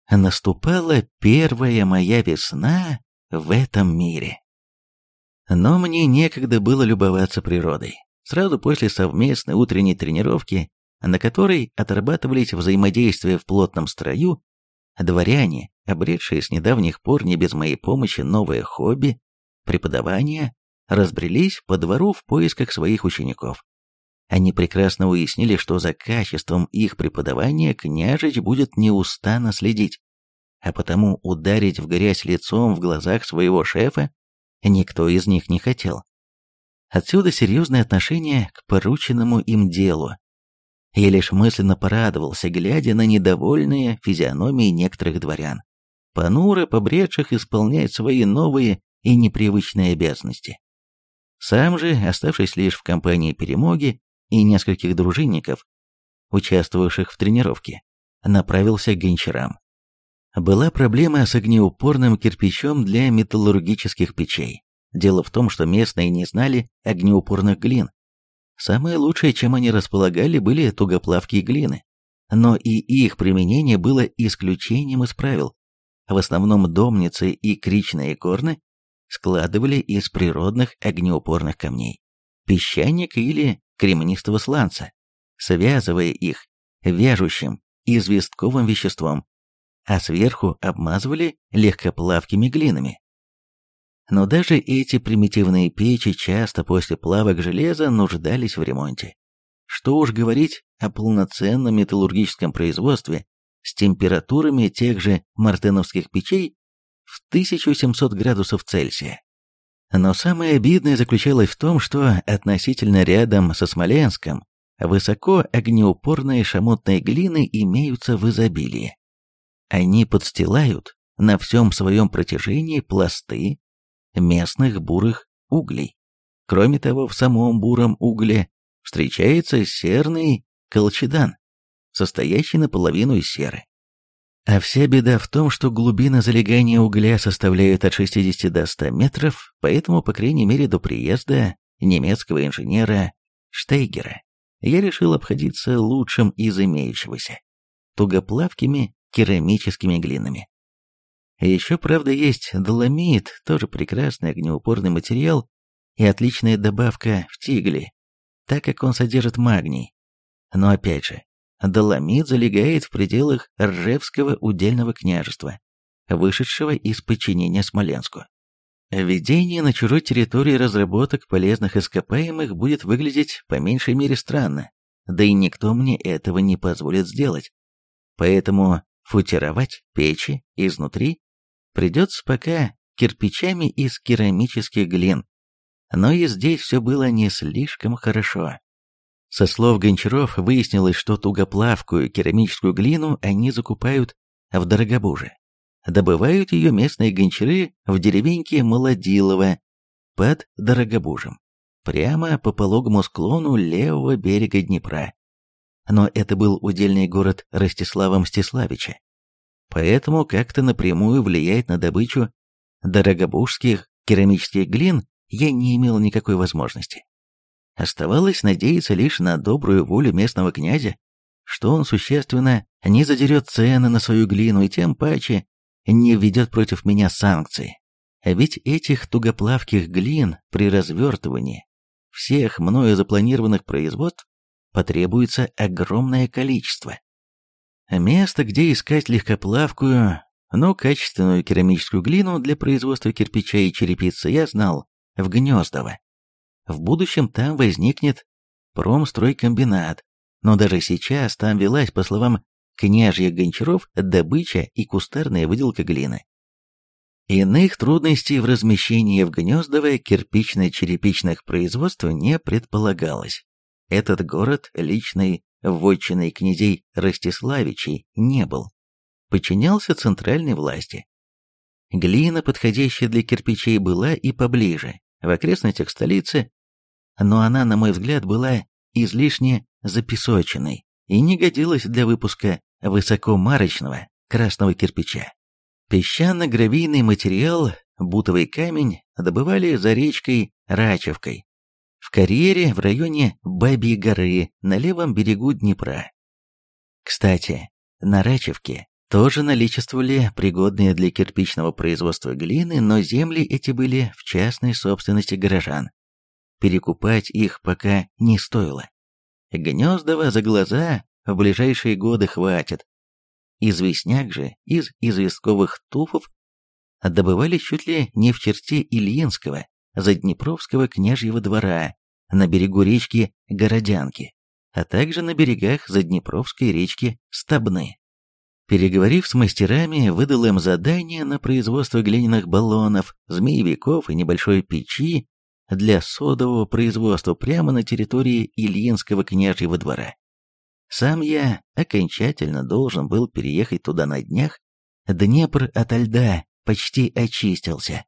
Наступала первая моя весна в этом мире. Но мне некогда было любоваться природой. Сразу после совместной утренней тренировки, на которой отрабатывались взаимодействия в плотном строю, дворяне, обретшие с недавних пор не без моей помощи новое хобби, преподавание, разбрелись по двору в поисках своих учеников. Они прекрасно уяснили, что за качеством их преподавания княжич будет неустанно следить, а потому ударить в грязь лицом в глазах своего шефа никто из них не хотел. Отсюда серьезное отношение к порученному им делу. Я лишь мысленно порадовался, глядя на недовольные физиономии некоторых дворян, понуро побредших исполнять свои новые и непривычные обязанности. Сам же, оставшись лишь в компании перемоги и нескольких дружинников, участвовавших в тренировке, направился к гончарам. была проблема с огнеупорным кирпичом для металлургических печей. Дело в том, что местные не знали огнеупорных глин. Самое лучшее, чем они располагали, были тугоплавкие глины. Но и их применение было исключением из правил. В основном домницы и кричные корны складывали из природных огнеупорных камней, песчаника или кремнистого сланца, связывая их вяжущим известковым веществом, а сверху обмазывали легкоплавкими глинами. Но даже эти примитивные печи часто после плавок железа нуждались в ремонте. Что уж говорить о полноценном металлургическом производстве с температурами тех же мартеновских печей в 1700 градусов Цельсия. Но самое обидное заключалось в том, что относительно рядом со Смоленском высоко огнеупорные шамотные глины имеются в изобилии. Они подстилают на всем своем протяжении пласты местных бурых углей. Кроме того, в самом буром угле встречается серный колчедан, состоящий наполовину из серы. А вся беда в том, что глубина залегания угля составляет от 60 до 100 метров, поэтому, по крайней мере, до приезда немецкого инженера Штейгера я решил обходиться лучшим из имеющегося – тугоплавкими керамическими глинами. Еще, правда, есть доломит, тоже прекрасный огнеупорный материал и отличная добавка в тигле, так как он содержит магний. Но опять же, доломит залегает в пределах Ржевского удельного княжества, вышедшего из подчинения Смоленску. Введение на чужой территории разработок полезных ископаемых будет выглядеть по меньшей мере странно, да и никто мне этого не позволит сделать. Поэтому футировать печи изнутри придется пока кирпичами из керамических глин. Но и здесь все было не слишком хорошо. Со слов Гончаров выяснилось, что тугоплавкую керамическую глину они закупают в Дорогобуже. Добывают ее местные гончары в деревеньке Молодилово под Дорогобужем, прямо по пологому склону левого берега Днепра. Но это был удельный город Ростислава Мстиславича, поэтому как-то напрямую влиять на добычу дорогобужских керамических глин я не имел никакой возможности. Оставалось надеяться лишь на добрую волю местного князя, что он существенно не задерет цены на свою глину и тем паче не введет против меня санкции. Ведь этих тугоплавких глин при развертывании всех мною запланированных производств потребуется огромное количество. Место, где искать легкоплавкую, но качественную керамическую глину для производства кирпича и черепицы я знал, в Гнездово. В будущем там возникнет промстройкомбинат, но даже сейчас там велась, по словам княжьих гончаров, добыча и кустарная выделка глины. Иных трудностей в размещении в Гнездово кирпично-черепичных производств не предполагалось. Этот город личной вотчиной князей Ростиславичей не был. Подчинялся центральной власти. Глина, подходящая для кирпичей, была и поближе, в окрестностях столицы, но она, на мой взгляд, была излишне запесоченной и не годилась для выпуска высокомарочного красного кирпича. Песчано-гравийный материал, бутовый камень добывали за речкой Рачевкой, в карьере в районе Бабьей горы на левом берегу Днепра. Кстати, на Рачевке тоже наличествовали пригодные для кирпичного производства глины, но земли эти были в частной собственности горожан. Перекупать их пока не стоило. Гнездова за глаза в ближайшие годы хватит. Известняк же из известковых туфов добывали чуть ли не в черте Ильинского, Заднепровского княжьего двора на берегу речки Городянки, а также на берегах Заднепровской речки Стабны. Переговорив с мастерами, выдал им задание на производство глиняных баллонов, змеевиков и небольшой печи для содового производства прямо на территории Ильинского княжьего двора. Сам я окончательно должен был переехать туда на днях. Днепр ото льда почти очистился.